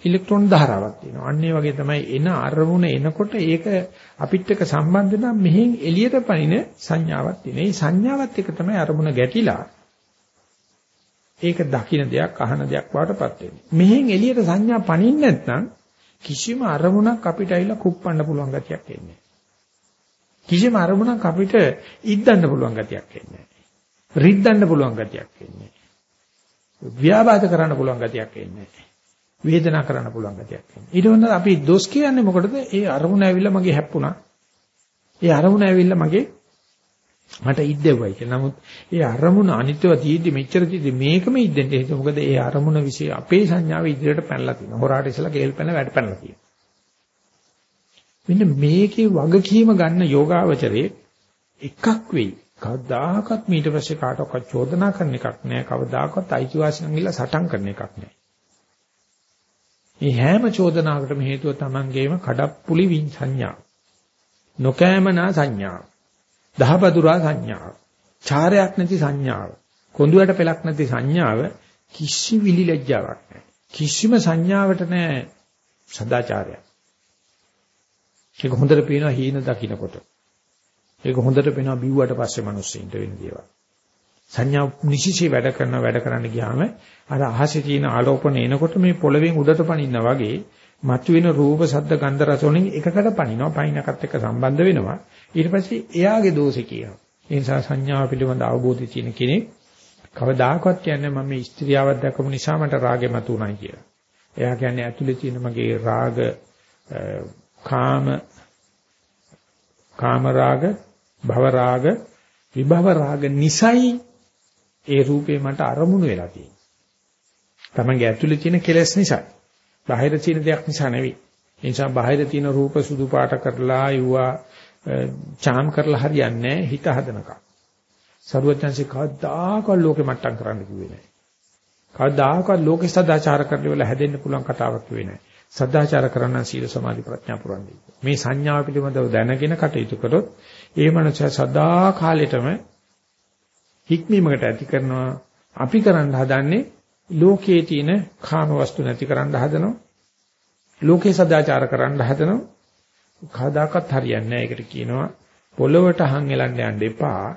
ඉලෙක්ට්‍රෝන ධාරාවක් තියෙනවා. අන්න ඒ වගේ තමයි එන අරමුණ එනකොට ඒක අපිට එක්ක සම්බන්ධ නම් මෙහෙන් එළියට පනින සංඥාවක් තියෙනවා. මේ සංඥාවත් එක්ක තමයි අරමුණ ගැටිලා ඒක දකින්න දෙයක් අහන දෙයක් වඩටපත් වෙන්නේ. මෙහෙන් එළියට සංඥා පනින්න නැත්නම් කිසිම අරමුණක් අපිට ඇවිල්ලා කුප්පන්න පුළුවන් ගතියක් එන්නේ කිසිම අරමුණක් අපිට ඉද්දන්න පුළුවන් ගතියක් එන්නේ රිද්දන්න පුළුවන් ගතියක් එන්නේ ව්‍යාපාද කරන්න පුළුවන් ගතියක් එන්නේ වේදනා කරන්න පුළුවන් ගතියක් එන්නේ ඊට වඩා අපි දොස් කියන්නේ මොකටද? ඒ අරමුණ ඇවිල්ලා මගේ හැප්පුණා. ඒ අරමුණ ඇවිල්ලා මගේ මට ඉද්දෙවයි කියලා. නමුත් ඒ අරමුණ අනිත්‍යව තියෙද්දි මෙච්චර තියෙද්දි මේකම ඉද්දෙන්න හේතුව මොකද ඒ අරමුණ વિશે අපේ සංඥාව ඉදිරියට පැනලා තියෙනවා. හොරාට ඉස්සලා කේල් පැන වැඩ පැනලා තියෙනවා. මෙන්න මේකේ වගකීම ගන්න යෝගාවචරයේ එකක් වෙයි. කවදාකවත් ඊට පස්සේ කාටවත් චෝදනා කරන එකක් නෑ. කවදාකවත් අයිතිවාසිකම් ඉල්ල සටන් කරන එකක් නෑ. මේ හැම චෝදනාවකටම හේතුව Tamangeema කඩප්පුලි විඤ්ඤාණය සංඥා. නොකෑමනා සංඥා. දහබදුරා සංඥාව. චාරයක් නැති සංඥාව. කොඳුයට පෙලක් නැති සංඥාව කිසි විලි ලැජ්ජාවක් නැහැ. කිසිම සංඥාවට නැහැ සදාචාරයක්. ඒක හොඳට පේනවා හීන දකින්නකොට. ඒක හොඳට පේනවා බිව්වට පස්සේ මිනිස්සුන්ට වෙන දේවල්. සංඥා නිසිසේ වැඩ කරන වැඩ කරන්න ගියාම අර අහසේ තියෙන ආලෝපන එනකොට මේ පොළවෙන් උඩට පනින්න වගේ මතුවෙන රූප, ශබ්ද, ගන්ධ, රස වලින් එකකට පනිනවා. පයින්නකත් එක්ක සම්බන්ධ වෙනවා. ඊට පස්සේ එයාගේ දෝෂේ කියනවා. ඒ නිසා සංඥාව පිළිබඳ අවබෝධය තියෙන කෙනෙක් කවදාකවත් කියන්නේ මම මේ ස්ත්‍රියාවක් දැකපු නිසා මට රාගෙ මතුණයි කියලා. එයා කියන්නේ ඇතුලේ තියෙන මගේ රාග කාම කාම රාග භව රාග විභව රාග නිසයි ඒ රූපේ මට අරමුණු වෙලා තියෙන්නේ. තමන්ගේ ඇතුලේ තියෙන කෙලෙස් නිසා. බාහිර තියෙන දෙයක් නිසා නෙවෙයි. ඒ නිසා බාහිර තියෙන රූප සුදු පාට කරලා යුවා චාම් කරලා හරියන්නේ හිත හදනකම්. සරුවත්‍යංශේ කවදාකවත් ලෝකෙ මට්ටම් කරන්න කිව්වේ නැහැ. කවදාකවත් ලෝකෙ සදාචාර කරන්න වෙලා හැදෙන්න පුළුවන් කතාවක් කිව්වේ නැහැ. සදාචාර කරන්න සීල සමාධි ප්‍රඥා පුරන්නේ. මේ සංඥාව පිළිබඳව දැනගෙන කටයුතු කරොත් ඒ මනස සදා කාලෙටම හික්මීමකට ඇති කරනවා අපි කරන්න හදන්නේ ලෝකයේ තියෙන කාම වස්තු නැති කරන්න හදනවා. ලෝකේ සදාචාර කරන්න හදනවා. කවදාකවත් හරියන්නේ නැහැ. ඒකට කියනවා පොළවට හං එලන්න යන්න එපා.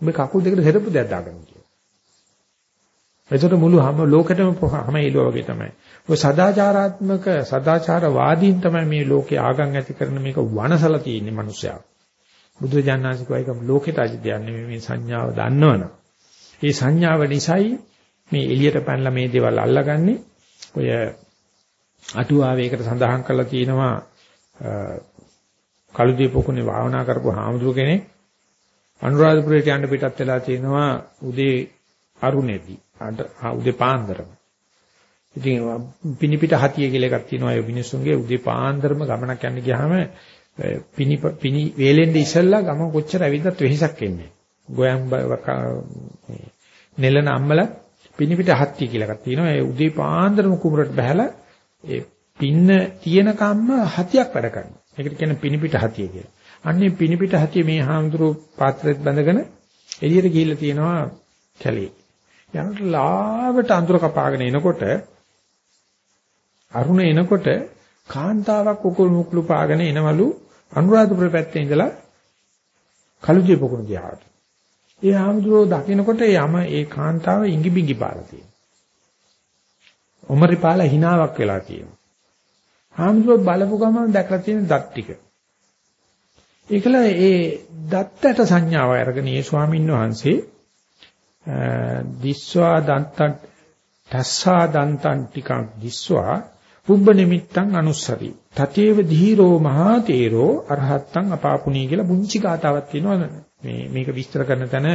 මේ කකුල් දෙකට සෙරපු දෙයක් දාගන්න කියලා. එතකොට මුළු හැම ලෝකෙටම හැම එළුව වගේ තමයි. ඔය සදාචාරාත්මක සදාචාරවාදීන් තමයි මේ ලෝකේ ආගම් ඇති කරන මේක වනසලා තියෙන්නේ මිනිස්සයා. බුදුරජාණන්සේකෝ ඒක ලෝකෙට අජිතයන්නේ මේ සංඥාව දන්නවනම්. මේ සංඥාව නිසායි මේ එළියට පැනලා මේ දේවල් අල්ලගන්නේ. ඔය අටුවාවේකට සඳහන් කරලා තියෙනවා කළුදීපකුනේ භාවනා කරපු හාමුදුරු කෙනෙක්. අනුරාධපුරයට යන්න පිටත් වෙලා තියෙනවා උදේ අරුණේදී. උදේ පාන්දරම. ඉතින් පිනිපිට හතිය කියලා එකක් තියෙනවා. ඒ මිනිස්සුන්ගේ උදේ පාන්දරම ගමනක් යන්න ගියාම පිනි පිනි වේලෙන්ද ඉස්සල්ලා ගම කොච්චර ඇවිද්දත් වෙහෙසක් එන්නේ. ගෝයන් නෙලන අම්මලා පිනිපිට හත්ති කියලා එකක් තියෙනවා. ඒ උදේ පාන්දරම කුඹරට බහැලා ඒ පින්න තියෙන කම්ම හතියක් වැඩ කරනවා. ඒකට කියන්නේ පිනිපිට හතිය කියලා. අන්නේ පිනිපිට හතිය මේ හාමුදුරු පාත්‍රෙත් බැඳගෙන එළියට ගිහිල්ලා තියෙනවා කැලේ. යනකොට ලාවට අඳුර කපාගෙන එනකොට අරුණ එනකොට කාන්තාවක් උකුල් මුකුළු පාගෙන එනවලු අනුරාධපුර පැත්තේ ඉඳලා කලුජේ පොකුණ දිහාට. ඒ ආමුද්‍රෝ දකින්නකොට යම ඒ කාන්තාව ඉඟි බිඟි පාලා තියෙනවා. ඔමරි පාලා හිනාවක් වෙලා තියෙනවා. ආමුද්‍රෝ බලපු ගමන් දැකලා තියෙන දත් ටික. ඒකල ඒ දත්තට සංඥාව අරගෙන ඒ ස්වාමීන් වහන්සේ දිස්වා දන්තං තස්සා දන්තං ටිකක් දිස්වා පුබ්බ නිමිත්තං අනුස්සරි. තතේව ධීරෝ මහා තේරෝ අරහත්තං අපාපුණී කියලා පුංචි ගාතාවක් තියෙනවා මේ මේක විස්තර කරන තැන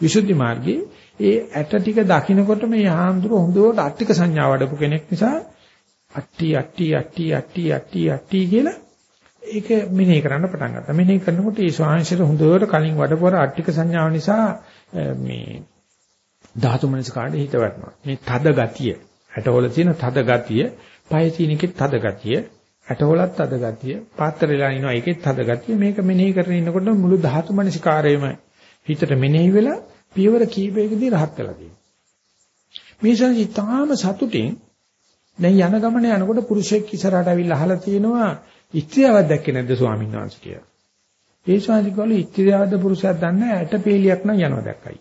විසුද්ධි මාර්ගයේ ඒ ඇට ටික දකින්නකොට මේ ආන්දර හොඳට අට්ටික සංඥා වඩපු කෙනෙක් නිසා අට්ටි අට්ටි අට්ටි අට්ටි අට්ටි අට්ටි කියලා ඒක මෙනෙහි කරන්න පටන් ගත්තා. මෙනෙහි කරනකොට ඒ ස්වාංශයට හොඳට කලින් වඩපුවර අට්ටික සංඥාව නිසා මේ ධාතු මනස කාණ්ඩ හිත වටනවා. මේ තද ගතිය, ඇටවල තියෙන තද ගතිය පය තියෙනකෙත් තද ගතිය, ඇටවලත් තද ගතිය, පාත්‍රයලා ඉනවා ඒකෙත් තද ගතිය. මේක මෙනෙහි කරගෙන ඉන්නකොට මුළු ධාතු මනසිකාරයේම හිතට මෙනෙහි වෙලා පියවර කීපයකදී රහත් වෙලා තියෙනවා. මේ සංසි තාම සතුටින් දැන් යන ගමන යනකොට පුරුෂයෙක් ඉස්සරහට ඇවිල්ලා අහලා තියෙනවා ඉත්‍යාවක් දැක්කේ නැද්ද ස්වාමීන් වහන්සේ කියලා. ඒ ස්වාමීන් වහන්සේ ඉත්‍යාවද පුරුෂයෙක් දන්නේ ඇට පේලියක් නම් යනවා දැක්කයි.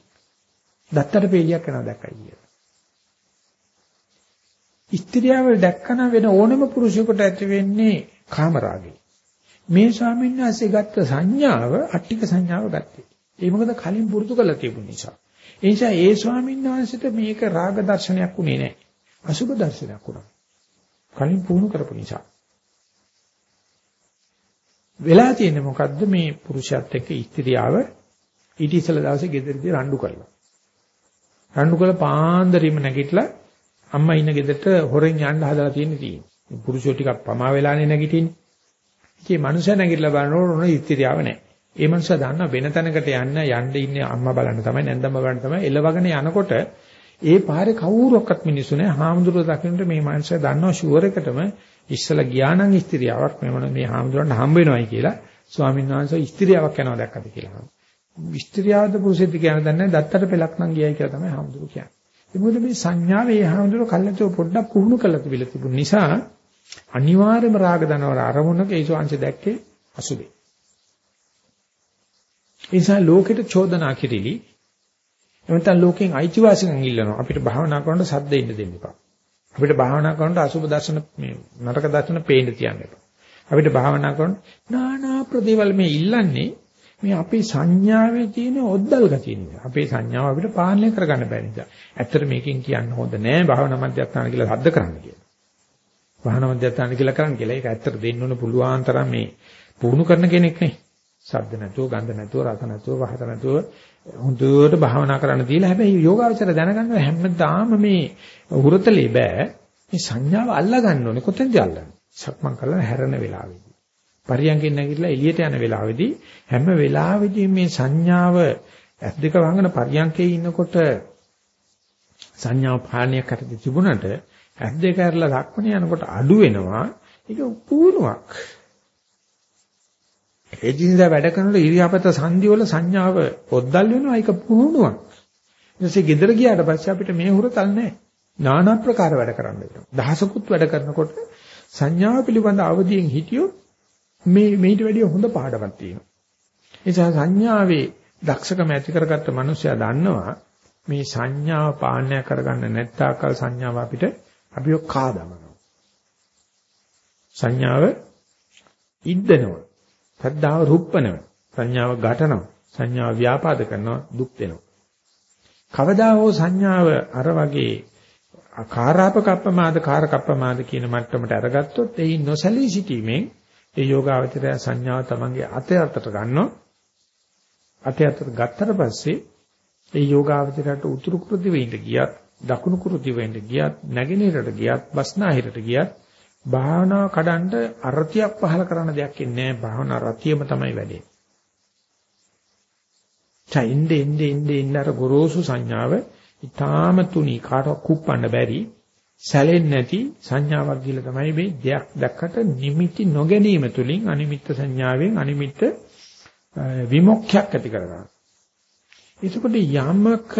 දත්තට පේලියක් යනවා දැක්කයි කියලා. ස්ත්‍රියව දැක්කම වෙන ඕනම පුරුෂයෙකුට ඇති වෙන්නේ කාමරාගය. මේ ස්වාමීන් වහන්සේ ගත්ත සංඥාව අට්ටික සංඥාව ගත්තේ. ඒ මොකද කලින් පුරුදු කරලා තිබු නිසා. ඒ නිසා ඒ ස්වාමීන් වහන්සේට මේක රාග දර්ශනයක් උනේ නැහැ. අසුබ දර්ශනයක් වුණා. කලින් පුහුණු කරපු නිසා. වෙලා තියෙන්නේ මොකද්ද මේ පුරුෂයාත් එක්ක ස්ත්‍රියව ඊට ඉස්සෙල්ලා දවසේ ගෙදරදී රණ්ඩු කරලා. රණ්ඩු කළ පාන්දරීම නැගිටලා අම්මා ඉන්න ගෙදරට හොරෙන් යන්න හදලා තියෙන තියෙන්නේ. පුරුෂයෝ ටිකක් පමා වෙලානේ නැගිටින්නේ. ඉතින් මනුස්සයා නැගිටලා බලනකොට උන ඉස්තිරියාව නැහැ. ඒ මනුස්සයා දන්නා වෙන තැනකට යන්න යන්න ඉන්නේ අම්මා බලන්න තමයි නැන්දම්ම බලන්න තමයි එළවගෙන යනකොට ඒ පාරේ කවුරක්වත් මිනිස්සු නැහැ. හාමුදුරුවෝ දකින්නට මේ මනුස්සයා දන්නවා ෂුවර් එකටම ඉස්සලා ගියා නම් ඉස්තිරියාවක් මෙවන මේ හාමුදුරන්ට හම්බ වෙනවයි කියලා ස්වාමීන් වහන්සේ ඉස්තිරියාවක් යනවා දැක්කද කියලා. ඉස්තිරියාවද පුරුෂෙද්ද කියන දන්නේ දත්තට පෙලක් නම් ගියයි කියලා තමයි හාමුදුරුවෝ කියන්නේ. ඒ මොකද මේ සංඥාව ඒ හැමදෙර කල්ලාතෝ පොඩ්ඩක් පුහුණු කරලා තිබිලා තිබුණ නිසා අනිවාර්යයෙන්ම රාග දනවර අරමුණක ඒ ශාංශ දැක්කේ අසුබේ. ඒ නිසා ලෝකෙට චෝදනා කිරිලි එවනතන ලෝකෙන් අයිතිවාසිකම් ඉල්ලනවා අපිට භාවනා කරනකොට සද්ද ඉන්න දෙන්න එපා. අපිට භාවනා කරනකොට අසුබ දර්ශන මේ නරක දර්ශන පේන්න තියන්න එපා. අපිට භාවනා කරනකොට නානා ප්‍රදේවල් මේ ඉල්ලන්නේ මේ අපේ සංඥාවේ තියෙන ඔද්දල් ගතිය නිසා. අපේ සංඥාව අපිට පාලනය කරගන්න බැරි නිසා. ඇත්තට මේකෙන් කියන්න හොඳ නෑ භාවනා මධ්‍යස්ථාන කියලා හද්ද කරන්න කියලා. භාවනා මධ්‍යස්ථාන කියලා කරන්න කියලා ඒක ඇත්තට දෙන්න ඕන පුළුවන් තරම් මේ පුහුණු කරන කෙනෙක් නේ. ශබ්ද නැතුව, ගන්ධ නැතුව, රස නැතුව, පහත නැතුව හොඳට භාවනා කරන්න දීලා හැබැයි යෝගාවචර දැනගන්න හැමදාම මේ හුරතලේ බෑ. මේ සංඥාව අල්ලා ගන්න ඕනේ. කොතෙන්ද අල්ලන්නේ? සක්මන් කරලා හැරෙන වෙලාවේ. පරියන්ගෙන් නැගිටලා එළියට යන වෙලාවේදී හැම වෙලාවෙදී මේ සංඥාව ඇස් දෙක වහගෙන පරියන්කේ ඉන්නකොට සංඥාව පාලනය කරලා තිබුණට ඇස් දෙක අරලා ලක්මන යනකොට අඩු වෙනවා. ඒක පුහුණුවක්. ඒ දිනදා වැඩ කරනකොට ඉරියාපත සංදි වල සංඥාව පොද්දල් වෙනවා. ඒක පුහුණුවක්. ඊටසේ ගෙදර ගියාට පස්සේ අපිට මේ හුරතල් නැහැ. নানা ප්‍රකාර වැඩ කරන්න වෙනවා. දහසකුත් වැඩ කරනකොට සංඥාව පිළිබඳ අවදියෙන් හිටියොත් මේ මේට වැඩිය හොඳ පාඩමක් තියෙනවා. ඒ නිසා සංඥාවේ දක්ෂකම ඇති කරගත්ත මනුස්සයා දන්නවා මේ සංඥාව පාලනය කරගන්න නැත්තාකල් සංඥාව අපිට අපිව කාදමනවා. සංඥාව ඉද්දනවා. සද්ධාව රුප්පනවා. සංඥාව ඝටනවා. සංඥාව ව්‍යාපාද කරනවා දුක් දෙනවා. කවදා හෝ සංඥාව අර වගේ කාරාපකප්පමාද කාරකප්පමාද කියන මට්ටමට අරගත්තොත් එයි නොසලී සිටීමෙන් ඒ යෝගාවචරය සංඥාව තමන්ගේ අතේ අතට ගන්නවා. අතේ අතට ගත්තට පස්සේ ඒ යෝගාවචරයට උතුරු කුරුදි වෙන්න ගියත්, දකුණු කුරුදි වෙන්න ගියත්, නැගෙනහිරට ගියත්, බස්නාහිරට ගියත් භාවනාව කඩන්ඩ අරතියක් පහල කරන දෙයක් ඉන්නේ නැහැ. භාවනා රතියම තමයි වැඩේ. චයින්දේ ඉන්නේ ඉන්නේ ඉන්න අර ගොරෝසු සංඥාව ඊටාම තුනි කාටවත් කුප්පන්න බැරි සැලෙන්නේ නැති සංඥාවක් කියලා තමයි මේ දෙයක් දැක්කට නිමිති නොගැනීම තුලින් අනිමිත්ත සංඥාවෙන් අනිමිත්ත විමුක්තියක් ඇති කරගන්න. එතකොට යමක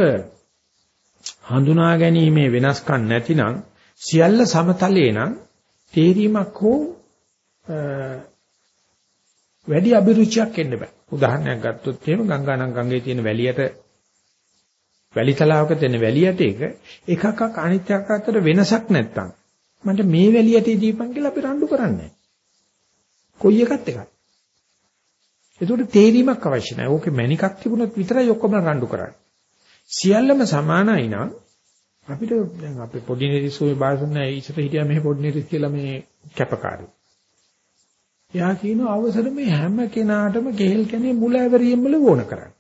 හඳුනා ගැනීමේ වෙනස්කම් නැතිනම් සියල්ල සමතලේ නම් තේරීමක් හෝ වැඩි අභිරුචියක් එන්න බෑ. උදාහරණයක් ගත්තොත් එහෙම ගංගානම් ගඟේ තියෙන වැලියට වැලි තලාවක තියෙන වැලියට එක එකක් අනිත් එකක් අතර වෙනසක් නැත්තම් මන්ට මේ වැලියට දීපන් කියලා අපි රණ්ඩු කරන්නේ කොයි එකත් එකයි. ඒකට තේරීමක් අවශ්‍ය නැහැ. ඕකේ මැනිකක් තිබුණොත් විතරයි ඔක්කොම රණ්ඩු කරන්නේ. සියල්ලම සමානයි නම් අපිට දැන් අපේ පොඩි නිරිසෝේ බාසුන්නේ ඉස්සර හිටියා මේ පොඩි නිරිස් කියලා මේ කැපකාරී. එයා කියන අවසර මේ හැම කෙනාටම ගෙහෙල් කනේ මුල ඇවරියෙන්ම ඕන කරන්නේ.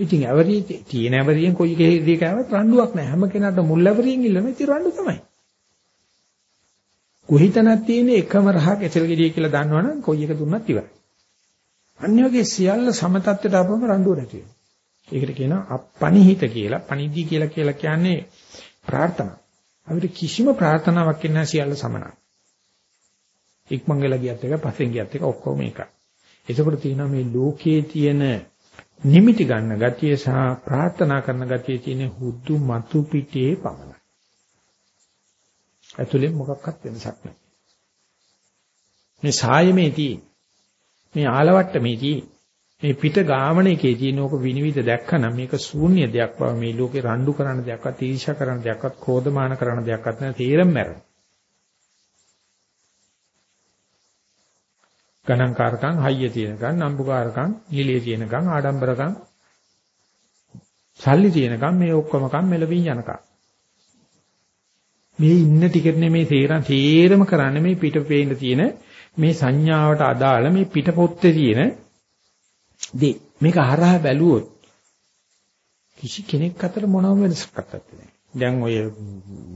ඉතින් ඇවරිය තියෙන ඇවරියෙන් කොයි ගෙහෙල්දී කෑවත් රණ්ඩුවක් නැහැ. හැම කෙනාටම මුල් ඇවරියෙන් ඉල්ලන ඉතින් රණ්ඩු තමයි. කොහිතනක් තියෙන එකම රහක් එසල් ගෙඩිය කියලා දන්නවනම් කොයි එක දුන්නත් ඉවරයි. අන්‍යෝගේ සියල්ල සමතත්වයට ආපම රණ්ඩුව නැති වෙනවා. ඒකට කියනවා අපනිහිත කියලා. පනිදි කියලා කියලා කියන්නේ ප්‍රාර්ථනා. අපිට කිසිම ප්‍රාර්ථනාවක් ඉන්න සියල්ල සමනයි. ඉක්මන් වෙලා ගියත් එක පස්සෙන් ගියත් එක ඔක්කොම එකයි. එතකොට තියෙනවා මේ ලෝකයේ තියෙන නිමිටි ගන්න ගතිය සහ ප්‍රාර්ථනා කරන ගතිය තියෙන හුදු මතු පිටේ පමණයි. ඇතුලේ මොකක්වත් වෙනසක් නැහැ. මේ සායමේදී මේ ආලවට්ටමේදී මේ පිට ගාමණේකේ තියෙන ඕක විනිවිද දැක්කනම් මේක ශූන්‍ය දෙයක් බව මේ ලෝකේ රණ්ඩු කරන දෙයක්වත් ඊර්ෂ්‍යා කරන දෙයක්වත් ක්‍රෝධමාන කරන දෙයක්වත් නැහැ තේරෙම මැරෙන. ගණන්කාරකම් හයිය තියෙනකම් නම්බුකාරකම් නිලිය තියෙනකම් ආඩම්බරකම් සල්ලි තියෙනකම් මේ ඔක්කොමකම් මෙලවින් යනකම් මේ ඉන්න ටිකෙත් නෙමේ තේරන් තේරම කරන්නේ මේ පිට පේන්න තියෙන මේ සංඥාවට අදාළ මේ පිට පොත්තේ තියෙන දේ මේක හරහා බැලුවොත් කිසි කෙනෙක් අතර මොනම වෙනසක් නැහැ. දැන් ඔය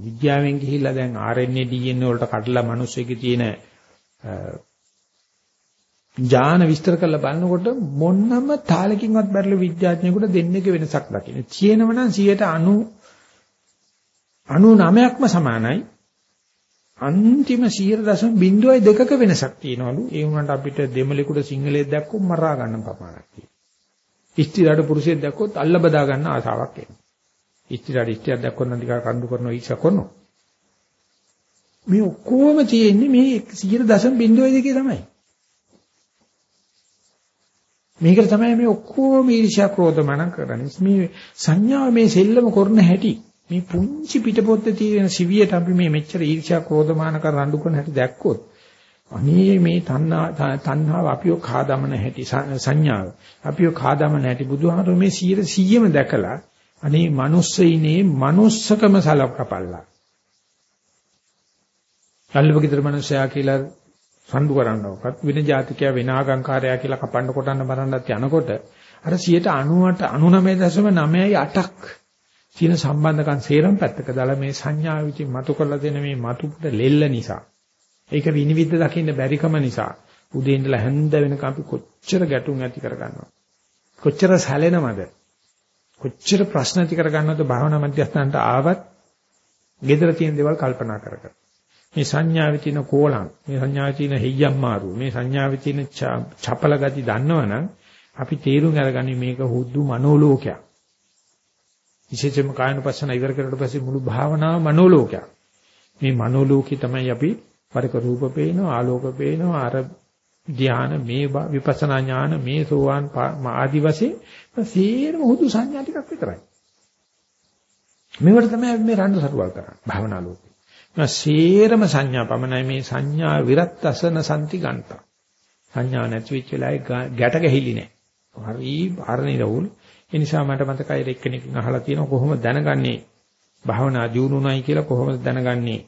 විද්‍යාවෙන් ගිහිල්ලා දැන් RNA DNA වලට කඩලා මිනිස්සෙකේ තියෙන ඥාන විස්තර කරලා බලනකොට මොන්නම තාලකින්වත් බැරිලු විද්‍යාඥයෙකුට දෙන්නේක වෙනසක් දකින්න. තියෙනව නම් 90 99ක්ම සමානයි. අන්තිම 0.02ක වෙනසක් තියෙනවලු. ඒ වුණාට අපිට දෙමළෙකුට සිංහලයේ දැක්කොත් මරා ගන්න ප්‍රමාණයක් තියෙනවා. ඉස්තිරාට පුරුෂයෙක් දැක්කොත් අල්ල බදා ගන්න ආසාවක් එනවා. ඉස්තිරාට ඉස්තිරයක් දැක්කොත් නම් ටිකක් කඳු කරනවා ඊර්ෂ්‍යා කරනවා. මේ ඔක්කොම තියෙන්නේ මේ 0.02 තමයි. මේකට තමයි මේ ඔක්කොම ඊර්ෂ්‍යා ක්‍රෝධ මනං කරන්නේ. මේ සංඥාව මේ සෙල්ලම කරන හැටි මේ පුංචි පිටපොත්තේ තියෙන සිවියට අපි මේ මෙච්චර ඊර්ෂ්‍යා ක්‍රෝධමාන කර රණ්ඩු කරන හැටි දැක්කොත් අනේ මේ තණ්හා තණ්හාව අපිව කාදමන හැටි සංඥාව අපිව කාදමන හැටි බුදුහාමුදුරුවෝ මේ 100ම දැකලා අනේ මිනිස්සෙයිනේ manussකම සලකපල්ලා කල්පකිතර මිනිසයා කියලා රණ්ඩු කරන්නවක්වත් වෙන જાතිකයා වෙන ආගංකාරයා කියලා කපන්න කොටන්න බලන්නත් යනකොට අර 98 99.98ක් තියෙන සම්බන්ධකම් සේරම පැත්තක දාලා මේ සංඥා විචි මතු කරලා දෙන මේ මතුපුට ලෙල්ල නිසා. ඒක විනිවිද දකින්න බැරිකම නිසා. උදේ ඉඳලා හැන්ද වෙනකම් අපි කොච්චර ගැටුම් ඇති කරගන්නවා. කොච්චර සැලෙනවද? කොච්චර ප්‍රශ්න ඇති කරගන්නවද? භාවනා මධ්‍යස්ථානට ආවත් gedara තියෙන දේවල් කල්පනා කර කර. මේ සංඥාවේ තියෙන කෝලම් මේ සංඥාවේ තියෙන හෙయ్యම් මාරු මේ සංඥාවේ තියෙන චපල ගති දන්නවනම් අපි තේරුම් අරගන්නේ මේක හුදු මනෝලෝකයක්. විශේෂයෙන්ම කායනුපස්සන ඉවර කරලා පස්සේ මුළු භාවනාව මනෝලෝකයක්. මේ මනෝලෝකේ තමයි අපි පරික රූප පේනවා ආලෝක පේනවා අර ධාන මේ විපස්සනා ඥාන මේ සෝවාන් ආදි වශයෙන් සේරම හුදු සංඥා ටිකක් විතරයි. මේවට තමයි මේ රණ්ඩු සරුවල් කරන්නේ භාවනා ලෝකේ. සේරම සංඥා පමණයි මේ සංඥා විරත්තසන සම්ති ගන්ත. සංඥා නැති වෙච්ච වෙලාවේ ගැට ගැහිලි නෑ. හරි ආරණි රවුල්. ඒ නිසා මට මතකයි එක්කෙනෙක්ගෙන් අහලා තියෙනවා කොහොමද දැනගන්නේ භාවනා දියුණුවයි කියලා කොහොමද දැනගන්නේ මේ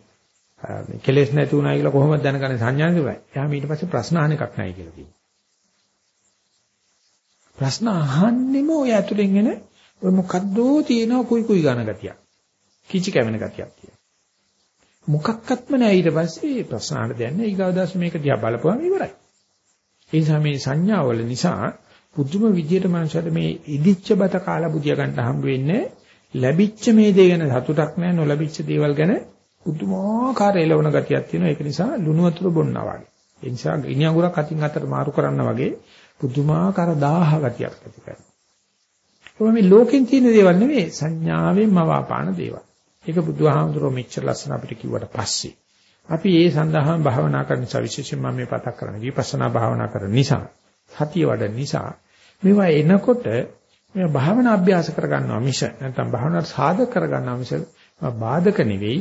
කෙලෙස් නැති උනායි කියලා කොහොමද දැනගන්නේ සංඥා නෙවෙයි. එයාම ඊට පස්සේ ප්‍රශ්න අහන එකක් නැහැ කියලා කියනවා. ප්‍රශ්න අහන්නෙම ඔය ඇතුලෙන් එන ඔය මොකද්දෝ තියෙන කුයි කුයි ගන්න ගතියක්. කිචි කැවෙන ගතියක් තියෙනවා. මොකක්වත්ම නැහැ ඊට පස්සේ ප්‍රශ්න අහන්න දෙයක් නැහැ ඊගාවදාස් මේක දිහා බලපුවම ඉවරයි. ඒ නිසා මේ සංඥාවල නිසා පුදුම විදියට මනසට මේ ඉදිච්ච බත කාලා බුදිය ගන්න හම්බ වෙන්නේ ලැබිච්ච මේ දේ ගැන සතුටක් නැහැ නොලැබිච්ච දේවල් ගැන පුදුමාකාර එළවණ ගතියක් තියෙනවා ඒක නිසා ලුණු වතුර බොන්නා වගේ. ඒ නිසා ගිනි අඟුරක් අතින් අතට මාරු කරන්න වගේ පුදුමාකාර දාහ ගතියක් ඇති කරනවා. කොහොම මේ ලෝකෙන් තියෙන දේවල් නෙවෙයි සංඥාවෙන් මවාපාන දේවල්. ඒක බුදුහාමුදුරුවෝ මෙච්චර ලස්සන අපිට කිව්වට පස්සේ. අපි ඒ සඳහා භාවනා කරන නිසා විශේෂයෙන් මම මේ පතක් කරන්නේ විපස්සනා භාවනා කරන නිසා සතිය වඩන නිසා මේවා එනකොට මේ භාවනා අභ්‍යාස කරගන්නවා මිස නැත්නම් භාවනාවට සාධක කරගන්නවා මිස බාධක නෙවෙයි.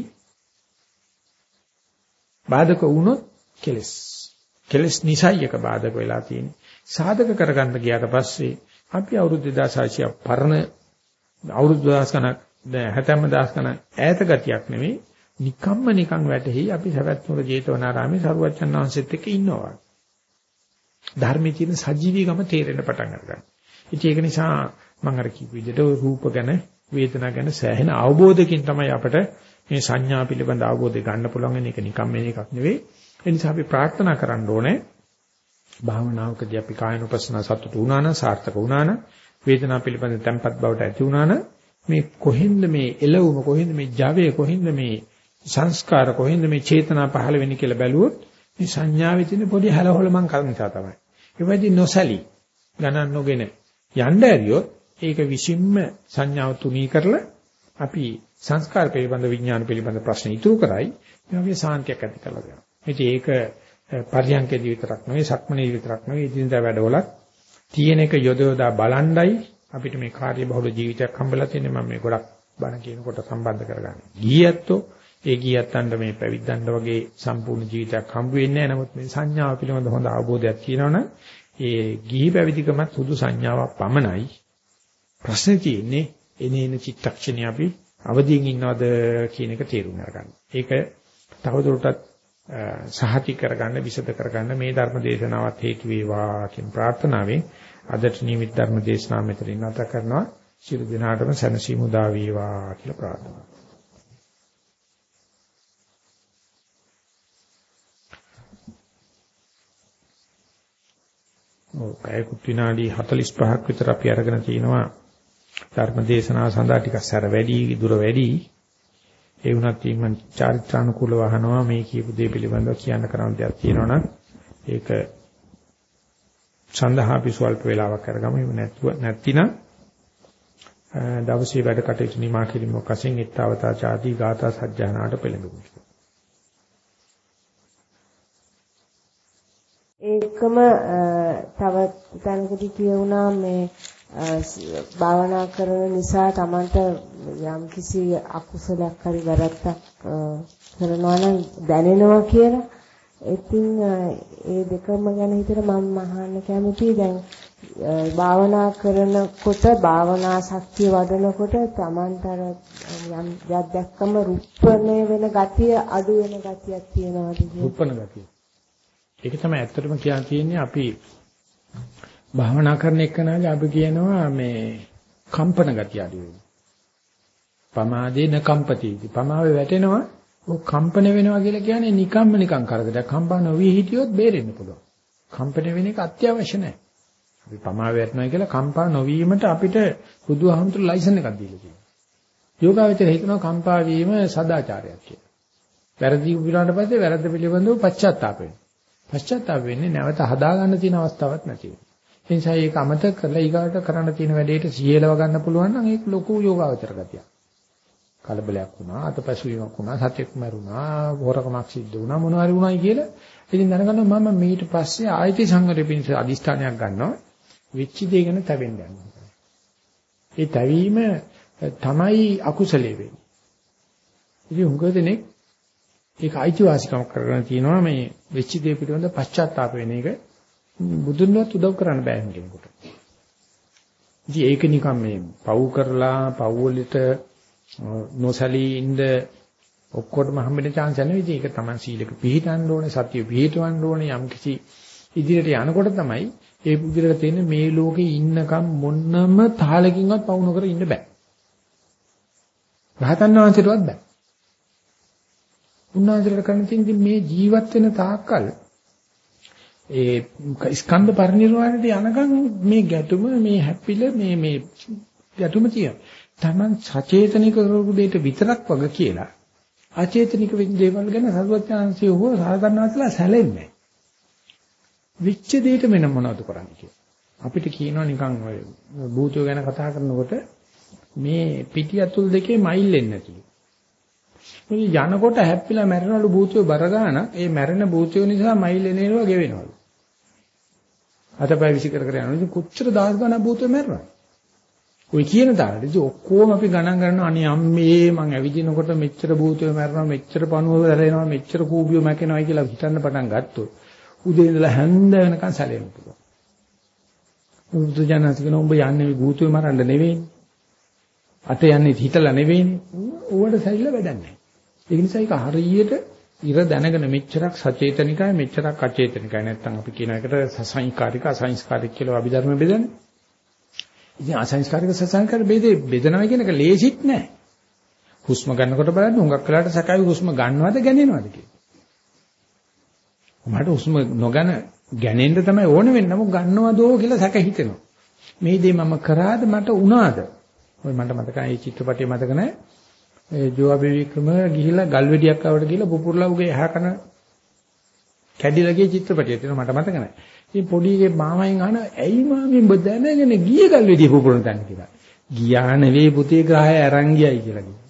බාධක වුණොත් කෙලස්. කෙලස් නිසයි එක බාධක වෙලා තියෙන්නේ. සාධක කරගන්න ගියාට පස්සේ අපි අවුරුදු 2600 පරණ අවුරුදු 1000 ගණක් දැන් 70000 ගණන් ඈත ගතියක් නෙවෙයි නිකම්ම නිකන් වැටෙහි අපි සවැත්නුර ජේතවනාරාමේ සරුවච්චන් වහන්සේත් එක්ක ඉන්නවා. ධර්මයේ තියෙන සජීවීකම තේරෙන්න පටන් ගන්නවා. ඉතින් ඒක නිසා මම අර කිව්ව විදිහට රූප ගැන වේදනා ගැන සෑහෙන අවබෝධකින් තමයි අපට මේ සංඥා පිළිබඳ අවබෝධය ගන්න පුළුවන් වෙන එක නිකම් මේ එකක් නෙවෙයි. ඒ නිසා අපි ප්‍රාර්ථනා කරන්න ඕනේ භාවනාවකදී අපි කායනුපස්සන සතුටු වුණා නම් සාර්ථක වුණා නම් වේදනාව පිළිබඳ තැම්පත් බවට ඇති වුණා නම් මේ කොහෙන්ද මේ එළවුම කොහෙන්ද මේ ජවය කොහෙන්ද මේ සංස්කාර කොහෙන්ද මේ චේතනා පහළ වෙන්නේ කියලා බැලුවොත් මේ සංඥාවේ තියෙන පොඩි හැලහොලමන් කර නිසා තමයි. ඒ වෙද්දී නොසලී ගණන් නොගෙන යන්න ඇරියොත් ඒක විසින්ම සංඥාව තුනී කරලා අපි සංස්කාර පිළිබඳ විඥාන පිළිබඳ ප්‍රශ්න ඉතුරු කරයි මේ වගේ සාන්තියක් ඇති කරලා දෙනවා. ඉතින් ඒක පරියන්කේදී විතරක් නෙවෙයි සක්මනේ විතරක් නෙවෙයි ඉදින්දා වැඩවලත් තියෙන එක යොදවලා බලණ්ඩයි අපිට මේ කාර්ය බහුල ජීවිතයක් හම්බෙලා තියෙන්නේ මම මේ ගොඩක් බණ කියනකොට සම්බන්ධ කරගන්න. ගියැත්තෝ ඒ ගියත්තන්ට මේ පැවිද්දන්ට වගේ සම්පූර්ණ ජීවිතයක් හම්බ වෙන්නේ නැහැ. නමුත් මේ සංඥාව පිළිබඳ හොඳ අවබෝධයක් තියෙනවනම් ඒ ගිහි පැවිදිකමත් සුදු සංඥාවක් පමණයි. ප්‍රශ්නේ තියෙන්නේ එනේන චිත්තක්ෂණේ අපි අවදියෙන් ඉන්නවද කියන එක තේරුම් ගන්න. ඒක තවදුරටත් සහති කරගන්න විසද කරගන්න මේ ධර්ම දේශනාවත් හේතු වේවා කියන ප්‍රාර්ථනාවෙන් අදට නිමිත් ධර්ම දේශනාව මෙතනින් නැත කරනවා. සියලු දිනාටම සැනසීම උදා වේවා කියලා ප්‍රාර්ථනා ඔව් පැයකුත් විනාඩි 45ක් විතර අපි අරගෙන තිනවා. ධර්ම දේශනාව සඳහා ටිකක් සැර වැඩි දුර වැඩි. ඒ වුණත් මම චාරිත්‍රානුකූලව අහනවා. මේ කියපු දේ පිළිබඳව කියන්න කරන්න දෙයක් තියෙනවා ඒක සඳහා අපි ස්වල්ප වේලාවක් අරගමු එහෙම නැත්නම් නැත්නම් දවසේ වැඩ කටයුතු නිමා කිරීමක් වශයෙන් ඊත්තාවතා ചാති ගාථා සජ්ජානාට පෙළඹෙමු ඒකම තව තැනකදී කියුණා මේ භාවනා කරන නිසා Tamanට යම් කිසි අකුසලයක් හරි වැරද්දක් කරනවා නම් දැනෙනවා කියලා. ඉතින් ඒ දෙකම ගැන හිතලා මම අහන්න කැමතියි දැන් භාවනා කරනකොට භාවනා ශක්තිය වඩනකොට Tamanතර යම් යක් දැක්කම රුප්පණය වෙන ගතිය අඩු වෙන ගතියක් තියෙනවාද රුප්පණ ගතිය. ඒක තමයි ඇත්තටම කියන්න තියෙන්නේ අපි භාවනා කරන එකනගේ අපි කියනවා මේ කම්පන ගතිය අඩු වෙනවා. පමාදේ න කම්පතිති. පමාවේ වැටෙනවා ඔය කම්පන වෙනවා කියලා කියන්නේ නිකම්ම නිකම් කරදරයක්. කම්පන නොවි හිටියොත් බේරෙන්න පුළුවන්. කම්පන වෙන එක අත්‍යවශ්‍ය නැහැ. අපි පමාවේ වැටෙනවා කියලා කම්පා නොවීමට අපිට බුදුහාමුදුරු ලයිසන් එකක් දීලා තියෙනවා. යෝගාවචර හිතනවා කම්පා වීම සදාචාරයක් කියලා. වැරදි වුණාට පස්සේ වැරද්ද පිළිබඳව පශ්චාත්තාප වෙනවා. පශ්චාත්තාප වෙන්නේ නැවත හදාගන්න තියෙන අවස්ථාවක් නැති වෙනවා. ඒ නිසා ඒක අමතක කරලා ඊගාට කරන්න තියෙන වැඩේට සියලව ගන්න පුළුවන් නම් ඒක ලොකු යෝගාවචර ගතියක්. කලබලයක් වුණා, අතපසු වීමක් වුණා, සත්‍යක් මරුණා, හොරකමක් සිද්ධ වුණා, මොනවා හරි වුණායි කියලා ඉතින් දැනගන්නවා මම ඊට පස්සේ ආයති සංවරය පිණිස අදිෂ්ඨානයක් ගන්නවා. වෙච්ච දේ ගැන තැවෙන්න යනවා. ඒ තැවීම තමයි අකුසලයේ වෙන්නේ. ඉතින් උඟ දෙනෙක් ඒක අයිතිවාසිකමක් කරගෙන තියෙනවා මේ වෙච්ච දේ පිළිබඳ පශ්චාත්තාප වෙන එක බුදුන්වත් උදව් කරන්න බෑ කෙනෙකුට. ඉතින් ඒක නිකන් මේ පව් කරලා පව් වලට නොසලී ඉඳ ඔක්කොටම හම්බෙන chance නෙවෙයි. ඒක තමයි සීලක පිළිහිටන්න ඕනේ, සතිය පිළිහිටවන්න ඕනේ යම් කිසි ඉදිරියට යනකොට තමයි ඒ පුදුරට තියෙන මේ ලෝකේ ඉන්නකම් මොන්නම තාලකින්වත් පවු නොකර ඉන්න බෑ. රහතන් වහන්සේටවත් බෑ. උන්වහන්සේට කරන්න තියෙන්නේ මේ ජීවත් වෙන තාක්කල් ඒ ස්කන්ධ පරිනිර්වාණයට යනකම් මේ ගැටුම මේ හැපිල මේ මේ ගැටුම තියෙනවා. Taman සචේතනික කරපු දෙයට විතරක් වග කියලා අචේතනික දේවල් ගැන සරුවත්‍යාංශය හෝ සාධනවාසලා සැලෙන්නේ විච්ච දෙයට මෙන්න මොනවද කරන්නේ කියලා. අපිට කියනවා නිකන් ඔය භූතය ගැන කතා කරනකොට මේ පිටි අතුල් දෙකේ මයිල් එන්නේ නැතිලු. මේ යනකොට හැප්පිලා මැරෙනවලු භූතය බර ගන්න ඒ මැරෙන භූතය නිසා මයිල් එනේනවා ගෙවෙනවලු. අතපය විසි කර කර යනවා. ඉතින් කොච්චර දහස් ගණන් භූතය මැරෙනවද? ඔය කියන දාට ඉතින් ඔක්කොම අපි ගණන් ගන්නවා අනේ අම්මේ මං ඇවිදිනකොට මෙච්චර භූතය මැරෙනවා මෙච්චර පණුව වැරෙනවා මෙච්චර කූඹිය මැකෙනවා කියලා හිතන්න පටන් ගත්තොත් උදේ ඉඳලා හැන්ද වෙනකන් සැලෙන්න පුළුවන්. බුදුජානක කියන උඹ යන්නේ භූතය මරන්න නෙවෙයි. අත යන්නේ හිතලා නෙවෙයිනේ. ඕවට සැරිලා වැඩක් නැහැ. ඒ නිසා ඒක හරියට ඉර දැනගෙන මෙච්චරක් සචේතනිකයි මෙච්චරක් අචේතනිකයි නැත්තම් අපි කියන එකට සසංස්කාරික අසංස්කාරික කියලා අභිධර්ම බෙදන්නේ. ඉතින් අසංස්කාරික සසංස්කාරික බෙදේ බෙදනවා කියන එක ලේසිත් නෑ. හුස්ම ගන්නකොට බලන්න හුඟක් වෙලාට සකයි හුස්ම ගන්නවද ගැනෙනවද කියලා. මට හුස්ම නොගන ගැනෙන්න තමයි ඕන වෙන්නේ නමුත් ගන්නවදෝ කියලා සැක හිතෙනවා. මේ දේ මම කරාද මට උනාද? ඔය මට මතකයි මේ චිත්‍රපටය මතක නැහැ. ඒ ජෝවා බේවික්‍රම ගිහිල්ලා ගල් වෙඩියක් ආවට ගිහිල්ලා පුපුරලා උගේ එහා කන කැඩිලා ගිය චිත්‍රපටය තියෙනවා මට මතක නැහැ. ඉතින් පොඩි එකේ මාමෙන් අහන ඇයි මාමෙන් ඔබ දැනගෙන ගිය ගල් වෙඩිය පුපුරන තැන කියලා. ගියා නෙවෙයි පුතේ ග්‍රහය අරන් ගියයි කියලා කිව්වා.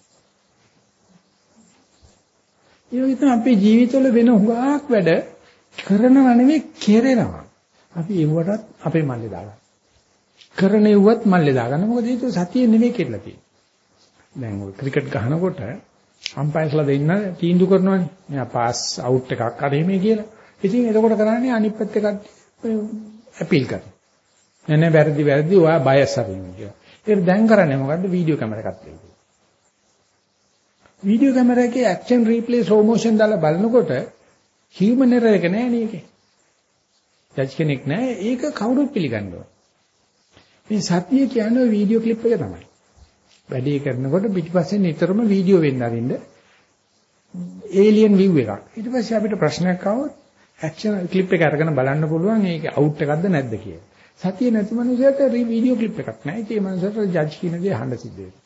ඒ වගේ තමයි අපේ ජීවිතවල වෙන හුඟක් වැඩ කරනව නෙවෙයි කෙරෙනවා. අපි ඒවටත් අපේ මල්ලේ දාගන්න. කරන ඒවත් මල්ලේ දාගන්න. මොකද ඒක සතිය නෙවෙයි කියලා තියෙන්නේ. දැන් ඔය ක්‍රිකට් ගහනකොට අම්පයර්ස්ලා දෙන්න තීන්දුව කරනවානේ. මෙයා පාස් අවුට් එකක් හරි මේ කියලා. ඉතින් එතකොට කරන්නේ අනිත් පැත්තේ කට්ටිය අපීල් කරනවා. නෑ නෑ වැරදි වැරදි ඔයා බයස් හරින්න කියලා. ඒක දැන් කරන්නේ මොකද්ද? වීඩියෝ කැමරා එකක් තියෙනවා. වීඩියෝ කැමරා එකේ ඇක්ෂන් රීප්ලේ ස්ලෝ මොෂන් දාලා බලනකොට හියුමන් එරර් එක නෑ නේ ඒකේ. ජජ් කෙනෙක් නෑ ඒක කවුරුත් පිළිගන්නවා. මේ සතිය කියන්නේ වීඩියෝ ක්ලිප් එක තමයි. වැඩේ කරනකොට පිටිපස්සේ නිතරම වීඩියෝ වෙන්න අරින්න ඒලියන් විව් එකක්. ඊට පස්සේ අපිට ප්‍රශ්නයක් ආවොත් ඇක්ෂන් ක්ලිප් එක අරගෙන බලන්න පුළුවන් ඒක අවුට් එකක්ද නැද්ද කියලා. සතිය නැති මනුස්සයට වීඩියෝ ක්ලිප් එකක් නැහැ. ඒ මනුස්සයට ජජ් කියන දේ අහන්න සිද්ධ වෙනවා.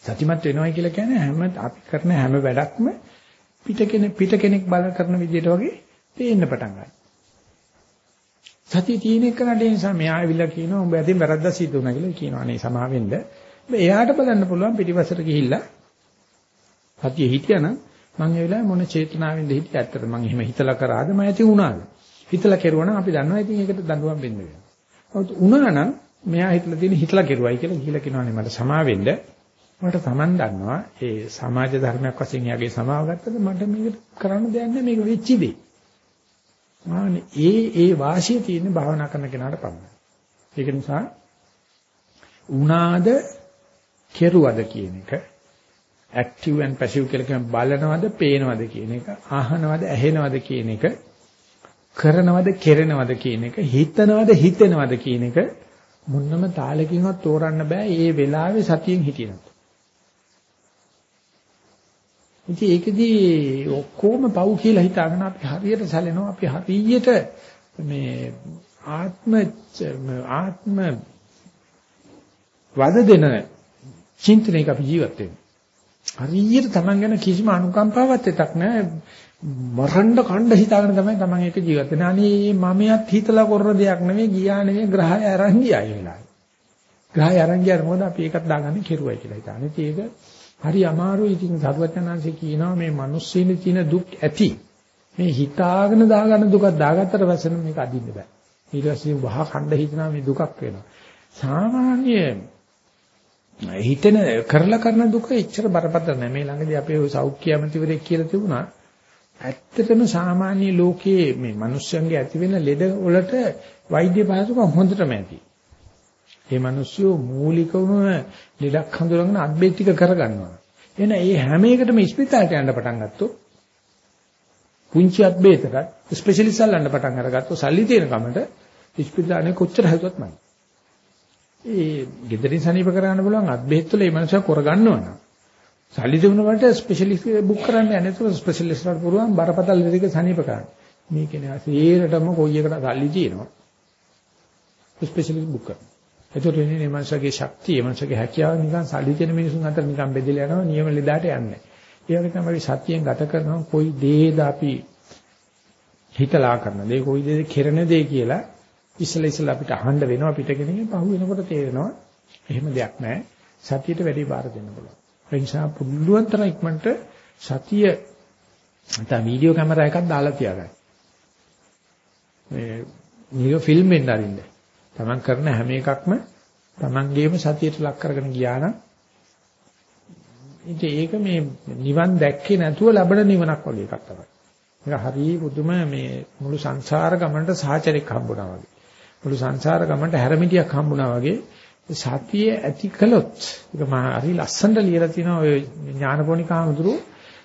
සතිමත් වෙනවයි කියලා කියන්නේ හැම අපි කරන හැම වැඩක්ම පිට කෙනෙක් පිට කෙනෙක් බල කරන විදිහට වගේ පේන්න පටන් ගන්නවා. සතිය තියෙන එක නඩේ නිසා මෙයා ඇවිල්ලා කියනවා උඹ ඇතින් වැරද්දක් සිද්ධ වුණා කියලා කියනවා. අනේ සමාවෙන්න එයාට බලන්න පුළුවන් පිටිපස්සට ගිහිල්ලා සතිය හිටියනම් මම ඒ වෙලාවේ මොන චේතනාවෙන්ද හිටියේ ඇත්තට මම එහෙම හිතලා කරාද මම ඇති වුණාද හිතලා කෙරුවා නම් අපි දන්නවා ඉතින් ඒකට දඬුවම් දෙන්න වෙනවා. ඔව් වුණා නම් මෙයා හිතලා තියෙන හිතලා කෙරුවයි කියලා ගිහිලා කියනවානේ මට සමා වෙන්න මට Taman දන්නවා ඒ සමාජ ධර්මයක් වශයෙන් යාගේ සමාව ගත්තද මට මේක කරන්න දෙයක් නැහැ මේක වෙච්ච දේ. මානේ ඒ ඒ වාසිය තියෙන භාවනා කරන කෙනාට පමණයි. ඒක නිසා උනාද කෙරුවද කියන එක active and passive කියලා කියන බලනවද පේනවද කියන එක අහනවද ඇහෙනවද කියන එක කරනවද කෙරෙනවද කියන එක හිතනවද හිතෙනවද කියන එක මොන්නම තාලකින්වත් තෝරන්න බෑ මේ වෙලාවේ සතියෙන් හිටියනත්. ඉතින් ඒකදී ඔක්කොම පව් කියලා හිතාගෙන අපි හරියට සැලෙනවා අපි හරියට මේ ආත්ම ආත්ම වද දෙන චින්තනයක අපි ජීවත් වෙනවා. හරියට Taman ගැන කිසිම අනුකම්පාවක් දෙයක් නැහැ. මරන්න කණ්ඩ හිතාගෙන තමයි Taman ඒක ජීවත් වෙන්නේ. අනේ මමියත් හිතලා කරන දෙයක් නෙමෙයි ගියා නෙමෙයි ග්‍රහය අරන් ගියා ඒ වෙලාවේ. ග්‍රහය අරන් ගියාට මොකද අපි ඒකත් දාගන්නේ කෙරුවයි කියලා හිතානේ. ඒක හරි අමාරුයි. ඉතින් සරුවචනාංශේ කියනවා මේ මිනිස්සුින තියෙන දුක් ඇති. මේ හිතාගෙන දාගන්න දුකක් දාගත්තට පස්සේ මේක අදින්න බෑ. ඊට පස්සේ වහ කණ්ඩ හිතනවා මේ දුකක් වෙනවා. සාමාන්‍ය හිතෙන කරලා කරන දුක එච්චර බරපතල නැහැ. මේ ළඟදී අපේ සෞඛ්‍ය ඇමතිවරයෙක් කියලා තිබුණා. ඇත්තටම සාමාන්‍ය ලෝකයේ මේ මිනිස්යන්ගේ ඇති වෙන ලෙඩ වලට වෛද්‍ය පහසුකම් හොඳටම ඇති. මේ මිනිස්සු මූලිකවම ලෙඩක් හඳුනගෙන අත්බෙත් ටික කරගන්නවා. එහෙනම් මේ හැම එකටම ස්පිතාලට යන්න පටන් ගත්තොත් පුංචි අත්බෙතකට ස්පෙෂලිස්ට් අල්ලන්න පටන් අරගත්තොත් සල්ලි තියෙන කමට ස්පිතාලේ කොච්චර හැදුවත් මයි. ඒ ගෙදරින් සනීප කරගන්න බලවන් අත් බෙහෙත් වල මේ මනුස්සයා කරගන්නවනම් සල්ලි දෙනුනට ස්පෙෂලිස්ට් බුක් කරන්න යන්නේ නැතුව ස්පෙෂලිස්ට්ලාට පුරුවන් බරපතල දෙයක සනීප කරන්න. මේකේ නෑ සේරටම කොයි එකට සල්ලි තියෙනවා. ස්පෙෂලිස්ට් බුක් කරන්න. ඒතර වෙන්නේ මේ මනසගේ ශක්තිය, මනසගේ හැකියාව නිකන් සල්ලි තියෙන මිනිසුන් අතර නිකන් බෙදලා යනවා නියම ලෙඩාට යන්නේ. ඒ වගේ තමයි සතියෙන් ගත කරනවා කොයි දේද අපි හිතලා කරන දේ කොයි දේද කෙරෙන දේ කියලා ඉස්සල ඉස්සල අපිට අහන්න වෙනවා පිටකෙනින් පහු වෙනකොට තේරෙනවා එහෙම දෙයක් නැහැ. සතියට වැඩි බාර දෙන්න පුළුවන්. ඒ නිසා පුළුවන් තරම් ඉක්මනට සතිය නැත්නම් වීඩියෝ කැමරා එකක් දාලා තියාගන්න. මේ මේක ෆිල්ම් වෙන්න අරින්න. Taman කරන හැම එකක්ම Tamanගේම සතියට ලක් කරගෙන ගියා නම් ඉතින් ඒක මේ නිවන් දැක්කේ නැතුව ලබන නිවනක් වගේ එකක් තමයි. මේක හරිය පුදුම මේ මුළු සංසාර ගමනට සාචරයක් හම්බුණා වගේ. මුළු සංසාර ගමනට හැරමිටියක් හම්බුණා වගේ සතිය ඇති කළොත් ඒක මා හරි ලස්සනට ලියලා තිනවා ඔය ඥානපෝනිකාමතුරු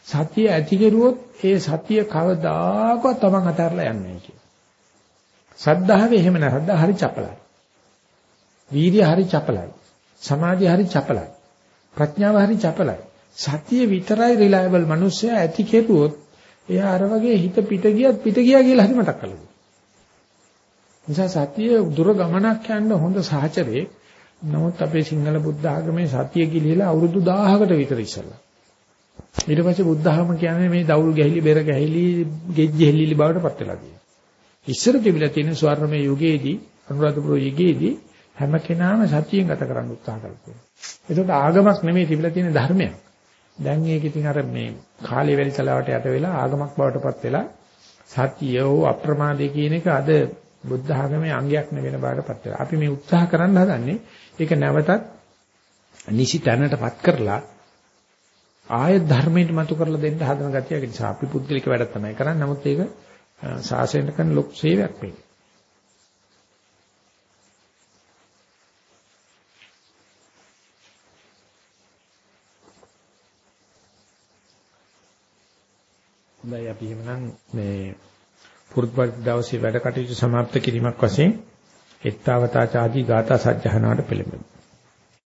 සතිය ඇති කෙරුවොත් ඒ සතිය කවදාකවත් Taman අතහැරලා යන්නේ නැහැ කියන. සද්ධාවේ එහෙම නැහැ. සද්ධා හරි චපලයි. වීර්ය හරි චපලයි. සමාධිය හරි චපලයි. ප්‍රඥාව හරි චපලයි. සතිය විතරයි රිලයබල් මිනිස්සයා ඇති කෙරුවොත් එයා අර වගේ හිත පිට ගියත් පිට ගියා කියලා හරි මතක් කරගන්න. නිසා සතිය දුර ගමනක් යන්න හොඳ සහචරේ. නමුත් අපේ සිංහල බුද්ධ ආගමේ සතිය කිලිලා අවුරුදු 1000කට විතර ඉස්සලා. ඊට පස්සේ බුද්ධ ආගම කියන්නේ මේ දවුල් ගැහිලි බෙර ගැහිලි ගෙජ්ජි හෙල්ලිලි බවට පත් වෙලා තියෙනවා. ඉස්සර තිබිලා තියෙන ස්වර්ණමය යුගයේදී අනුරාධපුර යුගයේදී හැම කෙනාම සතියෙන් ගත කරන්න උත්සාහ කරනවා. ඒකට ආගමක් නෙමෙයි තිබිලා තියෙන ධර්මයක්. දැන් ඒක ඉතින් අර මේ කාලේ වැලි තලාවට යට වෙලා ආගමක් බවට පත් වෙලා සතිය හෝ අප්‍රමාදේ කියන එක අද බුද්ධ ආගමේ අංගයක් නෙවෙන බවට පත් වෙලා. අපි මේ උත්සාහ කරන්න හදන්නේ ඒක නැවතත් නිසි තැනටපත් කරලා ආය ධර්මයට මතු කරලා දෙන්න හදන ගතිය. ඒ නිසා අපි පුද්ගලික වැඩ තමයි කරන්නේ. නමුත් ඒක ශාසනයට කරන ලොකු සේවයක් මේක. හොඳයි අපි එහෙමනම් මේ පුරුද්ද දවසේ වැඩ කටයුතු સમાપ્ત කිරීමක් වශයෙන් එත්තාවතා ආදී ගාථා සජ්ජහනාවට පෙළඹෙමු.